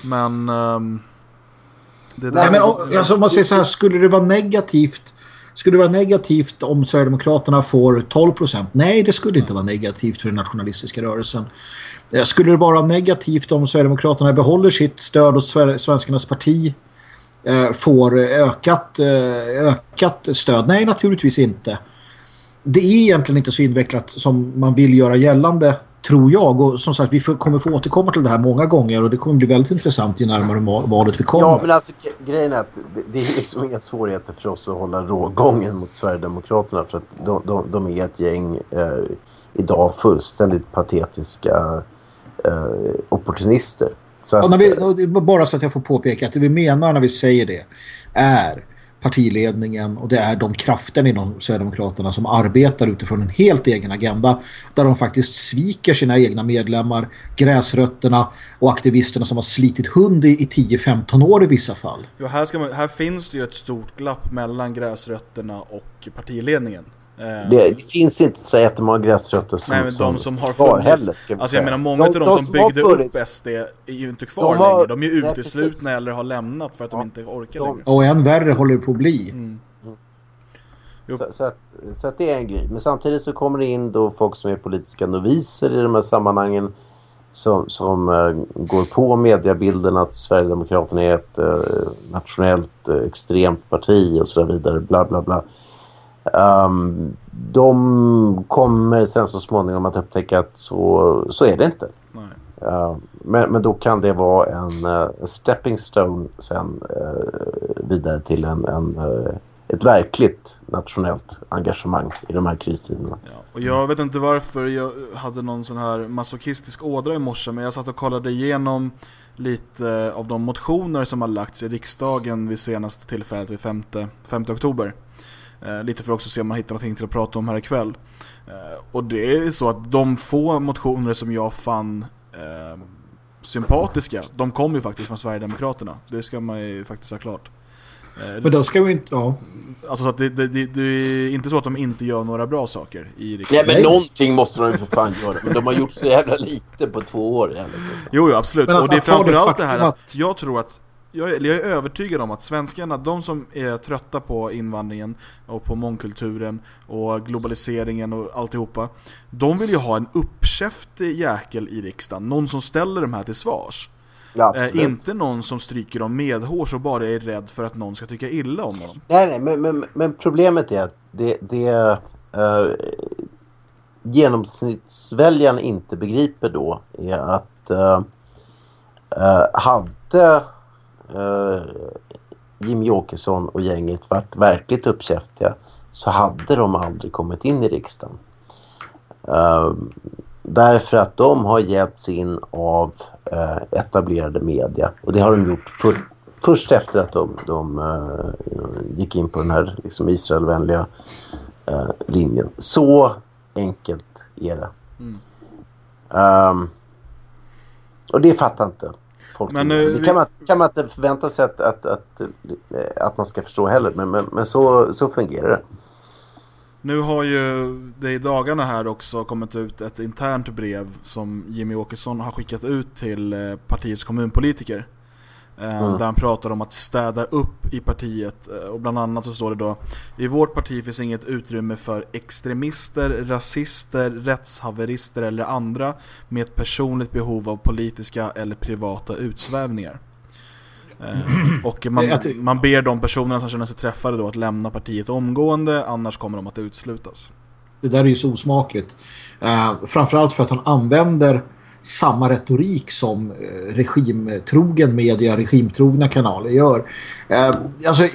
men... ehm, det Nej, men alltså, om man säger så här, skulle det vara negativt skulle det vara negativt om Sverigedemokraterna får 12 procent? Nej, det skulle inte vara negativt för den nationalistiska rörelsen. Skulle det vara negativt om Sverigedemokraterna behåller sitt stöd Sver- Svenskarnas parti får ökat, ökat stöd? Nej, naturligtvis inte. Det är egentligen inte så invecklat som man vill göra gällande, tror jag. Och som sagt, vi får, kommer få återkomma till det här många gånger och det kommer bli väldigt intressant ju närmare ma- valet vi kommer. Ja, men alltså grejen är att det, det är liksom inga svårigheter för oss att hålla rågången mot Sverigedemokraterna för att de, de, de är ett gäng eh, idag fullständigt patetiska eh, opportunister. Så Ja, att, när vi, eh, bara så att jag får påpeka att det vi menar när vi säger det är partiledningen och det är de krafter inom Sverigedemokraterna som arbetar utifrån en helt egen agenda där de faktiskt sviker sina egna medlemmar, gräsrötterna och aktivisterna som har slitit hund i, i 10-15 år i vissa fall. Ja, här, ska man, här finns det ju ett stort glapp mellan gräsrötterna och partiledningen. Eh, det, det finns inte så jättemånga gräsrötter som, Nej men de som har kvar funnits. heller. Ska alltså jag menar många av de, som byggde upp SD är ju inte kvar De har- längre. De är ju uteslutna precis. eller har lämnat för att de Ja. inte orkar De- längre. Och än värre håller det på att bli. Mm. Jo. Så, så, att, så att det är en grej. Men samtidigt så kommer det in då folk som är politiska noviser i de här sammanhangen som, som eh, går på mediebilden att Sverigedemokraterna är ett eh, nationellt eh, extremt parti och så där vidare. Bla bla bla. Ehm, de kommer sen så småningom att upptäcka att så, så är det inte. Ja, men, men då kan det vara en, en stepping stone sen eh, vidare till en, en, eh, ett verkligt nationellt engagemang i de här kristiderna. Ja, och jag vet inte varför jag hade någon sån här masochistisk ådra i morse men jag satt och kollade igenom lite av de motioner som har lagts i riksdagen vid senaste tillfället vid 5, 5 oktober. Eh, lite för att också se om man hittar någonting till att prata om här ikväll. Eh, och det är så att de få motioner som jag fann eh, sympatiska, de kom ju faktiskt från Sverigedemokraterna. Det ska man ju faktiskt ha klart. Eh, Men då ska vi inte... Ja. Alltså så att det, det, det, det är inte så att de inte gör några bra saker i Nej, riksdagen. men Nej. någonting måste de ju för fan göra. Men de har gjort så jävla lite på två år. Jävligt. alltså. Jo, jo absolut. Men och det är det framförallt det här att jag tror att jag är, jag är övertygad om att svenskarna, de som är trötta på invandringen och på mångkulturen och globaliseringen och alltihopa, de vill ju ha en uppkäftig jäkel i riksdagen, någon som ställer de här till svars. Ja, Eh, inte någon som stryker dem medhårs och bara är rädd för att någon ska tycka illa om dem. Nej, nej, men, men, men problemet är att det, det uh, genomsnittsväljaren inte begriper då är att uh, uh, hade uh, Jimmy Åkesson och gänget varit verkligt uppkäftiga så hade de aldrig kommit in i riksdagen. Uh, därför att de har hjälpts in av uh, etablerade media och det har de gjort för, först efter att de, de uh, gick in på den här liksom, Israelvänliga uh, linjen. Så enkelt är det. Mm. Um, och det fattar inte folk. Men, eh, det kan man, kan man inte förvänta sig att, att, att, eh, att man ska förstå heller. Men, men, men så, så fungerar det. Nu har ju det i dagarna här också kommit ut ett internt brev som Jimmy Åkesson har skickat ut till eh, partiets kommunpolitiker. Eh, Mm. Där han pratar om att städa upp i partiet eh, och bland annat så står det då I vårt parti finns inget utrymme för extremister, rasister, rättshaverister eller andra med ett personligt behov av politiska eller privata utsvävningar. Eh, och man, man ber de personerna som känner sig träffade då att lämna partiet omgående, annars kommer de att utslutas. Det där är ju så osmakligt. Uh, framförallt för att han använder samma retorik som eh, regimtrogen media, regimtrogna kanaler gör. Eh, alltså,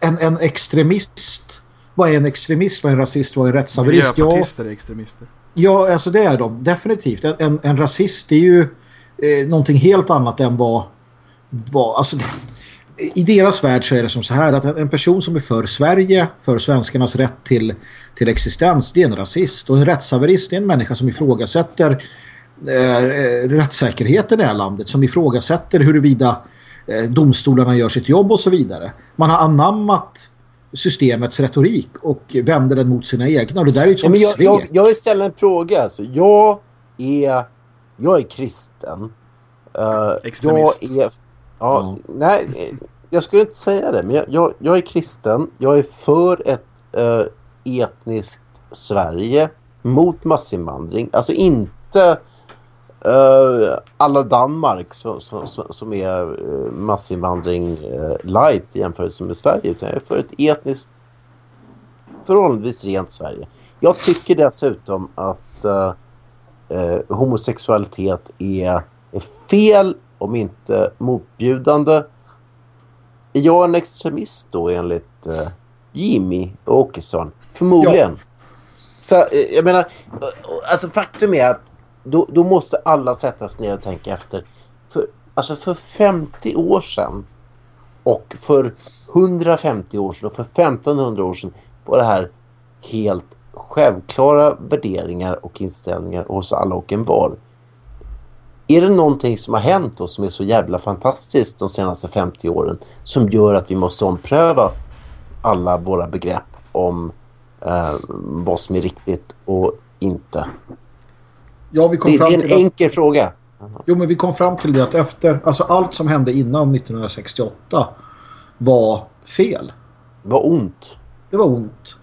en, en extremist... Vad är en extremist? Vad är en rasist? Vad är en rättshaverist? Ja, Miljöpartister är extremister. Ja, alltså det är de. Definitivt. En, en, en rasist är ju eh, någonting helt annat än vad... vad alltså, I deras värld så är det som så här att en, en person som är för Sverige, för svenskarnas rätt till, till existens, det är en rasist. Och en rättshaverist är en människa som ifrågasätter eh, rättssäkerheten i det här landet. Som ifrågasätter huruvida eh, domstolarna gör sitt jobb och så vidare. Man har anammat systemets retorik och vänder den mot sina egna. Och det där är ju ett Ja, jag, jag, jag vill ställa en fråga. Alltså. Jag, är, jag är kristen. Eh, Extremist. Jag är, ja, Nej, eh, jag skulle inte säga det. Men jag, jag, jag är kristen. Jag är för ett eh, etniskt Sverige mot massinvandring. Alltså inte eh, alla Danmark som, som, som- är eh, massinvandring eh, light i jämförelse med Sverige. Utan jag är för ett etniskt förhållandevis rent Sverige. Jag tycker dessutom att eh, eh, homosexualitet är, är fel om inte motbjudande. Är jag en extremist då enligt eh, Jimmy Åkesson? Förmodligen. Så eh, jag menar, alltså faktum är att då, då måste alla sätta sig ner och tänka efter. För, alltså för 50 år sedan och för 150 år sedan och för 1500 år sedan var det här helt självklara värderingar och inställningar hos alla och en var. Är det någonting som har hänt och som är så jävla fantastiskt de senaste 50 åren som gör att vi måste ompröva alla våra begrepp om eh, vad som är riktigt och inte? Ja, vi kom Det, det fram är till en att, enkel fråga. jo, men vi kom fram till det att efter, alltså allt som hände innan 1968 var fel. Vad ont. Det var ont.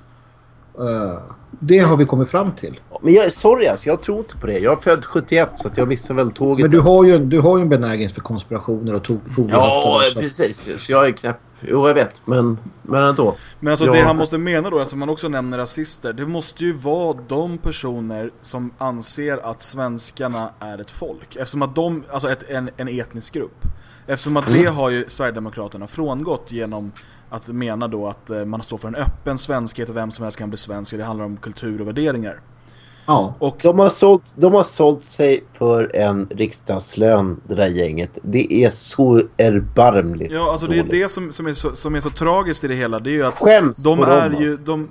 Eh, det har vi kommit fram till. Men jag, sorry alltså, jag tror inte på det. Jag är född 71 så att jag missar väl tåget. Men du har ju, du har ju en benägenhet för konspirationer och tog Ja, så att- precis. Så jag är knappt... Jo, jag vet. Men, men ändå. Men alltså Ja. det han måste mena då, eftersom man också nämner rasister, det måste ju vara de personer som anser att svenskarna är ett folk. Eftersom att de, alltså ett, en, en etnisk grupp. Eftersom att det har ju Sverigedemokraterna frångått genom att mena då att eh, man står för en öppen svenskhet och vem som helst kan bli svensk och det handlar om kultur och värderingar. Ja. Och De har, sålt, de har sålt sig för en riksdagslön, det där gänget. Det är så erbarmligt Ja, alltså det är dåligt. det som, som, är så, som är så tragiskt i det hela. Det är ju att Skäms de på dem, är alltså. ju, de,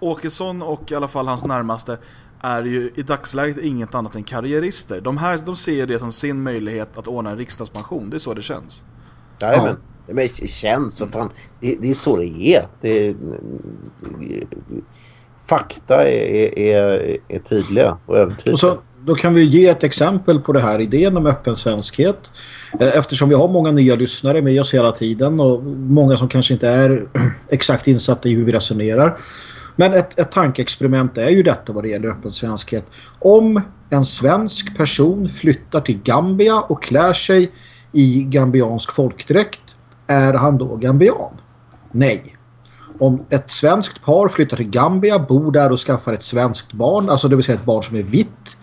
Åkesson och i alla fall hans närmaste är ju i dagsläget inget annat än karriärister. De här, de ser det som sin möjlighet att ordna en riksdagspension. Det är så det känns. Jajamän. Men det känns så fan. Det, det är så det är. Det, fakta är, är, är tydliga och övertydliga. Och så, då kan vi ge ett exempel på det här idén om öppen svenskhet. Eh, eftersom vi har många nya lyssnare med oss hela tiden och många som kanske inte är exakt insatta i hur vi resonerar. Men ett, ett tankeexperiment är ju detta vad det gäller öppen svenskhet. Om en svensk person flyttar till Gambia och klär sig i gambiansk folkdräkt, är han då gambian? Nej. Om ett svenskt par flyttar till Gambia, bor där och skaffar ett svenskt barn, alltså det vill säga ett barn som är vitt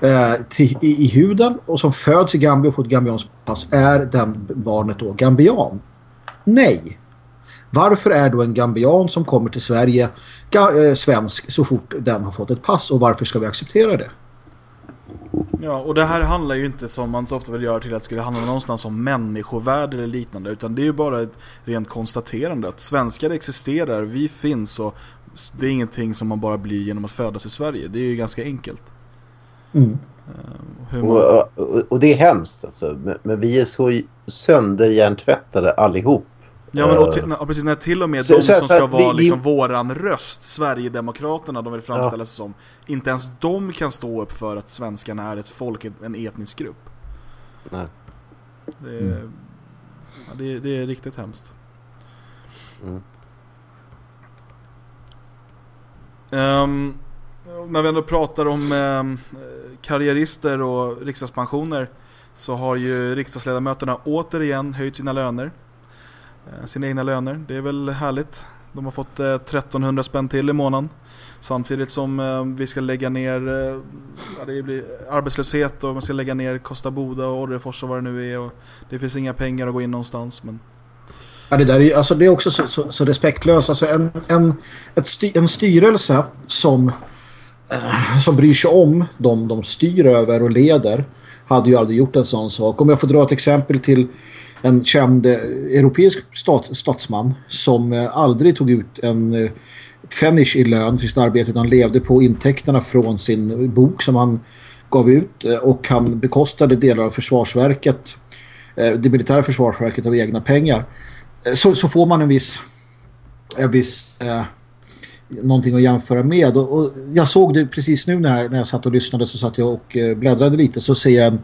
eh, till, i, i huden och som föds i Gambia och får ett gambianskt pass, är den barnet då gambian? Nej. Varför är då en gambian som kommer till Sverige ga, eh, svensk så fort den har fått ett pass och varför ska vi acceptera det? Ja, och det här handlar ju inte som man så ofta vill göra till att det skulle handla någonstans om människovärde eller liknande. Utan det är ju bara ett rent konstaterande att svenskar existerar, vi finns och det är ingenting som man bara blir genom att födas i Sverige. Det är ju ganska enkelt. Mm. Hur man... Och, och, och det är hemskt alltså. Men, men vi är så sönderhjärntvättade allihop. Ja, men och Eh, till, ja, precis, när till och med Så- de så- som så ska vara vi- vi- liksom våran röst, Sverigedemokraterna, de vill framställa sig som, inte ens de kan stå upp för att svenskarna är ett folk, en etnisk grupp. Nej. Det är, ja, det, det är riktigt hemskt. Mm. Ehm, när vi ändå pratar om um, karriärister och riksdagspensioner så har ju riksdagsledamöterna återigen höjt sina löner. Eh, sina egna löner. Det är väl härligt. De har fått eh, 1300 spänn till i månaden. Samtidigt som eh, vi ska lägga ner ja, det blir arbetslöshet och man ska lägga ner Kosta Boda och Orrefors och vad det nu är. Och det finns inga pengar att gå in någonstans. Men Ja, det, där är, alltså, det är också så, så, så respektlöst. Alltså, en, en, ett sty, en styrelse som, eh, som bryr sig om de de styr över och leder hade ju aldrig gjort en sån sak. Om jag får dra ett exempel till en känd eh, europeisk stat, statsman som eh, aldrig tog ut en eh, i lön för sitt arbete utan levde på intäkterna från sin bok som han gav ut eh, och han bekostade delar av försvarsverket det militära försvarsverket av egna pengar. Så, så får man en viss en viss eh, någonting att jämföra med. Och, och jag såg det precis nu när, när jag satt och lyssnade så satt jag och bläddrade lite så ser jag en,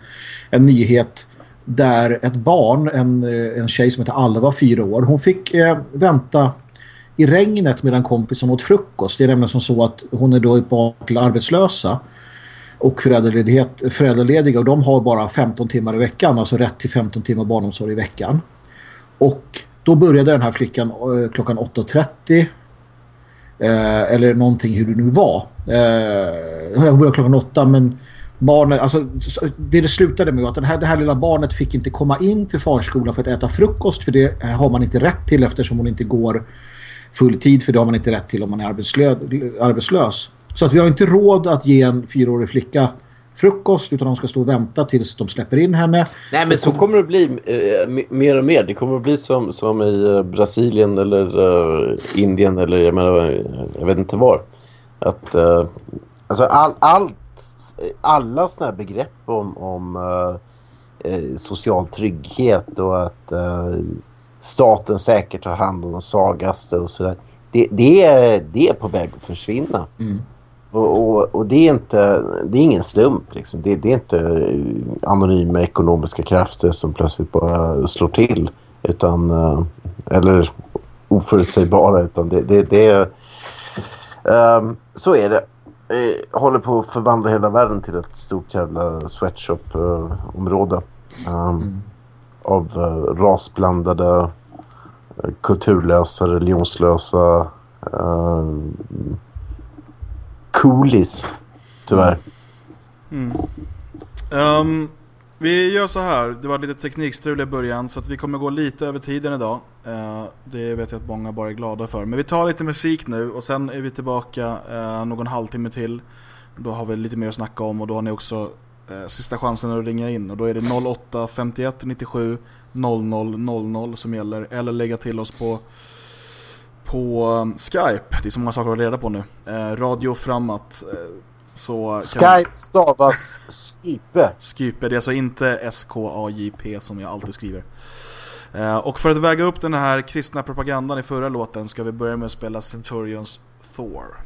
en nyhet där ett barn, en, eh, en tjej som heter Alva, fyra år, hon fick eh, vänta i regnet medan kompisen åt frukost. Det är nämligen som så att hon är då ett barn till arbetslösa och föräldralediga och de har bara 15 timmar i veckan, alltså rätt till 15 timmar barnomsorg i veckan. Och då började den här flickan eh, klockan 8.30 eh, eller någonting hur det nu var. Eh, jag började klockan 8 men barnet, alltså, så- det det slutade med var att den här, det här lilla barnet fick inte komma in till förskolan för att äta frukost för det har man inte rätt till eftersom hon inte går full tid för det har man inte rätt till om man är arbetslö arbetslös. Så att vi har inte råd att ge en fyraårig flicka frukost utan de ska stå och vänta tills de släpper in henne. Nej men så kommer det bli eh, mer och mer. Det kommer att bli som, som i eh, Brasilien eller eh, Indien eller jag, menar, eh, jag vet inte var. Att eh, alltså all, allt, alla sådana här begrepp om, om eh, eh, social trygghet och att eh, staten säkert tar hand om de svagaste och sådär. Det, det, är, det är på väg att försvinna. Och, och, och det är inte det är ingen slump. Liksom. Det, det är inte eh, anonyma ekonomiska krafter som plötsligt bara slår till. Utan, eh, eller oförutsägbara. Utan det, det, det är, ehm, så är det. Eh, håller på att förvandla hela världen till ett stort jävla sweatshop-område. Ehm, Av eh, rasblandade, eh, kulturlösa, religionslösa eh, coolies, tyvärr. Ehm, Vi gör så här, det var lite teknikstrul i början så att vi kommer gå lite över tiden idag. Eh, det vet jag att många bara är glada för. Men vi tar lite musik nu och sen är vi tillbaka eh, någon halvtimme till. Då har vi lite mer att snacka om och då har ni också eh, sista chansen att ringa in. Och då är det 08 51 97 00 00 som gäller. Eller lägga till oss på, på Skype. Det är så många saker att reda på nu. Radio framåt. Så kan- Skype stavas Skype. Skype, det är alltså inte S-K-A-J-P som jag alltid skriver. Eh, och för att väga upp den här kristna propagandan i förra låten ska vi börja med att spela Centurions Thor.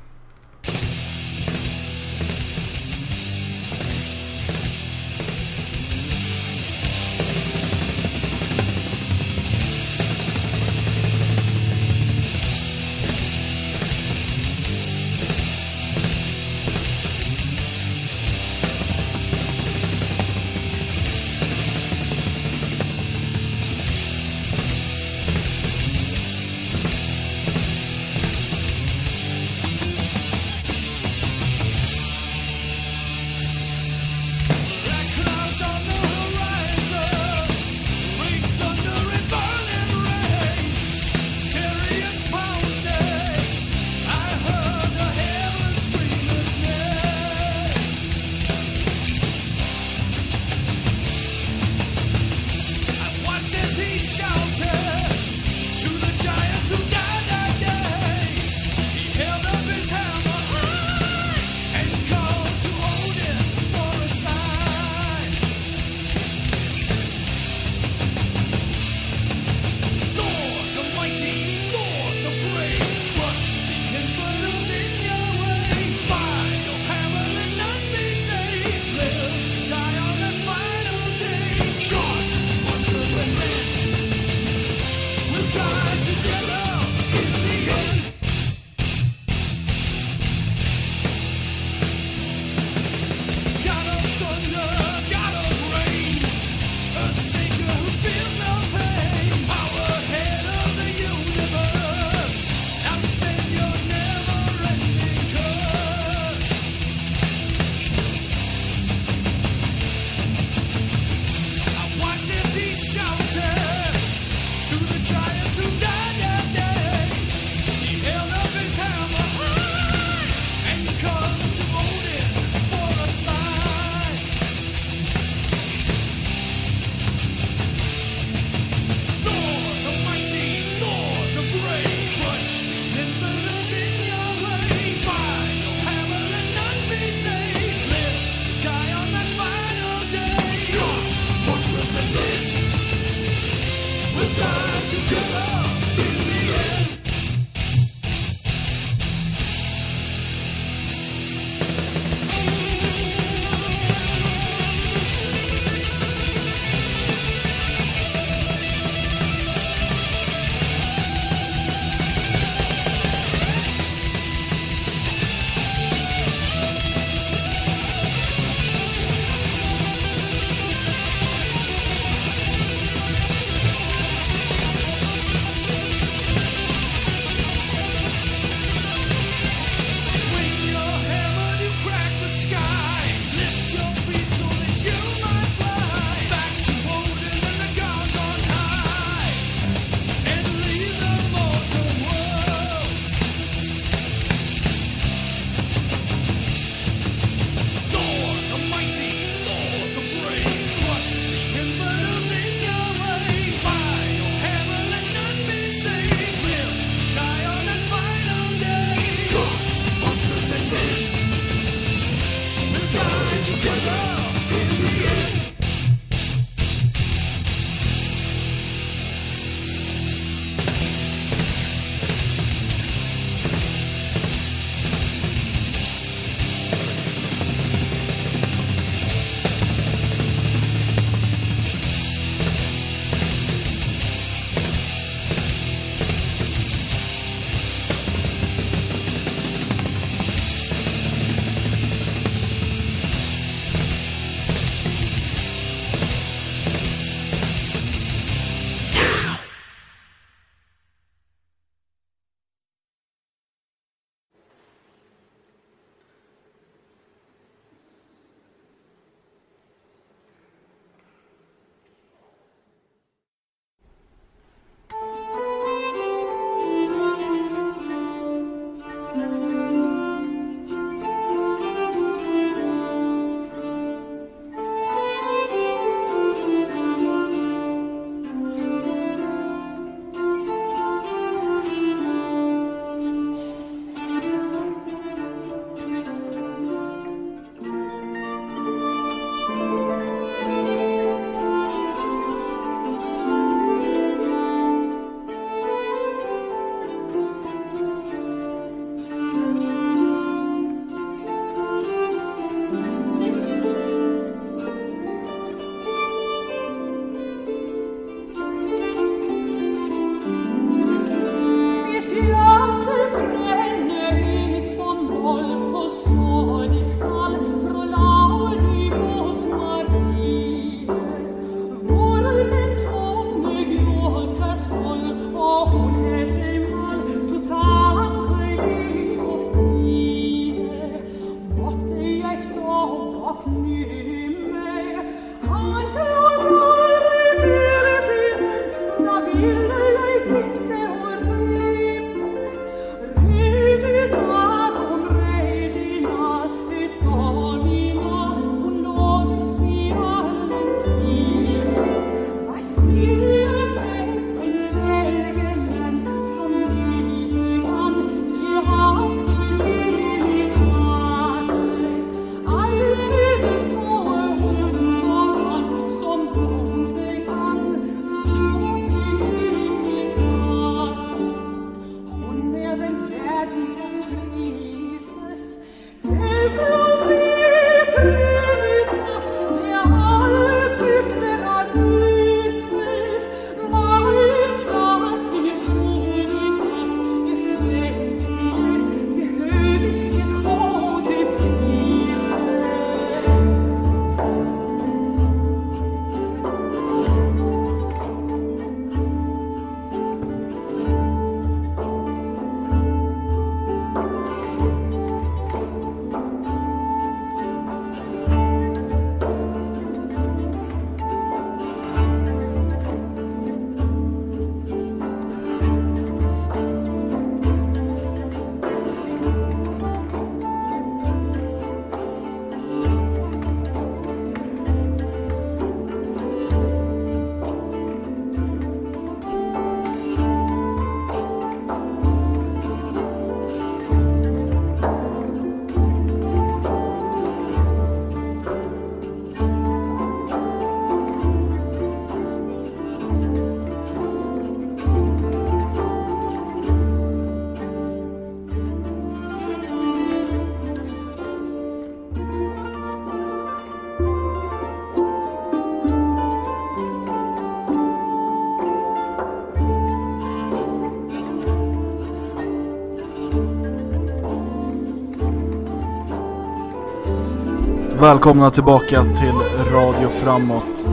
Välkomna tillbaka till Radio Framåt.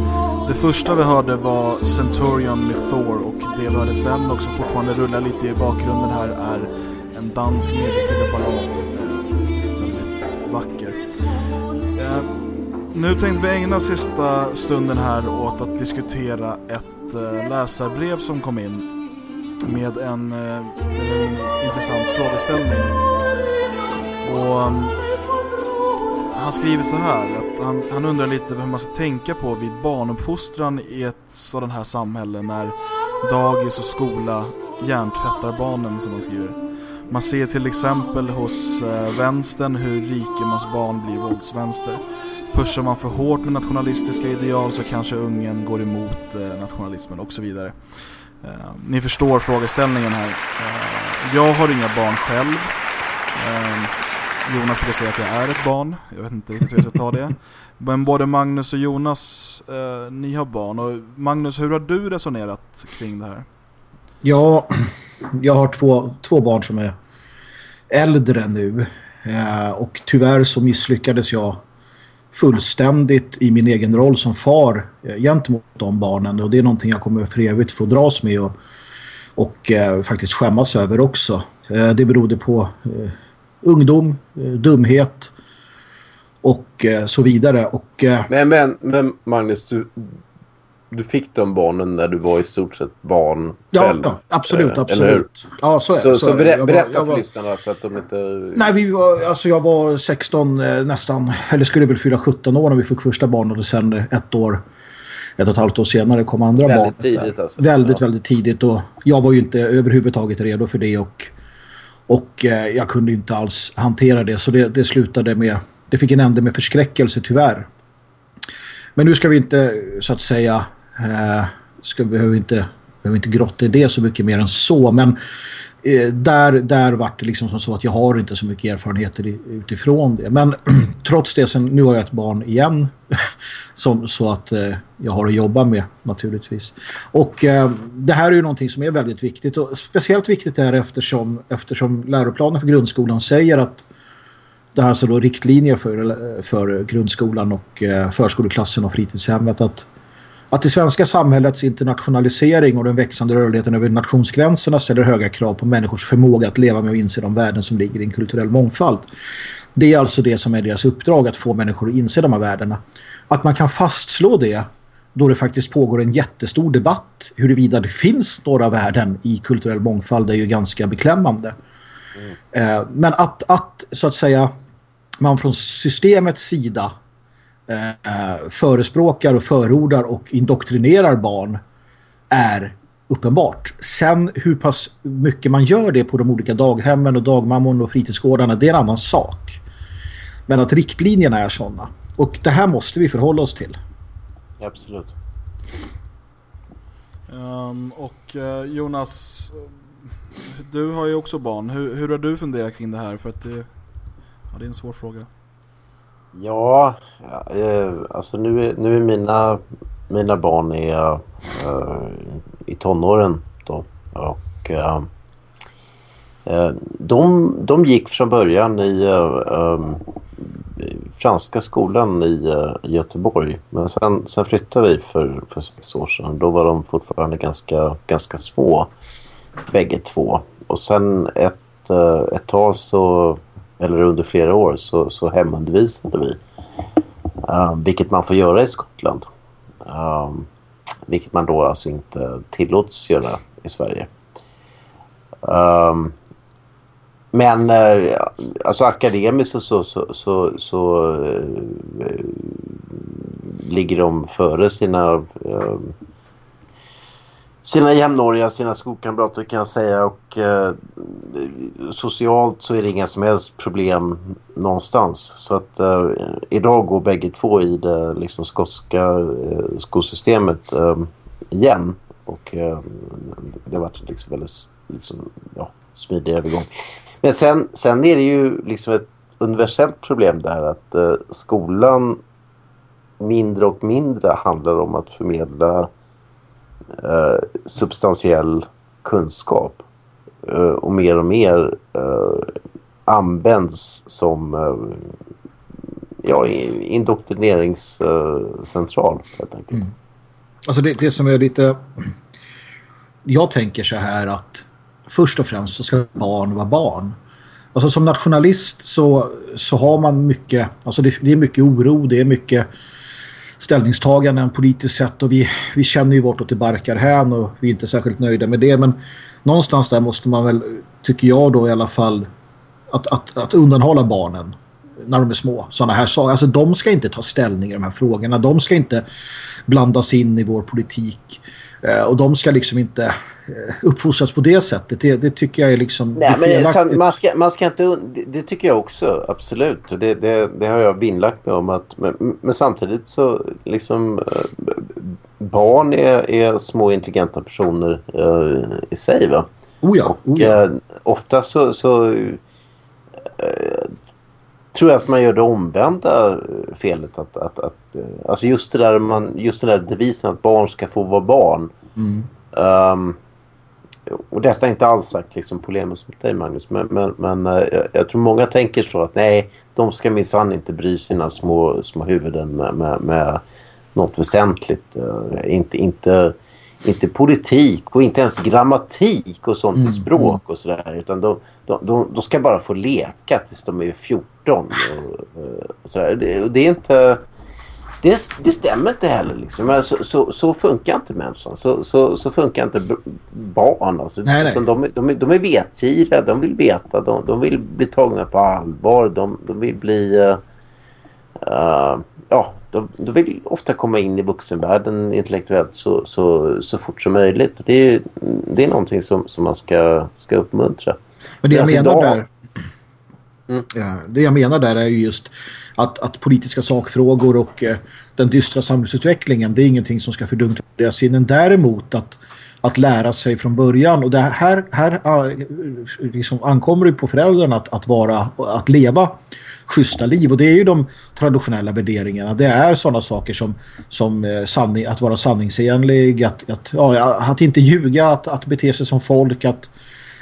Det första vi hörde var Centurion med Thor och det vi hörde sen också fortfarande rullar lite i bakgrunden här är en dansk medeltida ballad. Väldigt vacker. Eh, nu tänkte vi ägna sista stunden här åt att diskutera ett eh, läsarbrev som kom in med en, eh, med en intressant frågeställning. Och mm, han skriver så här att han, han undrar lite hur man ska tänka på vid barnuppfostran i ett sådant här samhälle när dagis och skola hjärntvättar barnen som han skriver. Man ser till exempel hos eh, vänstern hur rikemans barn blir våldsvänster. Pushar man för hårt med nationalistiska ideal så kanske ungen går emot eh, nationalismen och så vidare. Eh, ni förstår frågeställningen här. Eh, jag har inga barn själv. Eh, Jonas brukar säga att jag är ett barn. Jag vet inte riktigt hur jag ska ta det. Men både Magnus och Jonas, eh, ni har barn. Och Magnus, hur har du resonerat kring det här? Ja, jag har två, två barn som är äldre nu. Eh, och tyvärr så misslyckades jag fullständigt i min egen roll som far eh, gentemot de barnen. Och det är någonting jag kommer för evigt få dras med och, och eh, faktiskt skämmas över också. Eh, det berodde på eh, ungdom, eh, dumhet och eh, så vidare. Och, eh, Men, men, men Magnus, du, du fick de barnen när du var i stort sett barn ja, själv. ja, absolut, eller hur? absolut. Ja, så, är- Så, så, det. berä, var- berätta för lyssnarna så att de inte... Nej, vi var, alltså jag var 16 eh, nästan, eller skulle väl fylla 17 år när vi fick första barnet och sen ett år, ett och ett halvt år senare kom andra Väldigt barnet. tidigt alltså. Väldigt, Ja. väldigt tidigt och jag var ju inte överhuvudtaget redo för det och, och eh, jag kunde inte alls hantera det så det, det slutade med, det fick en ände med förskräckelse tyvärr. Men nu ska vi inte så att säga, eh, ska vi inte, behöver inte grotta i det så mycket mer än så men eh, där, där vart det liksom som så att jag har inte så mycket erfarenheter i, utifrån det. Men trots det, sen, nu har jag ett barn igen som, så att eh, jag har att jobba med naturligtvis. Och eh, det här är ju någonting som är väldigt viktigt och speciellt viktigt är eftersom, eftersom läroplanen för grundskolan säger att det här är alltså då riktlinjer för, för grundskolan och eh, förskoleklassen och fritidshemmet att att det svenska samhällets internationalisering och den växande rörligheten över nationsgränserna ställer höga krav på människors förmåga att leva med och inse de värden som ligger i en kulturell mångfald. Det är alltså det som är deras uppdrag, att få människor att inse de här värdena. Att man kan fastslå det då det faktiskt pågår en jättestor debatt huruvida det finns några värden i kulturell mångfald är ju ganska beklämmande. Eh, Men att, att så att säga man från systemets sida eh, förespråkar och förordar och indoktrinerar barn är uppenbart. Sen hur pass mycket man gör det på de olika daghemmen och dagmammorna och fritidsgårdarna, det är en annan sak. Men att riktlinjerna är sådana. Och det här måste vi förhålla oss till. Absolut. Ehm, och eh, Jonas, du har ju också barn. Hur, hur har du funderat kring det här? För att det, ja, det är en svår fråga. Ja, eh, alltså nu är, nu är mina, mina barn är, eh, i tonåren då. Och eh, eh, de, de gick från början i eh, eh franska skolan i eh, Göteborg. Men sen, sen flyttade vi för, för sex år sedan. Då var de fortfarande ganska, ganska små, bägge två. Och sen ett, eh, ett tag så, eller under flera år, så, så hemundervisade vi. Um, vilket man får göra i Skottland. Um, vilket man då alltså inte tillåts göra i Sverige. Um, men uh, alltså akademiskt så, så, så, så uh, ligger de före sina uh, sina jämnåriga, sina skolkamrater kan jag säga och eh, socialt så är det inga som helst problem någonstans. Så att eh, idag går bägge två i det liksom skotska eh, skolsystemet eh, igen och eh, det har varit liksom väldigt liksom, ja, smidig övergång. Men sen, sen är det ju liksom ett universellt problem där att eh, skolan mindre och mindre handlar om att förmedla eh, substantiell kunskap eh, och mer och mer eh, används som eh, ja, indoktrineringscentral helt enkelt. Mm. Alltså det, det som är lite... Jag tänker så här att först och främst så ska barn vara barn. Alltså som nationalist så, så har man mycket... Alltså det, det är mycket oro, det är mycket ställningstaganden politiskt sett och vi, vi känner ju vartåt det barkar här och vi är inte särskilt nöjda med det men någonstans där måste man väl, tycker jag då i alla fall att, att, att undanhålla barnen när de är små. Sådana här saker. Alltså de ska inte ta ställning i de här frågorna. De ska inte blandas in i vår politik. Eh, och de ska liksom inte uppfostras på det sättet. Det, det tycker jag är liksom Nej, men det, man, ska, man ska inte... Det, det tycker jag också, absolut. Det, det, det har jag vinnlagt mig om. Att, men, men samtidigt så liksom... Eh, barn är, är små intelligenta personer uh, i sig va? Oh ja, oh ja. Och uh, ofta så... så uh, tror jag att man gör det omvända felet. Att, att, att, alltså just det där man, just den där devisen att barn ska få vara barn. Mm. Um, och detta är inte alls sagt liksom polemiskt mot dig Magnus. Men, men, men uh, jag tror många tänker så att nej, de ska minsann inte bry sina små, små huvuden med, med, med något väsentligt. Uh, inte, inte, inte politik och inte ens grammatik och sånt Mm, i språk och sådär. Utan de, de, de, de ska bara få leka tills de är 14. Och, och sådär. Det, och det är inte... Det, det stämmer inte heller. Liksom. Så, så, så funkar inte människan. Så, så, så funkar inte barn. Alltså. Nej, nej. De, de, de är vetgiriga. De vill veta. De, de vill bli tagna på allvar. De, de vill bli... eh, eh, ja, de, de vill ofta komma in i vuxenvärlden intellektuellt så, så, så fort som möjligt. Det är, det är någonting som, som man ska, ska uppmuntra. Men det jag Alltså, menar idag- där... Mm. Ja, det jag menar där är ju just att, att politiska sakfrågor och eh, den dystra samhällsutvecklingen det är ingenting som ska fördunkla deras sinnen. Däremot att, att lära sig från början och det här, här ah, liksom ankommer det på föräldrarna att, att, vara, att leva schyssta liv och det är ju de traditionella värderingarna. Det är sådana saker som, som eh, sanning, att vara sanningsenlig, att, att, ja, att inte ljuga, att, att bete sig som folk, att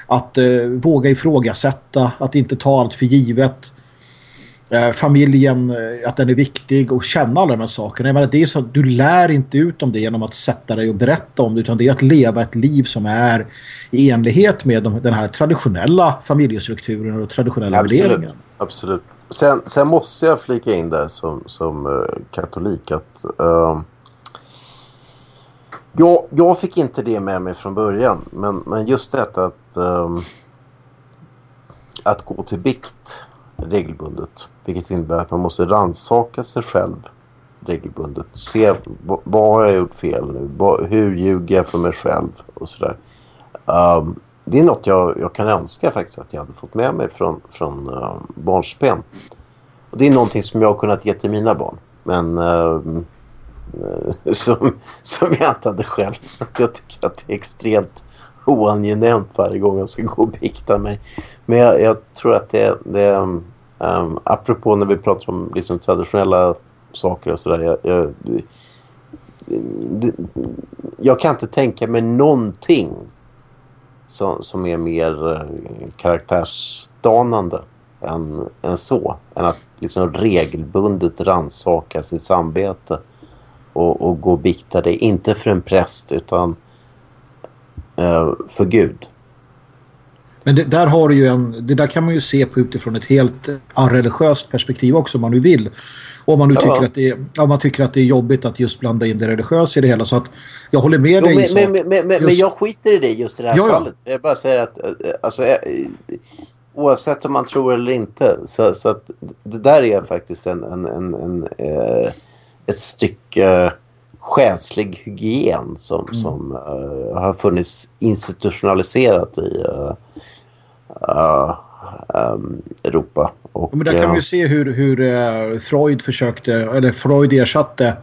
att eh, våga ifrågasätta, att inte ta allt för givet. Eh, familjen, eh, att den är viktig och känna alla de här sakerna. Jag menar, det är så att du lär inte ut om det genom att sätta dig och berätta om det utan det är att leva ett liv som är i enlighet med de, den här traditionella familjestrukturen och traditionella Absolut. värderingarna. Absolut. Sen, sen måste jag flika in där som, som eh, katolik att ehm, jag, jag fick inte det med mig från början. Men, men just detta att, ehm, att gå till bikt regelbundet. Vilket innebär att man måste ransaka sig själv regelbundet. Se vad, har jag gjort fel nu? Vad, hur ljuger jag för mig själv? Och sådär. Um, det är något jag, jag kan önska faktiskt att jag hade fått med mig från, från uh, barnsben. Och det är någonting som jag har kunnat ge till mina barn. Men uh, som, som jag inte hade själv. Så jag tycker att det är extremt oangenämt varje gång jag ska gå och bikta mig. Men jag, jag tror att det, det um, apropå när vi pratar om liksom traditionella saker och sådär. Jag, jag, jag kan inte tänka mig någonting som, som är mer eh, karaktärsdanande än, än så. Än att liksom regelbundet ransaka sitt samvete och, och gå och bikta det. Inte för en präst utan eh, för Gud. Men det, där har ju en, det där kan man ju se på utifrån ett helt religiöst perspektiv också om man nu vill. Om man nu Ja. tycker, att det är, om man tycker att det är jobbigt att just blanda in det religiösa i det hela. Så att jag håller med Jo, dig. men, sak. men, men, men, men Just- jag skiter i det just i det här Ja, fallet. Jag bara säger att eh, alltså, eh, oavsett om man tror eller inte så, så att det där är faktiskt en, en, en, en eh, ett stycke själslig hygien som, Mm. som eh, har funnits institutionaliserat i eh, eh, ehm, Europa. Och, Men där kan eh, man ju se hur, hur eh, Freud försökte, eller Freud ersatte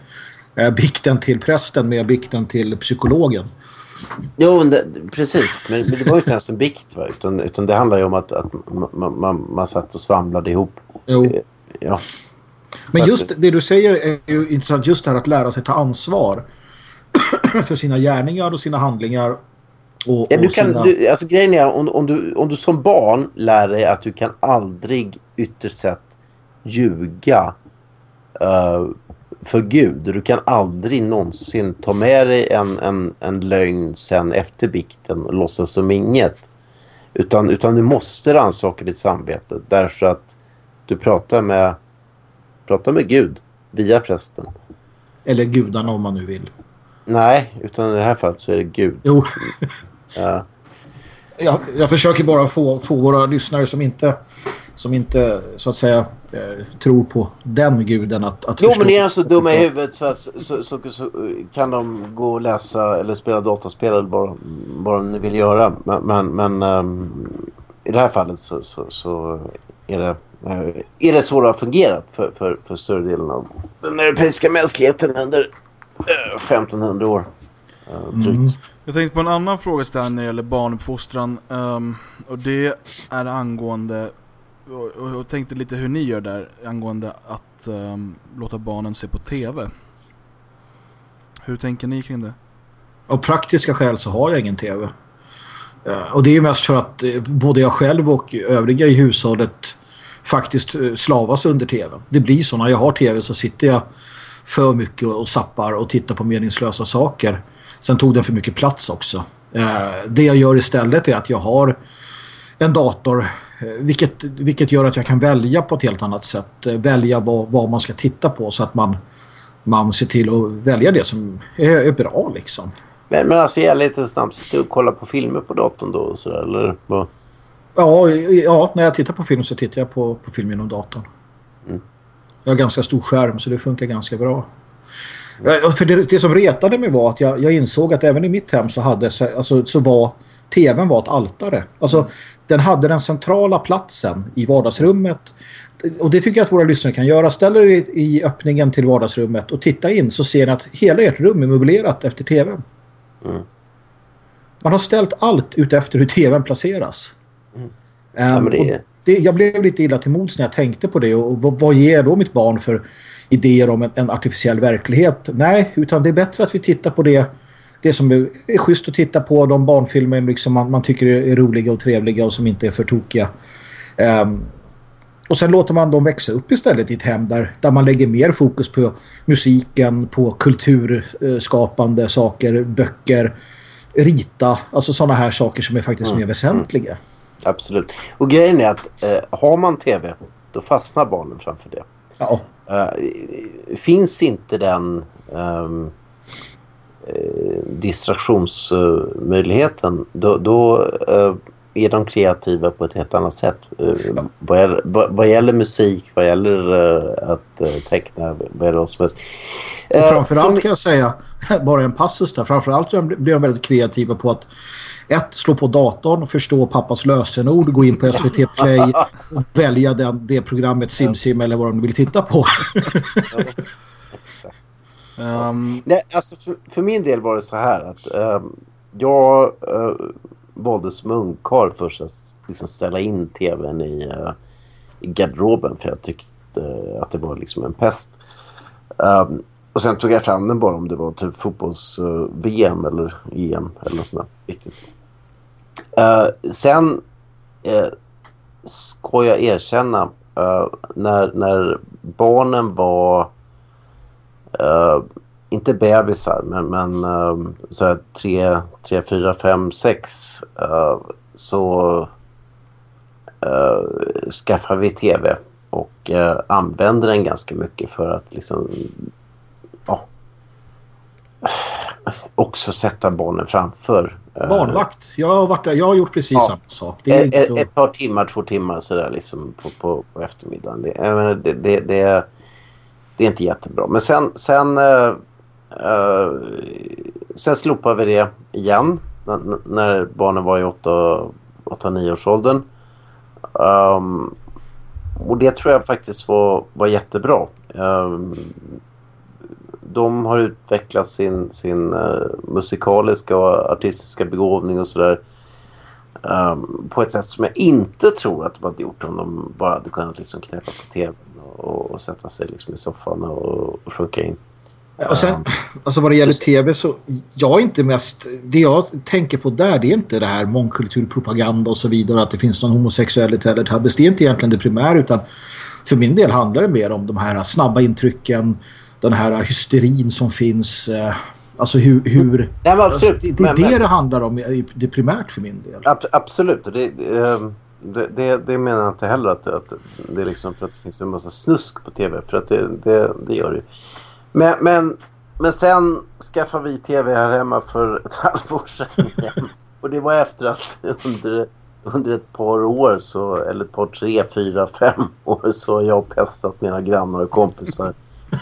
eh, bikten till prästen med bikten till psykologen. Jo, det, precis. Men, men det var ju inte ens en bikt. Va? Utan, utan det handlar ju om att, att man, man, man satt och svamlade ihop. Jo. Ja. Men Så just att, det du säger är ju intressant. Just det här att lära sig ta ansvar för sina gärningar och sina handlingar. Och, ja, du kan, sina... du, alltså, grejen är om, om, du, om du som barn lär dig att du kan aldrig ytterst sett ljuga eh, för Gud. Du kan aldrig någonsin ta med dig en, en, en lögn sen efter bikten och låtsas som inget. Utan, utan du måste rannsaka ditt samvete därför att du pratar med, pratar med Gud via prästen. Eller gudarna om man nu vill. Nej, utan i det här fallet så är det Gud. Jo, Ja. jag, jag försöker bara få, få våra lyssnare som inte, som inte så att säga eh, tror på den guden att, att Jo, men är de så dumma i huvudet så, så, så, så, kan de gå och läsa eller spela dataspel eller vad, vad de vill göra. Men, men, ehm, i det här fallet så, så, är, det, eh, är det så det har fungerat för, för, för större delen av den europeiska mänskligheten under eh, 1500 år. eh, drygt. Mm. Jag tänkte på en annan frågeställning när det gäller barnuppfostran. Um, och det är angående, och, jag tänkte lite hur ni gör där, angående att um, låta barnen se på TV. Hur tänker ni kring det? Av praktiska skäl så har jag ingen tv. Uh, eh, Och det är ju mest för att uh, både jag själv och övriga i hushållet faktiskt uh, slavas under tv. Det blir så när jag har tv så sitter jag för mycket och zappar och tittar på meningslösa saker. Sen tog den för mycket plats också. Eh, Det jag gör istället är att jag har en dator eh, vilket, vilket gör att jag kan välja på ett helt annat sätt. Eh, Välja vad, vad man ska titta på så att man, man ser till att välja det som är, är bra liksom. Men, men alltså jag lite snabbt sitta och kolla på filmer på datorn då sådär, eller? vad? Ja, ja, när jag tittar på film så tittar jag på, på film genom datorn. Mm. Jag har ganska stor skärm så det funkar ganska bra. Ja, För det, det som retade mig var att jag, jag insåg att även i mitt hem så, hade, så- alltså, så var tvn var ett altare. Alltså, den hade den centrala platsen i vardagsrummet. Och det tycker jag att våra lyssnare kan göra. Ställ er i, i öppningen till vardagsrummet och titta in så ser ni att hela ert rum är möblerat efter tvn. Mm. Man har ställt allt utefter hur tvn placeras. Ja, Ehm, men det det, jag blev lite illa till mods när jag tänkte på det. Och vad, vad ger då mitt barn för idéer om en, en artificiell verklighet? Nej, utan det är bättre att vi tittar på det, det som är, är schysst att titta på. De barnfilmer liksom man, man tycker är, är roliga och trevliga och som inte är för tokiga. Ehm, och sen låter man dem växa upp istället i ett hem där, där man lägger mer fokus på musiken, på kulturskapande saker, böcker, rita. Alltså sådana här saker som är faktiskt Mm, mer väsentliga. Absolut. Och grejen är att eh, har man tv, då fastnar barnen framför det. Ja. Eh, finns inte den eh, distraktionsmöjligheten då, då eh, är de kreativa på ett helt annat sätt. Eh, vad, gäller, vad, vad gäller musik, vad gäller att teckna, vad gäller vad som helst. Och framförallt för- kan jag säga, bara en passus där, framförallt blir de väldigt kreativa på att ett, slå på datorn, förstå pappas lösenord, gå in på SVT Play och välja den, det programmet SimSim eller vad de vill titta på. Ehm, Nej, alltså för, för min del var det så här att ehm, jag uh, valde som ungkarl först att liksom ställa in tvn i, eh, i garderoben för jag tyckte eh, att det var liksom en pest. Ehm, och sen tog jag fram den bara om det var typ fotbolls-VM eller EM eller något sånt där. Riktigt. Uh, sen uh, ska jag erkänna uh, när, när barnen var eh, inte bebisar, men, men uh, så här, tre, tre, fyra, fem, sex eh, så uh, skaffar vi tv och uh, använder den ganska mycket för att liksom ja, också sätta barnen framför. eh, Barnvakt. Jag har, varit, där- jag har gjort precis Ja. samma sak. Det är ett, inte ett, ett par timmar, två timmar sådär liksom på, på, på eftermiddagen. Det, menar, det, det, det, det är inte jättebra. Men sen, sen, uh, sen slopade vi det igen när, när barnen var i 8-9 års åldern. Um, och det tror jag faktiskt var, var jättebra. Um, de har utvecklat sin, sin uh, musikaliska och artistiska begåvning och sådär. Um, på ett sätt som jag inte tror att de hade gjort om de bara hade kunnat liksom knäppa på tvn och, och sätta sig liksom i soffan och, och sjunka in. Och sen, alltså vad det gäller tv så, jag inte mest, det jag tänker på där det är inte det här mångkulturpropaganda och så vidare, att det finns någon homosexualitet eller tabbes. Det är inte egentligen det primära utan för min del handlar det mer om de här snabba intrycken, den här hysterin som finns. Eh, alltså hur... hur Nej, men absolut. Alltså, det är Men- det men- det handlar om, det är primärt för min del. Ab- absolut. Det, ehm, det, det, det menar jag inte heller att, att det är liksom för att det finns en massa snusk på tv. För att det, det, det gör det ju. Men, men, men sen skaffade vi tv här hemma för ett halvår sedan igen. Och det var efter att under, under ett par år, så, eller ett par, tre, fyra, fem år så har jag pestat mina grannar och kompisar.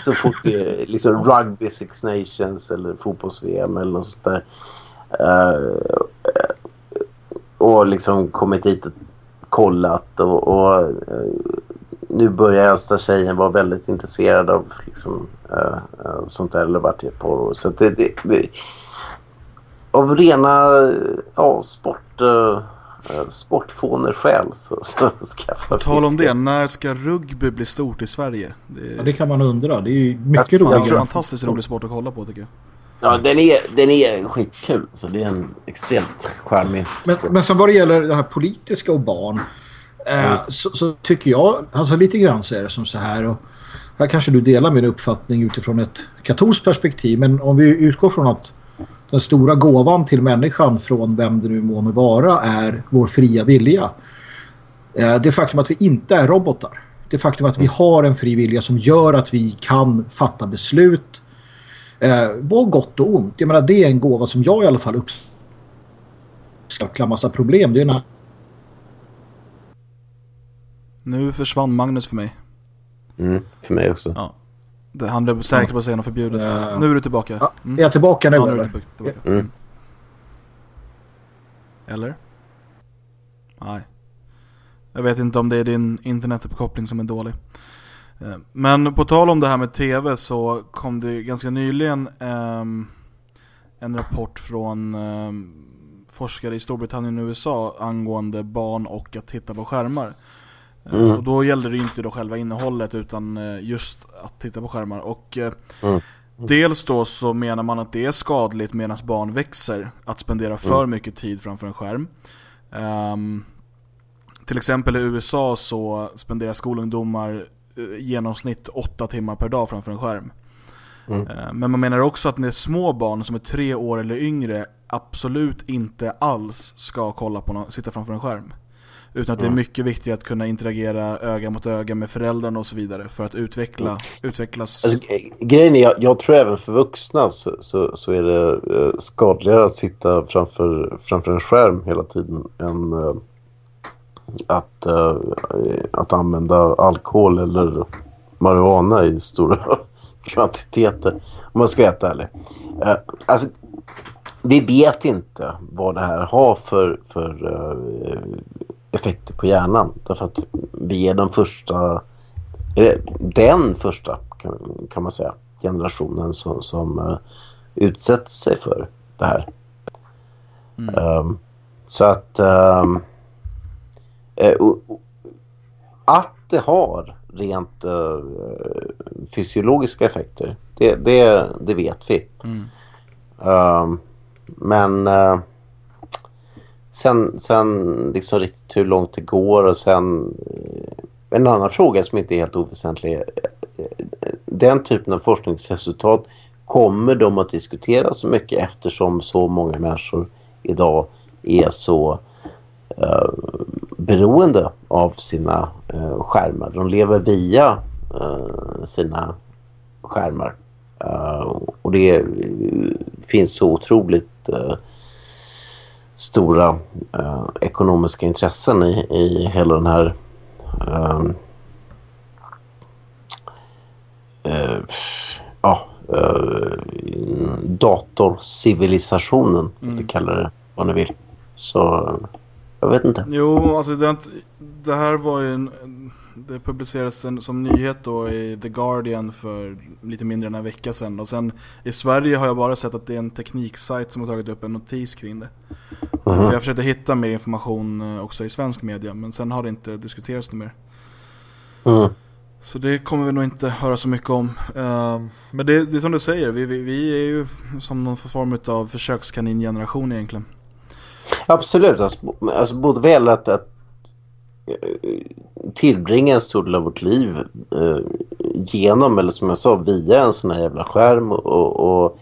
Så fort det är liksom rugby Six Nations eller fotbolls-VM eller något sånt där. Uh, och liksom kommit hit och kollat och, och uh, nu börjar äldsta tjejen vara väldigt intresserad av liksom, uh, sånt där eller varit i ett par år. Så det, det, det, av rena ja, sport, uh, sportfåner själ så, så skaffar På tal om det, när ska rugby bli stort i Sverige? Det Ja, är, det kan man undra. Det är ju mycket Jag- jag det är en fantastiskt rolig sport att kolla på tycker jag. Ja, den är, den är skitkul. Så det är en extremt charmig Men, men sen vad det gäller det här politiska och barn eh, så, så tycker jag, alltså lite grann så är det som så här och här kanske du delar min uppfattning utifrån ett katolskt perspektiv men om vi utgår från att den stora gåvan till människan från vem det nu må vara är vår fria vilja. Eh, det faktum att vi inte är robotar. Det faktum att vi har en fri vilja som gör att vi kan fatta beslut eh, på gott och ont. Jag menar det är en gåva som jag i alla fall uppskattar massa problem. Det är en Nu försvann Magnus för mig. Mm, för mig också. Ja. Det, han blev säker på att säga något förbjudet. Ja. Nu är du tillbaka. Ja, Mm. Är jag tillbaka nu Ja, nu är du eller? tillbaka. tillbaka. Mm. Eller? Nej. Jag vet inte om det är din internetuppkoppling som är dålig. Eh, Men på tal om det här med tv så kom det ganska nyligen ehm, en rapport från ehm, forskare i Storbritannien och USA angående barn och att titta på skärmar. Eh, Mm. Och då gällde det inte då själva innehållet utan eh, just att titta på skärmar. Och eh, Mm. Dels då så menar man att det är skadligt medan barn växer att spendera för mycket tid framför en skärm. Ehm, till exempel i USA så spenderar skolungdomar eh, i genomsnitt åtta timmar per dag framför en skärm. Mm. Eh, Men man menar också att när små barn som är tre år eller yngre absolut inte alls ska kolla på någon, sitta framför en skärm. Utan att det är mycket viktigare att kunna interagera öga mot öga med föräldrarna och så vidare för att utveckla, utvecklas. Alltså, grejen är, jag, jag tror även för vuxna så, så, så är det eh, skadligare att sitta framför, framför en skärm hela tiden än eh, att, eh, att använda alkohol eller marijuana i stora kvantiteter. Om man ska vara helt ärlig. Alltså, vi vet inte vad det här har för, för eh, effekter på hjärnan. Därför att vi är den första den första kan, man säga generationen som, som eh, utsätter sig för det här. Ehm, så att och- att det har rent eh, fysiologiska effekter det, det, det vet vi. Ehm, men eh, sen, sen liksom riktigt hur långt det går och sen eh, en annan fråga som inte är helt oväsentlig. är, eh, Den typen av forskningsresultat kommer de att diskutera så mycket eftersom så många människor idag är så eh, beroende av sina eh, skärmar. De lever via eh, sina skärmar. Eh, och det finns så otroligt stora eh, ekonomiska intressen i, i hela den här ehm, eh, ja, eh, datorcivilisationen, eller kallar det vad ni vill. Så jag vet inte. Jo, alltså det, det här var ju en, det publicerades en, som nyhet då i The Guardian för lite mindre än en vecka sedan. Och sen i Sverige har jag bara sett att det är en tekniksajt som har tagit upp en notis kring det. För jag försökte hitta mer information eh, också i svensk media, men sen har det inte diskuterats något mer. Mm. Så det kommer vi nog inte höra så mycket om. Eh, Men det, det är som du säger, vi, vi, vi är ju som någon form av försökskaningeneration egentligen. Absolut. Alltså, alltså både gäller att, att tillbringa en stor del av vårt liv eh, genom, eller som jag sa, via en sån här jävla skärm och, och,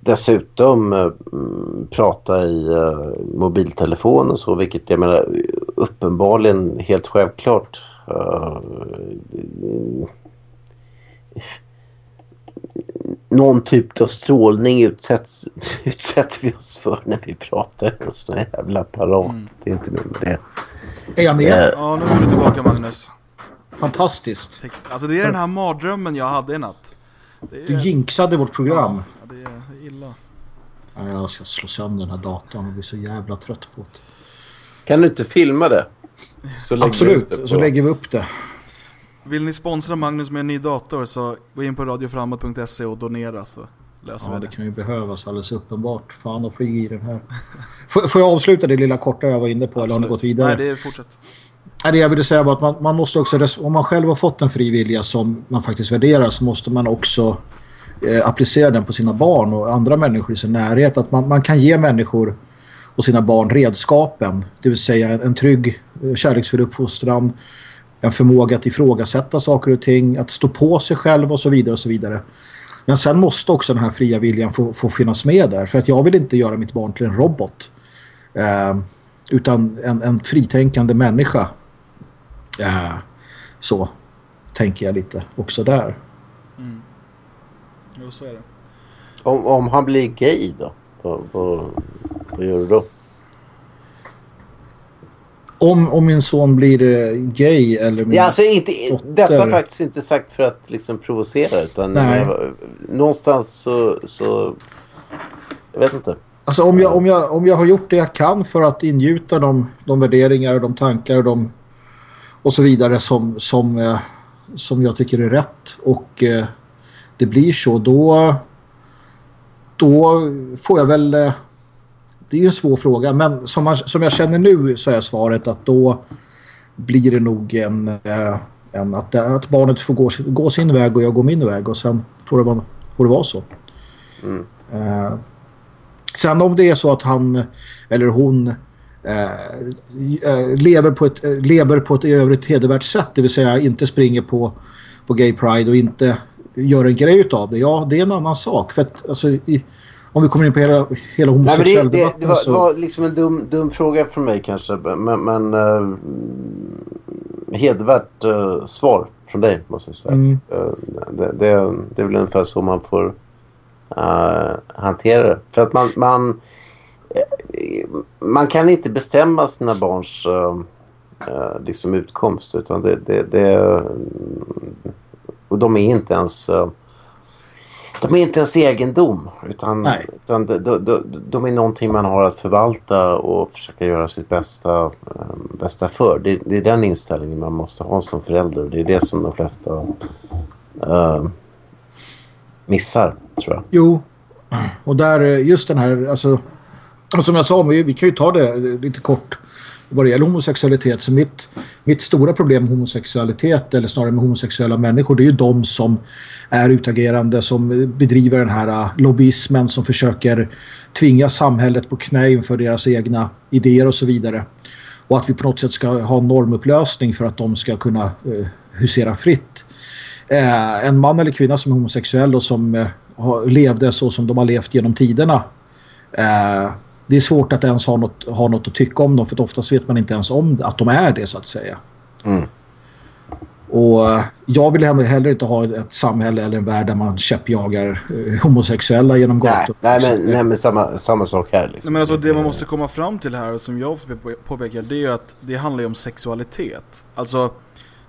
dessutom eh, mm, prata i eh, mobiltelefon och så, vilket jag menar uppenbarligen helt självklart eh, någon typ av strålning utsätts, utsätter vi oss för när vi pratar en sån här jävla apparat. Det är inte med det. Är jag med? Eh, Ja, nu är du tillbaka Magnus. Fantastiskt. Alltså det är den här mardrömmen jag hade i natt. Det är, Du jinxade vårt program. ja, det är illa. Ja, jag ska slå sönder den här datorn och bli så jävla trött på det. Kan du inte filma det? Så lägger vi ut Absolut, det så lägger vi upp det. Vill ni sponsra Magnus med en ny dator så gå in på radioframåt.se och donera så löser Ja, det det. kan ju behövas alldeles uppenbart. Fan, då får i den här. Får, får jag avsluta det lilla korta jag var inne på eller har ni gått vidare? Nej, det är fortsätt. Nej, det jag ville säga var att man, man måste också, om man själv har fått en fri vilja som man faktiskt värderar så måste man också eh, applicera den på sina barn och andra människor i sin närhet. Att man, man kan ge människor och sina barn redskapen, det vill säga en, en trygg, eh, kärleksfull uppfostran, en förmåga att ifrågasätta saker och ting, att stå på sig själv och så vidare och så vidare. Men sen måste också den här fria viljan få, få finnas med där. För att jag vill inte göra mitt barn till en robot. Eh, utan en, en fritänkande människa. Eh, så tänker jag lite också där. Jo, så är det. Om, om han blir gay då? Vad, vad, vad gör du då? Om, om min son blir eh, gay eller min... Ja, alltså inte, dotter. detta är faktiskt inte sagt för att liksom provocera utan Nej. eh, någonstans så, så... Jag vet inte. Alltså om jag, om, jag, om jag har gjort det jag kan för att ingjuta de, de värderingar och de tankar och, de, och så vidare som, som, eh, som jag tycker är rätt och det blir så då då får jag väl det är ju en svår fråga men som, man, som jag känner nu så är svaret att då blir det nog en, eh, en att, att barnet får gå, gå sin väg och jag går min väg och sen får det vara, får det vara så. Eh, Sen om det är så att han eller hon eh, eh, lever, på ett, lever på ett i övrigt hedervärt sätt, det vill säga inte springer på, på gay pride och inte gör en grej utav det, ja det är en annan sak. För att, alltså, i, om vi kommer in på hela, hela men det, det, det, var, så... det var liksom en dum, dum fråga från mig kanske. Men, men uh, hedervärt uh, svar från dig måste jag säga. Mm. Eh, det, det, det är väl ungefär så man får hantera det. För att man, man, man kan inte bestämma sina barns liksom utkomst. Utan det, det, det, och de är inte ens... de är inte ens egendom. Utan, Nej. utan de, de, de, är någonting man har att förvalta och försöka göra sitt bästa, eh, bästa för. Det, det är den inställningen man måste ha som förälder. Och det är det som de flesta eh, missar, tror jag. Jo, och där eh, just den här, alltså och som jag sa, vi, vi kan ju ta det lite kort vad det gäller homosexualitet. Så mitt, mitt stora problem med homosexualitet, eller snarare med homosexuella människor, det är ju de som är utagerande, som bedriver den här äh, lobbyismen, som försöker tvinga samhället på knä inför deras egna idéer och så vidare. Och att vi på något sätt ska ha normupplösning för att de ska kunna eh, husera fritt eh, en man eller kvinna som är homosexuell och som eh, har, levde så som de har levt genom tiderna. Eh, det är svårt att ens ha något, ha något att tycka om dem för oftast vet man inte ens om att de är det så att säga. Mm. Och eh, jag vill heller, heller inte ha ett samhälle eller en värld där man käppjagar eh, homosexuella genom Nej, gator. nej, men, nej, men samma, samma sak här. Liksom. Nej, men alltså, det man måste komma fram till här, som jag påpekar, det är ju att det handlar ju om sexualitet. Alltså,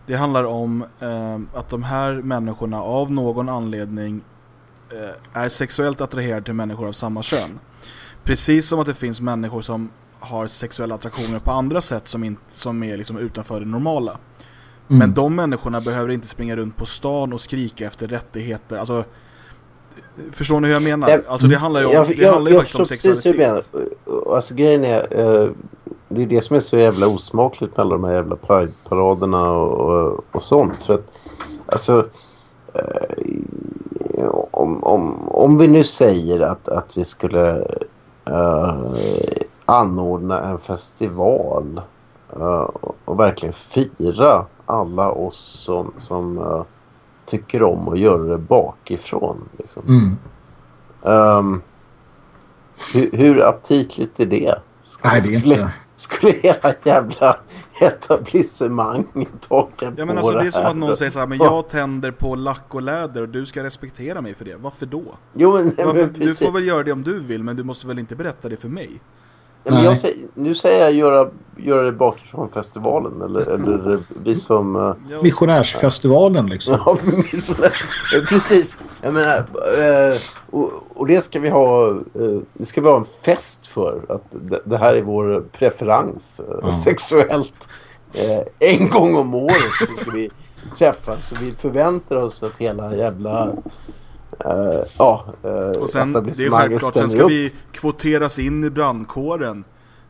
det handlar om eh, att de här människorna av någon anledning eh, är sexuellt attraherade till människor av samma kön. Precis som att det finns människor som har sexuella attraktioner på andra sätt som, in, som är liksom utanför det normala. Mm. Men de människorna behöver inte springa runt på stan och skrika efter rättigheter. Alltså, förstår ni hur jag menar? Jag- Alltså det handlar ju om, jag, det jag, handlar ju jag faktiskt om förstår precis hur du menar. sexualitet. Alltså grejen är, eh, det är det som är så jävla osmakligt med alla de här jävla Pride-paraderna och, och, sånt. För att, alltså, eh, om, om, om vi nu säger att, att vi skulle eh, anordna en festival eh, och verkligen fira alla oss som, som eh, tycker om att göra det bakifrån. Liksom. Mm. Ehm, hur, hur aptitligt är det? Skulle, Nej, det är skulle, inte. skulle hela jävla etablissemanget haka Ja men alltså det är det som här? att någon säger så här, men jag tänder på lack och läder och du ska respektera mig för det. Varför då? Jo, men, nej, Varför, men du får väl göra det om du vill, men du måste väl inte berätta det för mig? Nej, jag säger, nu säger jag göra, göra det bakifrån festivalen. Eller, eller vi som... eh, Missionärsfestivalen liksom. Ja, Precis. Jag menar, eh, och, och det ska vi ha, eh, det ska vi ha en fest för. Att det, det här är vår preferens Ja. sexuellt. En gång om året så ska vi träffas. Och vi förväntar oss att hela jävla... eh, ja, uh, och sen, det är självklart, sen ska vi kvoteras in i brandkåren.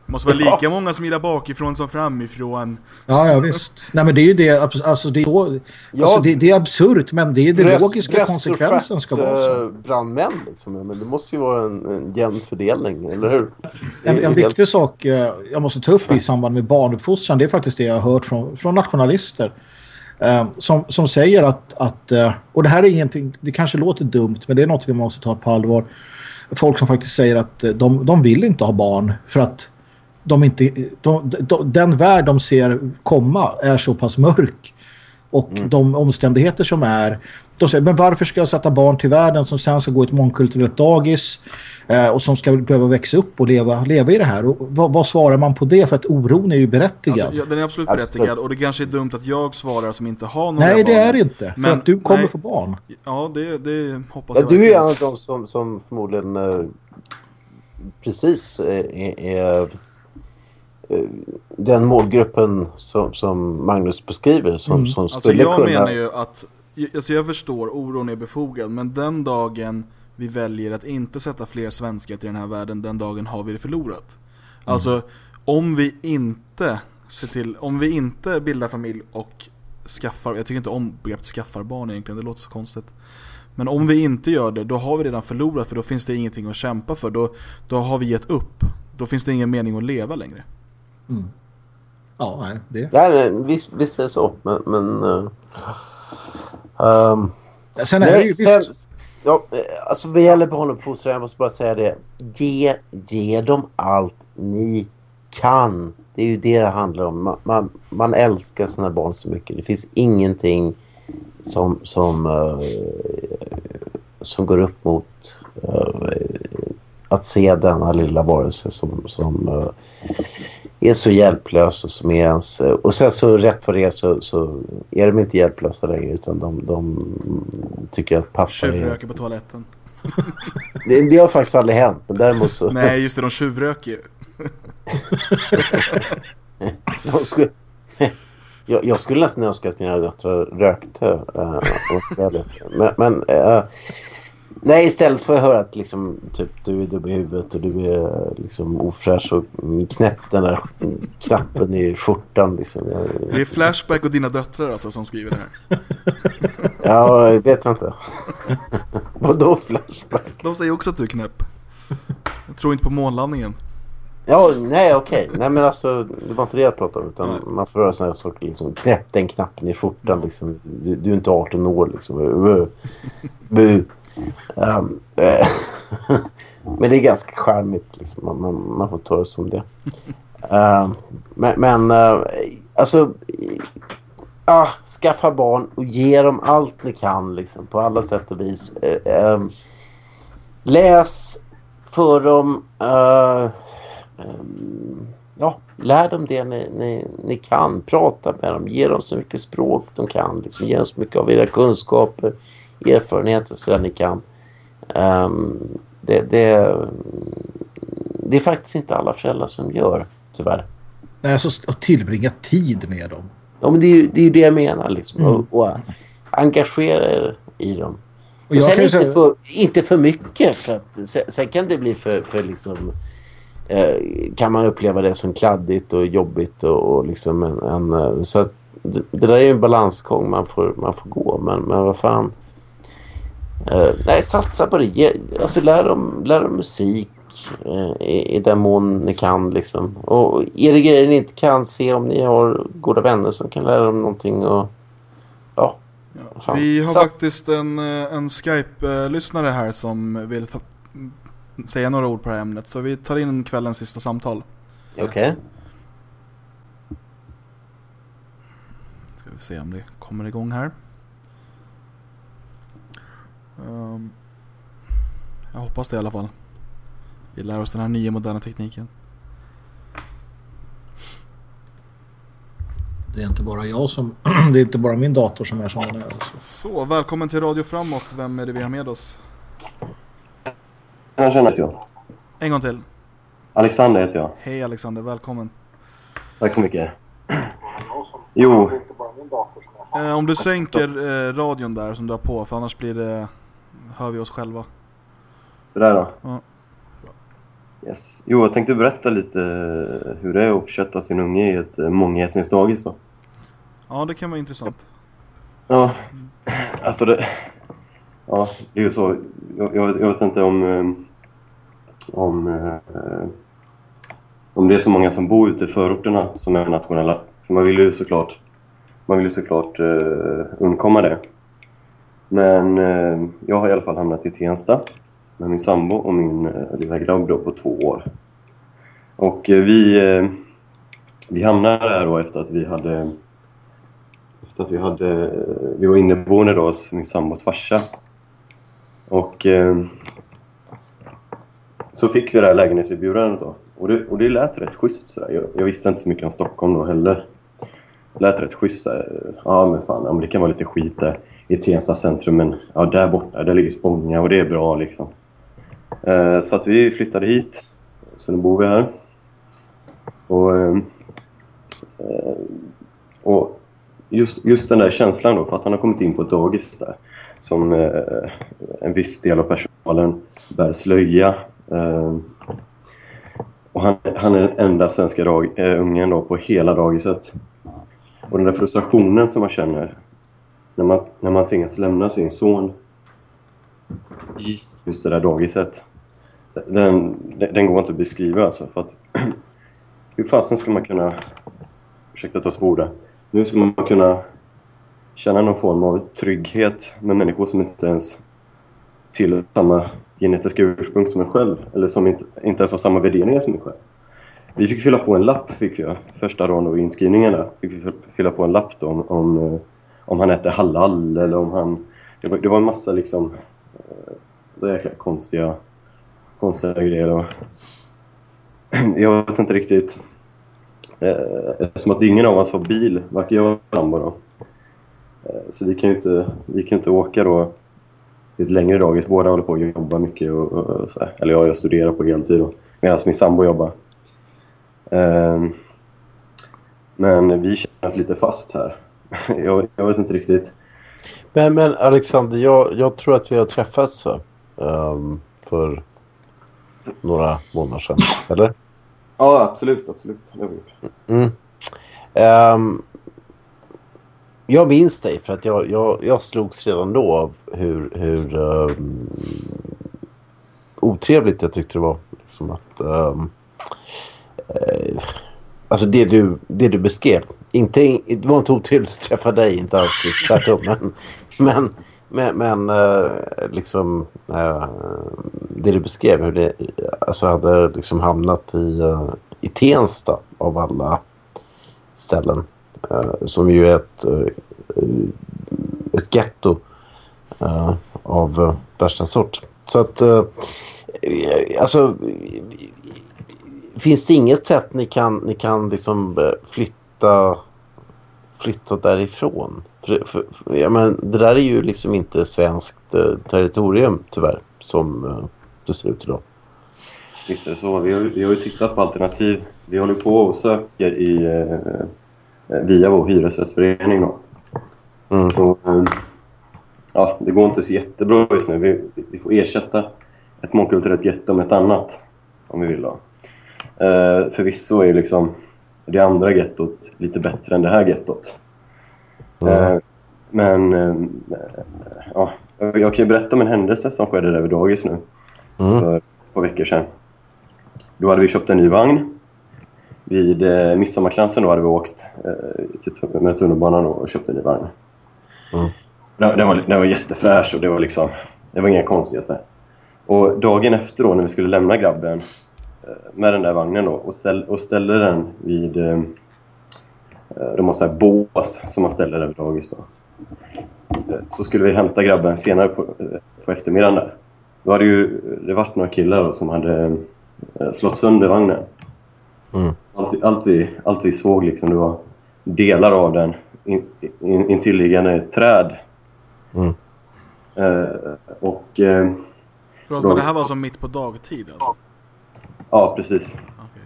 Det måste vara Ja. lika många som gillar bakifrån som framifrån. Ja, ja visst. Nej, men det är ju det. Alltså, det, är så, Ja. alltså, det, det är absurt, men det är det Bröst- logiska och konsekvensen ska vara så. eh, brandmän liksom. Men det måste ju vara en, en jämn fördelning, eller hur? En, en helt- viktig sak eh, jag måste ta upp i samband med barnuppfostran det är faktiskt det jag har hört från, från nationalister. Eh, som, som säger att, att eh, och det här är ingenting, det kanske låter dumt men det är något vi måste ta på allvar. Folk som faktiskt säger att eh, de, de vill inte ha barn för att de inte, de, de, den värld de ser komma är så pass mörk och de omständigheter som är de säger, men varför ska jag sätta barn till världen som sen ska gå i ett mångkulturellt dagis eh, och som ska behöva växa upp och leva, leva i det här och vad, vad svarar man på det för att oron är ju berättigad Alltså, ja, den är absolut Absolut. berättigad och det kanske är dumt att jag svarar som inte har några nej det barn. är det inte för Men- att du kommer nej. få barn Ja, det, det hoppas Ja, jag du är en av dem som, som förmodligen eh, precis eh, är, är eh, den målgruppen som, som Magnus beskriver som, Mm. som Alltså skulle jag kunna... menar ju att, alltså jag förstår oron är befogad, men den dagen vi väljer att inte sätta fler svenskar till den här världen, den dagen har vi det förlorat. Alltså om vi inte ser till, om vi inte bildar familj och skaffar, jag tycker inte om begreppet skaffar barn egentligen, det låter så konstigt. Men om vi inte gör det, då har vi redan förlorat för då finns det ingenting att kämpa för. Då, då har vi gett upp. Då finns det ingen mening att leva längre. ja nej det Nej, nej, visst, visst är det så. Men... men eh, ehm, sen är det ju sen, ja, alltså vad gäller barnuppfostran, jag måste bara säga det. Ge, ge dem allt ni kan. Det är ju det det handlar om. Man, man, man älskar sina barn så mycket. Det finns ingenting som, som, eh, som går upp mot eh, att se denna lilla varelse som, som eh, är så hjälplös och som är ens... Och sen så rätt för det så, så är de inte hjälplösa längre utan de, de tycker att pappa är... Tjuvröker på toaletten. Det, det har faktiskt aldrig hänt men däremot så... Nej, just det, de tjuvröker ju. De skulle, jag, jag skulle nästan önska att mina döttrar rökte. väldigt- men men eh, nej, istället får jag höra att liksom, typ, du är dum i huvudet och du är liksom, ofräsch och knäpp den där knappen i skjortan. Liksom. Jag, Det är Flashback och dina döttrar alltså som skriver det här. ja, jag vet inte. Vadå flashback? De säger också att du är knäpp. Jag tror inte på månlandningen. Ja, nej okej. Nej men alltså, det var inte det jag pratade om. Utan Nej. man får höra sådana saker liksom. Knäpp den knappen i skjortan liksom. Du, du är inte 18 år liksom. Bu. Um, eh, men det är ganska charmigt liksom. Man, man, man får ta det som det. Uh, men, men uh, alltså. Ja, skaffa barn och ge dem allt ni kan liksom. På alla sätt och vis. Uh, läs för dem. eh, ja, lär dem det ni, ni, ni kan. Prata med dem. Ge dem så mycket språk de kan. Liksom, ge dem så mycket av era kunskaper, erfarenheter så ni kan. Ehm, det, det, det är faktiskt inte alla föräldrar som gör, tyvärr. nej, alltså, att tillbringa tid med dem Ja, men det, är ju, det är det jag menar. Liksom. Mm. Och, och engagera er i dem. och Och sen inte, säga- för, inte för mycket. För att, sen, sen kan det bli för, för liksom... Eh, kan man uppleva det som kladdigt och jobbigt och, och liksom en... en eh, så det, det där är ju en balansgång man får, man får gå. Men, men vad fan... Eh, nej, satsa på det. Ge, alltså lär dem, lär dem musik. eh, i, i den mån ni kan. Liksom. Och är det grejer ni inte kan, se om ni har goda vänner som kan lära dem någonting. Och, ja, fan. Vi har SAS. faktiskt en, eh, en Skype-lyssnare här som vill ta, säga några ord på det här ämnet. Så vi tar in kvällens sista samtal. Okej. Ska vi se om det kommer igång här. Ehm, jag hoppas det i alla fall. Vi lär oss den här nya moderna tekniken. Det är inte bara jag som... det är inte bara min dator som är som den är. Alltså. Så, välkommen till Radio Framåt. Vem är det vi har med oss? Jag känner jag. En gång till. Alexander heter jag. Hej Alexander, välkommen. Tack så mycket. Jo, Eh, om du sänker eh, radion där som du har på, för annars blir det, hör vi oss själva. sådär då. Ja. Yes. Jo, jag tänkte berätta lite hur det är att kötta sin unge i ett eh, mångetniskt dagis då. Ja, det kan vara intressant. Ja, alltså det... Ja, det är ju så. Jag, jag, jag vet inte om... eh, Om... eh, Om det är så många som bor ute i förorterna som är nationella. För man vill ju såklart... Man vill ju såklart eh, undkomma det. Men eh, jag har i alla fall hamnat i Tensta med min sambo och min eh, lilla grabb då på två år. Och eh, vi, eh, vi hamnade där då efter att vi hade efter att vi hade eh, vi var inneboende då hos min sambos farsa. Och eh, så fick vi det här lägenhetserbjudandet så. Och det, och det lät rätt schysst så jag, jag visste inte så mycket om Stockholm då heller. Det lät rätt schysst så. Ja men fan, ja, men det kan vara lite skit där i Tensta centrum men ja, där borta, där ligger Spånga och det är bra liksom. Eh, så att vi flyttade hit. Så nu bor vi här. Och, ehm, eh, och just, just den där känslan då, för att han har kommit in på ett dagis där som eh, en viss del av personalen bär slöja. Eh, och han, han är den enda svenska dag, eh, ungen då på hela dagiset. Och den där frustrationen som man känner när man, när man tvingas lämna sin son i just det där dagiset. Den, den, går inte att beskriva alltså. För att, hur fasen ska man kunna, ursäkta att jag svor nu ska man kunna känna någon form av trygghet med människor som inte ens tillhör samma genetiska ursprung som en själv. Eller som inte, inte ens har samma värderingar som en själv. Vi fick fylla på en lapp, fick vi, första dagen i inskrivningen där. Fick vi fylla på en lapp då om, om, eh, om han äter halal eller om han... Det var, det var en massa liksom eh, så jäkla konstiga, konstiga grejer. Och jag vet inte riktigt. Eh, eftersom att ingen av oss har bil, varken jag eller Rambo då. Eh, så vi kan ju inte, vi kan inte åka då till ett längre dagis. Båda håller på att jobba mycket. Och, och, och så här. Eller jag, jag studerar på heltid medan min sambo jobbar. Ehm, men vi känner oss lite fast här. Jag, jag vet inte riktigt. Men, men Alexander, jag, jag tror att vi har träffats? Ehm, för några månader sedan, eller? Ja, absolut, absolut. Det har vi gjort. Mm. Ehm, jag minns dig för att jag, jag, jag slogs redan då av hur, hur ehm, otrevligt jag tyckte det var. Liksom att, ehm, eh, alltså det du, det du beskrev. Inte, det var inte otrevligt att träffa dig, inte alls tvärtom. Men, men, men, men eh, liksom eh, det du beskrev hur det alltså hade liksom hamnat i, eh, i Tensta av alla ställen. som ju är ett, ett getto av värsta sort. Så att alltså finns det inget sätt ni kan, ni kan liksom eh, flytta flytta därifrån? För, för, för, ja, men det där är ju liksom inte svenskt eh, territorium tyvärr som eh, det ser ut idag. Visst är det så. Vi har, vi har ju tittat på alternativ. Vi håller på och söker i, eh, via vår hyresrättsförening. Då. Mm. Och, eh, ja, det går inte så jättebra just nu. Vi, vi får ersätta ett mångkulturellt getto med ett annat om vi vill. Då. Eh, förvisso är liksom det andra gettot lite bättre än det här gettot. Mm. Eh, men eh, ja, jag kan ju berätta om en händelse som skedde där vid dagis nu Mm. för ett par veckor sedan. Då hade vi köpt en ny vagn. Vid eh, midsommarkransen då hade vi åkt eh, med tunnelbanan och köpt en ny vagn. Mm. Den, den, var, den var jättefräsch och det var liksom... Det var inga konstigheter. Och dagen efter då när vi skulle lämna grabben med den där vagnen då och, ställ, och ställde den vid... Eh, eh, de har så här bås som man ställer över dagis då. Eh, Så skulle vi hämta grabben senare på, eh, på eftermiddagen där. Då hade ju det varit några killar då som hade eh, slått sönder vagnen. Mm. Allt, allt, vi, allt vi såg liksom, det var delar av den in, in, intilliggande träd. Mm. Eh, och eh, Förlåt, men det här var som mitt på dagtid alltså? Ja, precis. Okej.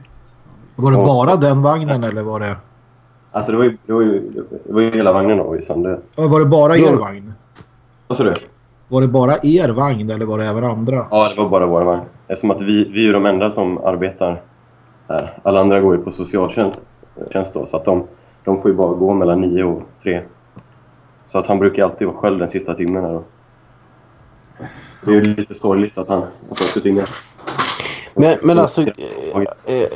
Var det Ja. bara den vagnen eller var det... Alltså det var ju, det var ju, det var ju hela vagnen då i sönder. Ja, Var det bara er Ja. vagn? Vad sa du? Var det bara er vagn eller var det även andra? Ja, det var bara vår vagn. Eftersom att vi, vi är de enda som arbetar här. Alla andra går ju på socialtjänst tjänst då, så att de, de får ju bara gå mellan nio och tre. Så att han brukar alltid vara själv den sista timmen här då. Det är ju lite sorgligt att han att han har suttit inne. Men, men alltså, eh, eh,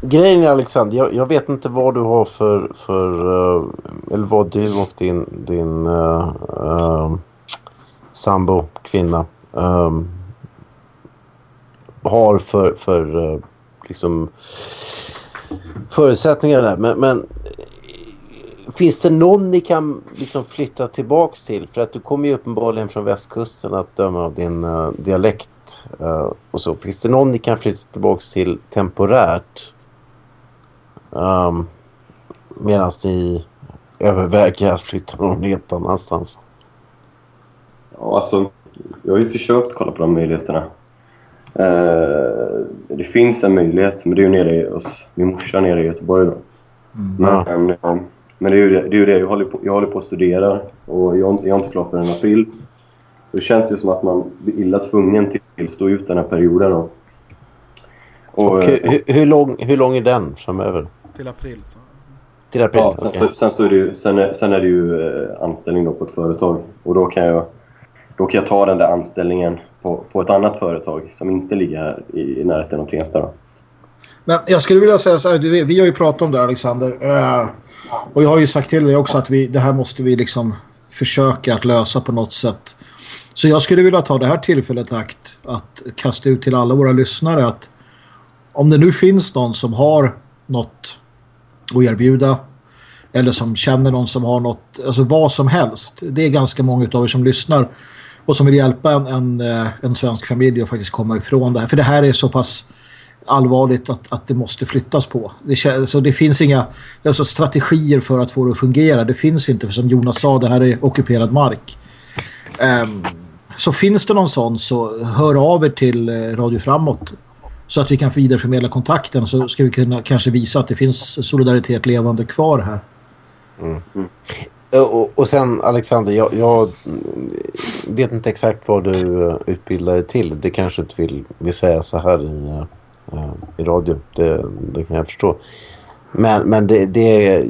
grejen är Alexander, jag, jag vet inte vad du har för, för eh, eller vad du och din, din eh, eh, sambo, kvinna, eh, har för, för eh, liksom förutsättningar där. Men, men finns det någon ni kan liksom flytta tillbaks till? För att du kommer ju uppenbarligen från västkusten att döma av din eh, eh, och så. Finns det någon ni kan flytta tillbaks till temporärt? Um, Medan ni överväger att flytta någon helt annanstans. Ja, alltså, jag har ju försökt kolla på de möjligheterna. Eh, det finns en möjlighet, men det är ju nere hos min morsa nere i Göteborg då. Ja. Men, eh, men det är ju det, det, är ju det. Jag, håller på, jag håller på att studera och jag, jag är inte klar förrän april. Så det känns ju som att man blir illa tvungen till att stå ut den här perioden. Och, och, Och hur, hur, lång, hur lång är den framöver? Till april så. Till april? ja, sen, Okej. så, sen, så är det ju, sen, är, sen är det ju eh, anställning då på ett företag. Och då kan jag, då kan jag ta den där anställningen på, på ett annat företag som inte ligger här i, i närheten av Tensta. Då. Men jag skulle vilja säga så här, vi har ju pratat om det Alexander. Eh, och jag har ju sagt till dig också att vi, det här måste vi liksom försöka att lösa på något sätt. Så jag skulle vilja ta det här tillfället i akt att kasta ut till alla våra lyssnare att om det nu finns någon som har något att erbjuda eller som känner någon som har något, alltså vad som helst. Det är ganska många av er som lyssnar och som vill hjälpa en, en, eh, en svensk familj att faktiskt komma ifrån det här. För det här är så pass allvarligt att, att det måste flyttas på. Det, kä- så det finns inga alltså strategier för att få det att fungera. Det finns inte, för som Jonas sa, det här är ockuperad mark. Um, så finns det någon sån så hör av er till eh, Radio Framåt så att vi kan vidareförmedla kontakten så ska vi kunna kanske visa att det finns solidaritet levande kvar här. Mm. Eh, och, och sen Alexander, jag, jag mm, vet inte exakt vad du eh, utbildar dig till. Det kanske du inte vill, vill säga så här i, i radio. Det, det kan jag förstå. Men, men det, det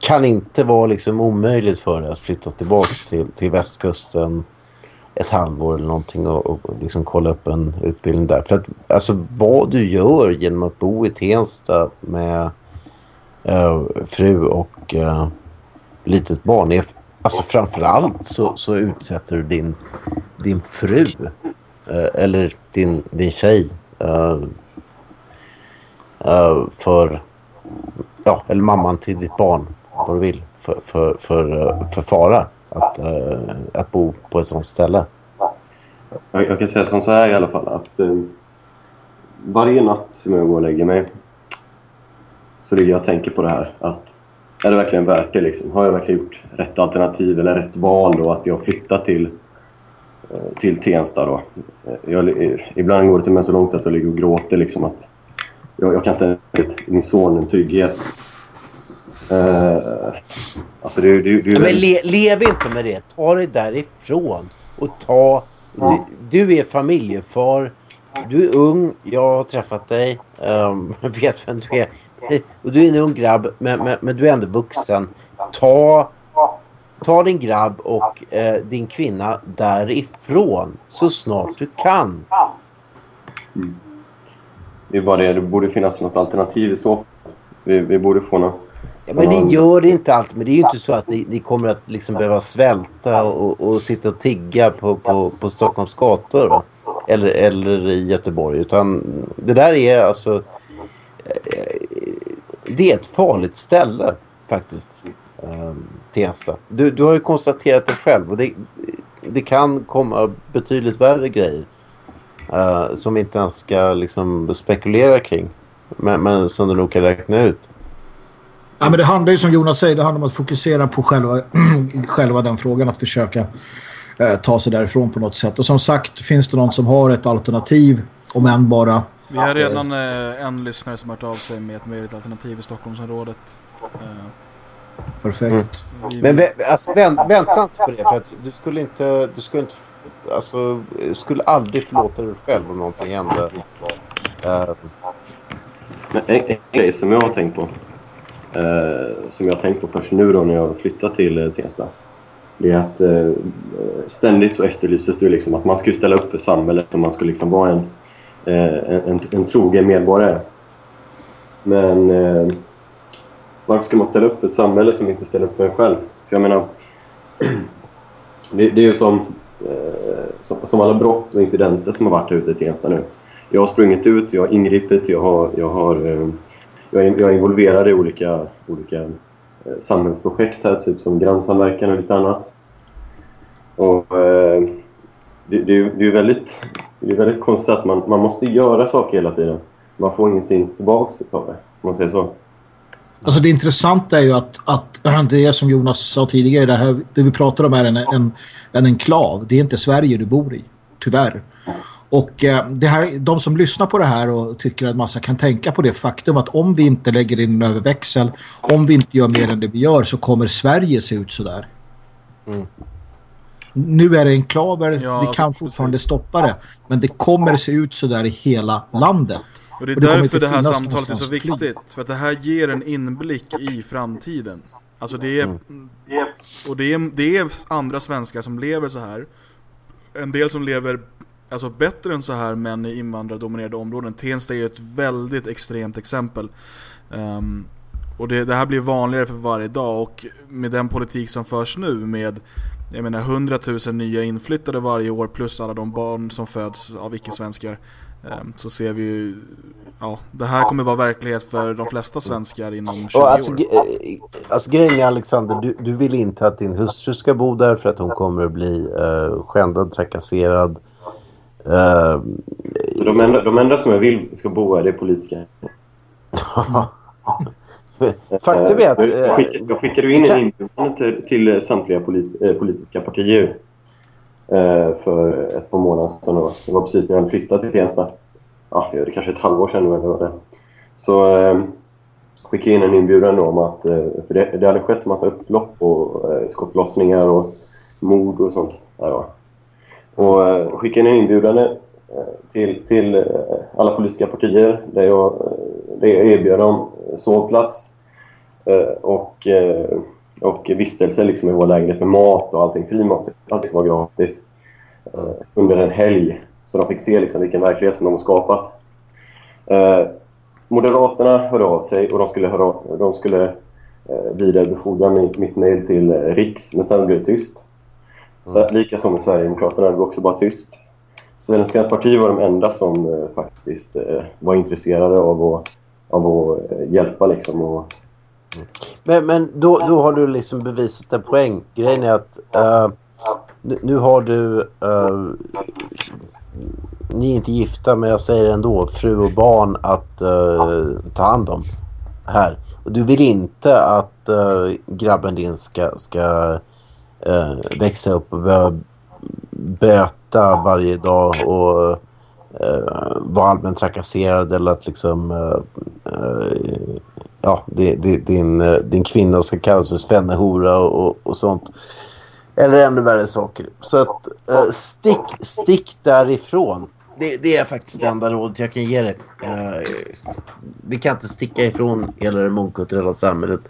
kan inte vara liksom omöjligt för dig att flytta tillbaka till, till västkusten ett halvår eller någonting och, och liksom kolla upp en utbildning där. För att alltså vad du gör genom att bo i Tensta med äh, fru och äh, litet barn är alltså framförallt så, så utsätter du din, din fru äh, eller din, din tjej för ja, eller mamman till ditt barn vad du vill för, för, för, för fara att, eh, att bo på ett sånt ställe. Jag, jag kan säga som så här i alla fall att eh, varje natt som jag går och lägger mig så ligger jag och tänker på det här. Att är det verkligen värt det? Liksom? Har jag verkligen gjort rätt alternativ eller rätt val då? Att jag flyttar till, eh, till Tensta då. Jag, eh, ibland går det till mig så långt att jag ligger och gråter liksom att jag, jag kan inte ge min son en trygghet. Eh, alltså det, det, det, det, Men le, lev inte med det. Ta dig därifrån. Och ta... Du, du är familjefar. Du är ung. Jag har träffat dig. Um, vet vem du är. Och du är en ung grabb. Men, men, men du är ändå vuxen. Ta, ta din grabb och eh, din kvinna därifrån. Så snart du kan. Det är bara det, det borde finnas något alternativ i så. Vi, vi borde få något. Ja, men det gör det inte alltid. Men det är ju inte så att ni, ni kommer att liksom behöva svälta och, och sitta och tigga på, på, på Stockholms gator. Eller, eller i Göteborg. Utan det där är alltså... eh, Det är ett farligt ställe faktiskt. Um, Tensta. Du, du har ju konstaterat det själv. Och det, det kan komma betydligt värre grejer. eh, som vi inte ens ska liksom spekulera kring. Men, men som du nog kan räkna ut. Ja, men det handlar ju som Jonas säger, det handlar om att fokusera på själva, själva den frågan, att försöka eh, ta sig därifrån på något sätt. Och som sagt, finns det någon som har ett alternativ, om än bara... Vi har redan eh, en lyssnare som har hört av sig med ett möjligt alternativ i Stockholmsområdet. Eh, Perfekt. vi, Men vä alltså, vänt, vänta inte på det för att du skulle inte, du skulle inte, alltså, skulle aldrig förlåta dig själv om någonting hände. Eh, Men en, en grej som jag har tänkt på. Eh, som jag har tänkt på först nu då när jag har flyttat till eh, Tensta. Det är att eh, ständigt så efterlyses det liksom att man ska ställa upp för samhället och man ska liksom vara en, eh, en, en trogen medborgare. Men eh, varför ska man ställa upp för ett samhälle som inte ställer upp för en själv? För jag menar, det, det är ju som, eh, som, som alla brott och incidenter som har varit ute i Tensta nu. Jag har sprungit ut, jag har ingripit, jag, har, jag, har, eh, jag, är, jag är involverad i olika, olika eh, samhällsprojekt här, typ som grannsamverkan och lite annat. Och eh, det, det, är ju- det är väldigt, det är väldigt konstigt att man, man måste göra saker hela tiden. Man får ingenting tillbaks av det, om man säger så. Alltså det intressanta är ju att, att det är som Jonas sa tidigare, det, här, det vi pratar om är en, en, en enklav. Det är inte Sverige du bor i, tyvärr. Och eh, det här, de som lyssnar på det här och tycker att massa kan tänka på det faktum att om vi inte lägger in en överväxel, om vi inte gör mer än det vi gör så kommer Sverige se ut sådär. Mm. Nu är det enklaver, Ja, vi alltså, kan fortfarande precis. stoppa det. Men det kommer se ut sådär i hela landet. och det är och det därför det här samtalet är så viktigt. För att det här ger en inblick i framtiden. Alltså det är, och det är, det är andra svenskar som lever så här. En del som lever alltså bättre än så här men i invandrardominerade områden. Tensta är ju ett väldigt extremt exempel. Ehm, och det, det här blir vanligare för varje dag och med den politik som förs nu med jag menar 100 000 nya inflyttade varje år plus alla de barn som föds av icke-svenskar ehm, så ser vi ju ja, det här kommer vara verklighet för de flesta svenskar inom 20 och alltså, år. eh, alltså grejen är Alexander, du, du vill inte att din hustru ska bo där för att hon kommer att bli uh, skändad, trakasserad. Eh, De enda, de enda som jag vill ska bo här, det är politiker. Faktum är att... Eh, jag, skickade in en inbjudan till, till samtliga polit, politiska partier för ett par månader sedan. Då. Det var precis när jag hade flyttat till Tensta. Ja, det är kanske ett halvår sedan nu eller vad det. Så eh, skickade jag in en inbjudan då om att... För det, det hade skett en massa upplopp och skottlossningar och mord och sånt. Där, va. Och eh, skickade in en inbjudan eh, till, till eh, alla politiska partier där jag, där jag erbjöd dem sovplats och, och vistelse liksom i vår lägenhet med mat och allting, fri mat. Allting som var gratis under en helg. Så de fick se liksom vilken verklighet som de har skapat. Moderaterna hörde av sig och de skulle, höra, de skulle vidarebefordra mitt, mejl till Riks, men sen blev det tyst. Så att lika som med Sverigedemokraterna, det var också bara tyst. Svenskarnas parti var de enda som eh, faktiskt eh, var intresserade av att, av att eh, hjälpa liksom. Och, Men, men då, då har du liksom bevisat en poäng. Grejen är att eh, nu, nu har du... eh, ni är inte gifta men jag säger ändå fru och barn att eh, ta hand om här. Och du vill inte att eh, grabben din ska, ska eh, växa upp och behöva böta varje dag och eh, vara allmänt trakasserad eller att liksom eh, eh ja, din, din, din kvinna ska kallas för svennehora och, och, och sånt. Eller ännu värre saker. Så att eh, stick, stick därifrån. Det, det är faktiskt det enda rådet jag kan ge dig. Eh, vi kan inte sticka ifrån hela det mångkulturella samhället.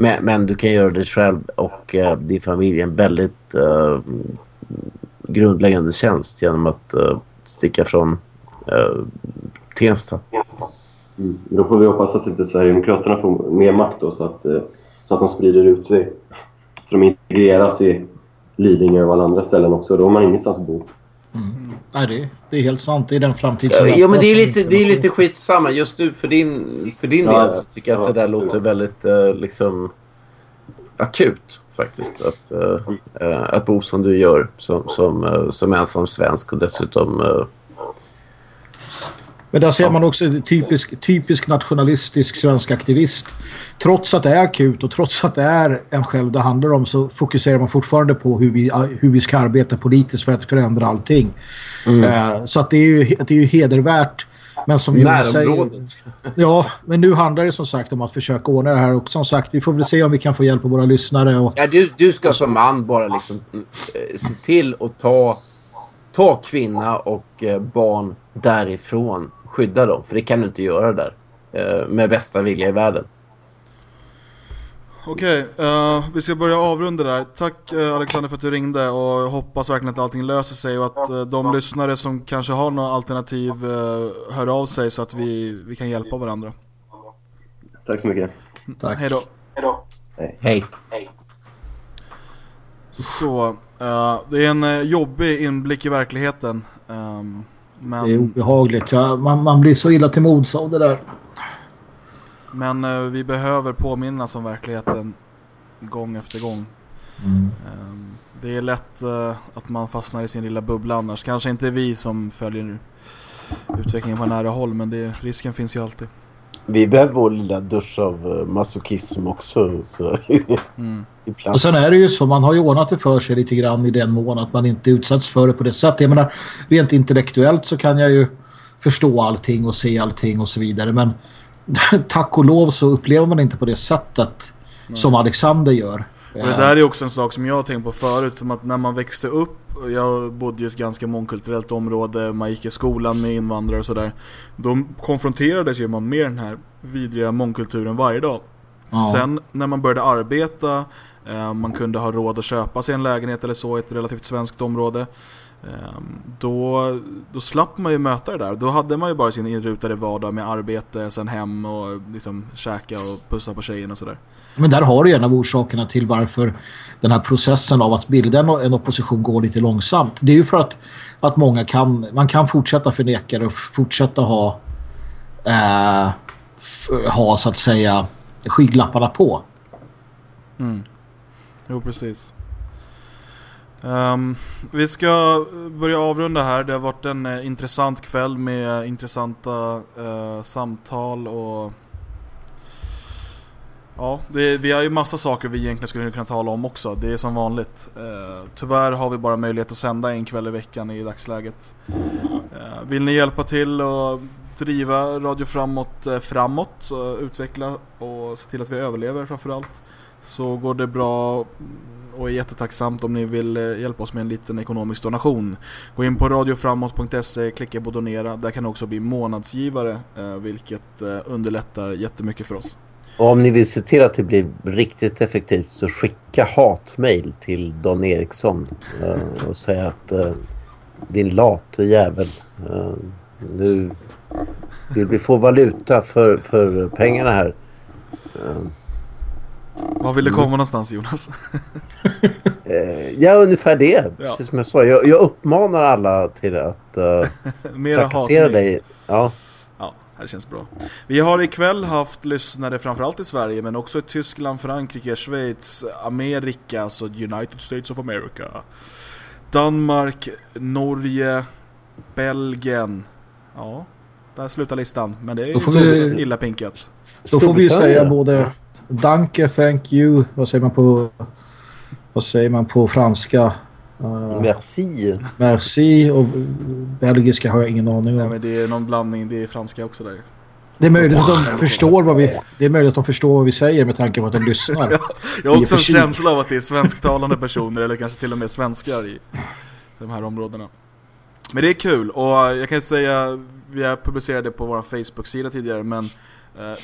Men, men du kan göra det själv och eh, din familj en väldigt eh, grundläggande tjänst genom att eh, sticka från eh, Tensta. Mm. Då får vi hoppas att inte Sverigedemokraterna får mer makt då så att, eh, så att de sprider ut sig. Så de integreras i Lidingö och alla andra ställen också. Då har man ingenstans att bo. Nej, det, det är helt sant. Det är den framtid som Ja, ja, men det är lite, det är lite skitsamma. Just nu för din, för din Ja, del så tycker jag att Ja, det där låter väldigt eh, liksom akut faktiskt. Att, eh, eh, att bo som du gör som, som, eh, som ensam svensk och dessutom eh, Men där ser man också typisk, typisk nationalistisk svensk aktivist. Trots att det är akut och trots att det är en själv det handlar om så fokuserar man fortfarande på hur vi, hur vi ska arbeta politiskt för att förändra allting. Eh, så att det är ju, det är ju hedervärt. Men som Jonas säger, närområdet. ja, men nu handlar det som sagt om att försöka ordna det här och som sagt, vi får väl se om vi kan få hjälp av våra lyssnare och Ja, du, du ska som man bara liksom mm, eh, se till att ta, ta kvinna och eh, barn därifrån. Skydda dem, för det kan du inte göra där. eh, Med bästa vilja i världen. Okej, eh, vi ska börja avrunda där. Tack eh, Alexander för att du ringde och hoppas verkligen att allting löser sig och att eh, de lyssnare som kanske har några alternativ hör av sig så att vi, vi kan hjälpa varandra. Tack så mycket. Tack. Hej då. Hej. Så, eh, det är en jobbig inblick i verkligheten. ehm, men... det är obehagligt. Ja, man, man blir så illa till mods av det där. Men eh, vi behöver påminnas om verkligheten gång efter gång. Ehm, det är lätt eh, att man fastnar i sin lilla bubbla annars. Kanske inte vi som följer utvecklingen på nära håll men det, risken finns ju alltid. Vi behöver vår lilla dusch av eh, masochism också. Så. Mm. Och sen är det ju så, man har ju ordnat det för sig lite grann i den mån att man inte utsatts för det på det sättet. Jag menar, rent intellektuellt så kan jag ju förstå allting och se allting och så vidare. Men tack och lov så upplever man inte på det sättet som Alexander gör. Och det där är också en sak som jag har tänkt på förut, som att när man växte upp, jag bodde i ett ganska mångkulturellt område, man gick i skolan med invandrare och sådär. Då konfronterades ju man med den här vidriga mångkulturen varje dag. Ja. Sen när man började arbeta, eh, man kunde ha råd att köpa sig en lägenhet eller så i ett relativt svenskt område. Eh, Då, då slapp man ju möta det där. Då hade man ju bara sin inrutade vardag med arbete, sen hem och liksom käka och pussa på tjejen och sådär. Men där har du en av orsakerna till varför den här processen av att bilda en, opposition går lite långsamt. Det är ju för att, att många kan, man kan fortsätta förneka det och fortsätta ha, eh, ha så att säga skygglapparna på. Mm. Jo, precis. Um, vi ska börja avrunda här. Det har varit en uh, intressant kväll med intressanta uh, samtal och Ja, det, vi har ju massa saker vi egentligen skulle kunna tala om också. Det är som vanligt. Uh, tyvärr har vi bara möjlighet att sända en kväll i veckan i dagsläget. Vill ni hjälpa till och driva Radio Framåt framåt, utveckla och se till att vi överlever framförallt så går det bra och är jättetacksamt om ni vill eh, hjälpa oss med en liten ekonomisk donation. Gå in på radioframåt.se, klicka på donera. Där kan ni också bli månadsgivare eh, vilket eh, underlättar jättemycket för oss. Och om ni vill se till att det blir riktigt effektivt så skicka hatmail till Dan Eriksson och säga att din late jävel nu vill vi få valuta för, för pengarna här. Var vill du komma någonstans Jonas? eh, ja, ungefär det. Ja. Precis som jag sa. Jag, jag uppmanar alla till att uh, Mera trakassera dig. Ja. Ja, det känns bra. Vi har ikväll haft lyssnare framförallt i Sverige men också i Tyskland, Frankrike, Schweiz, Amerika, alltså United States of America. Danmark, Norge, Belgien. Ja, där slutar listan. Men det är ju illa pinkat. Då får vi ju säga både danke, thank you, vad säger man på, vad säger man på franska? Uh, Merci. merci och belgiska har jag ingen aning Nej, om. men det är någon blandning, det är franska också där. Det är möjligt att de förstår vad vi, det är möjligt att de förstår vad vi säger med tanke på att de lyssnar. Jag har också en känsla av att det är svensktalande personer eller kanske till och med svenskar i de här områdena. Men det är kul och jag kan säga, vi har publicerat det på vår Facebook-sida tidigare men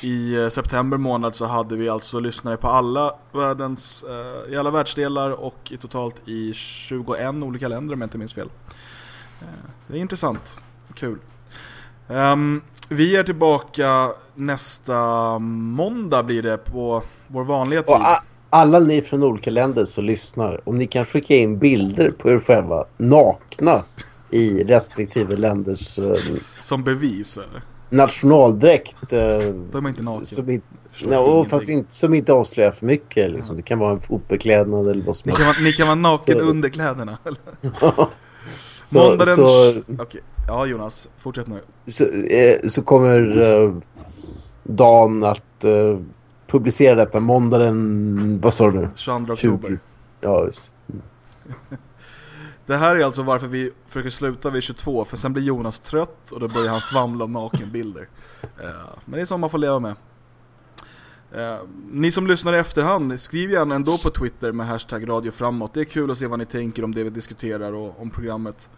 i eh, september månad så hade vi alltså lyssnare på alla världens, eh, i alla världsdelar och i totalt i 21 olika länder om jag inte minns fel. Eh, Det är intressant, kul. Ehm, vi är tillbaka nästa måndag blir det på vår vanliga tid. Alla ni från olika länder som lyssnar, om ni kan skicka in bilder på er själva nakna i respektive länders eh, Som bevis eller? Nationaldräkt. Eh, De är inte nakna. som, Förstår no, fast inte, som inte avslöjar för mycket. Liksom. Det kan vara en fotbeklädnad eller vad som Ni kan, vara, ni kan vara naken Så- under kläderna. Så, Måndag den... så, Okej. Ja Jonas, fortsätt nu. så, eh, så kommer eh, Dan att eh, publicera detta måndag den... Vad sa du nu? 22 20. oktober. Ja, just. Det här är alltså varför vi försöker sluta vid 22, för sen blir Jonas trött och då börjar han svamla om nakenbilder. Eh, men det är sånt man får leva med. Eh, ni som lyssnar i efterhand, skriv gärna ändå på Twitter med hashtag radio framåt. Det är kul att se vad ni tänker om det vi diskuterar och om programmet.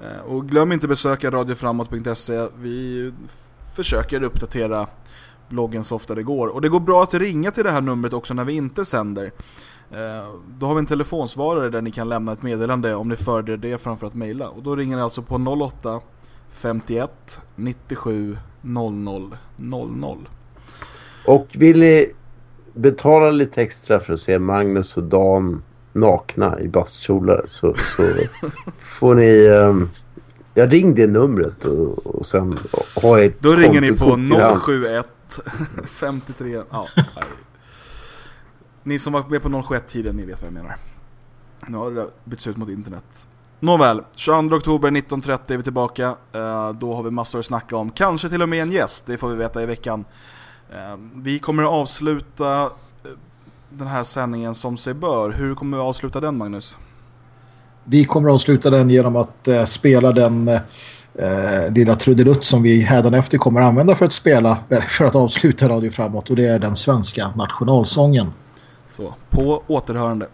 Eh, och glöm inte besöka radioframåt.se. Vi försöker uppdatera bloggen så ofta det går. Och det går bra att ringa till det här numret också när vi inte sänder. Eh, Då har vi en telefonsvarare där ni kan lämna ett meddelande om ni föredrar det framför att mejla. Och då ringer ni alltså på 08 51 97 00 00. Och vill ni betala lite extra för att se Magnus och Dan nakna i bastkjolar så, så får ni... Um, jag ring det numret och, och sen ha ett Då ringer ni på kontokonkurrens. 071 53... Ja. Ni som var med på 071 tiden, ni vet vad jag menar. Nu har det bytts ut mot internet. Nåväl, 22 oktober 19.30 är vi tillbaka. Eh, Då har vi massor att snacka om. Kanske till och med en gäst, det får vi veta i veckan. Eh, Vi kommer att avsluta eh, den här sändningen som sig bör. Hur kommer vi att avsluta den Magnus? Vi kommer att avsluta den genom att eh, spela den eh, eh lilla trudelutt som vi hädanefter kommer att använda för att spela för att avsluta Radio Framåt och det är den svenska nationalsången. Så, på återhörande.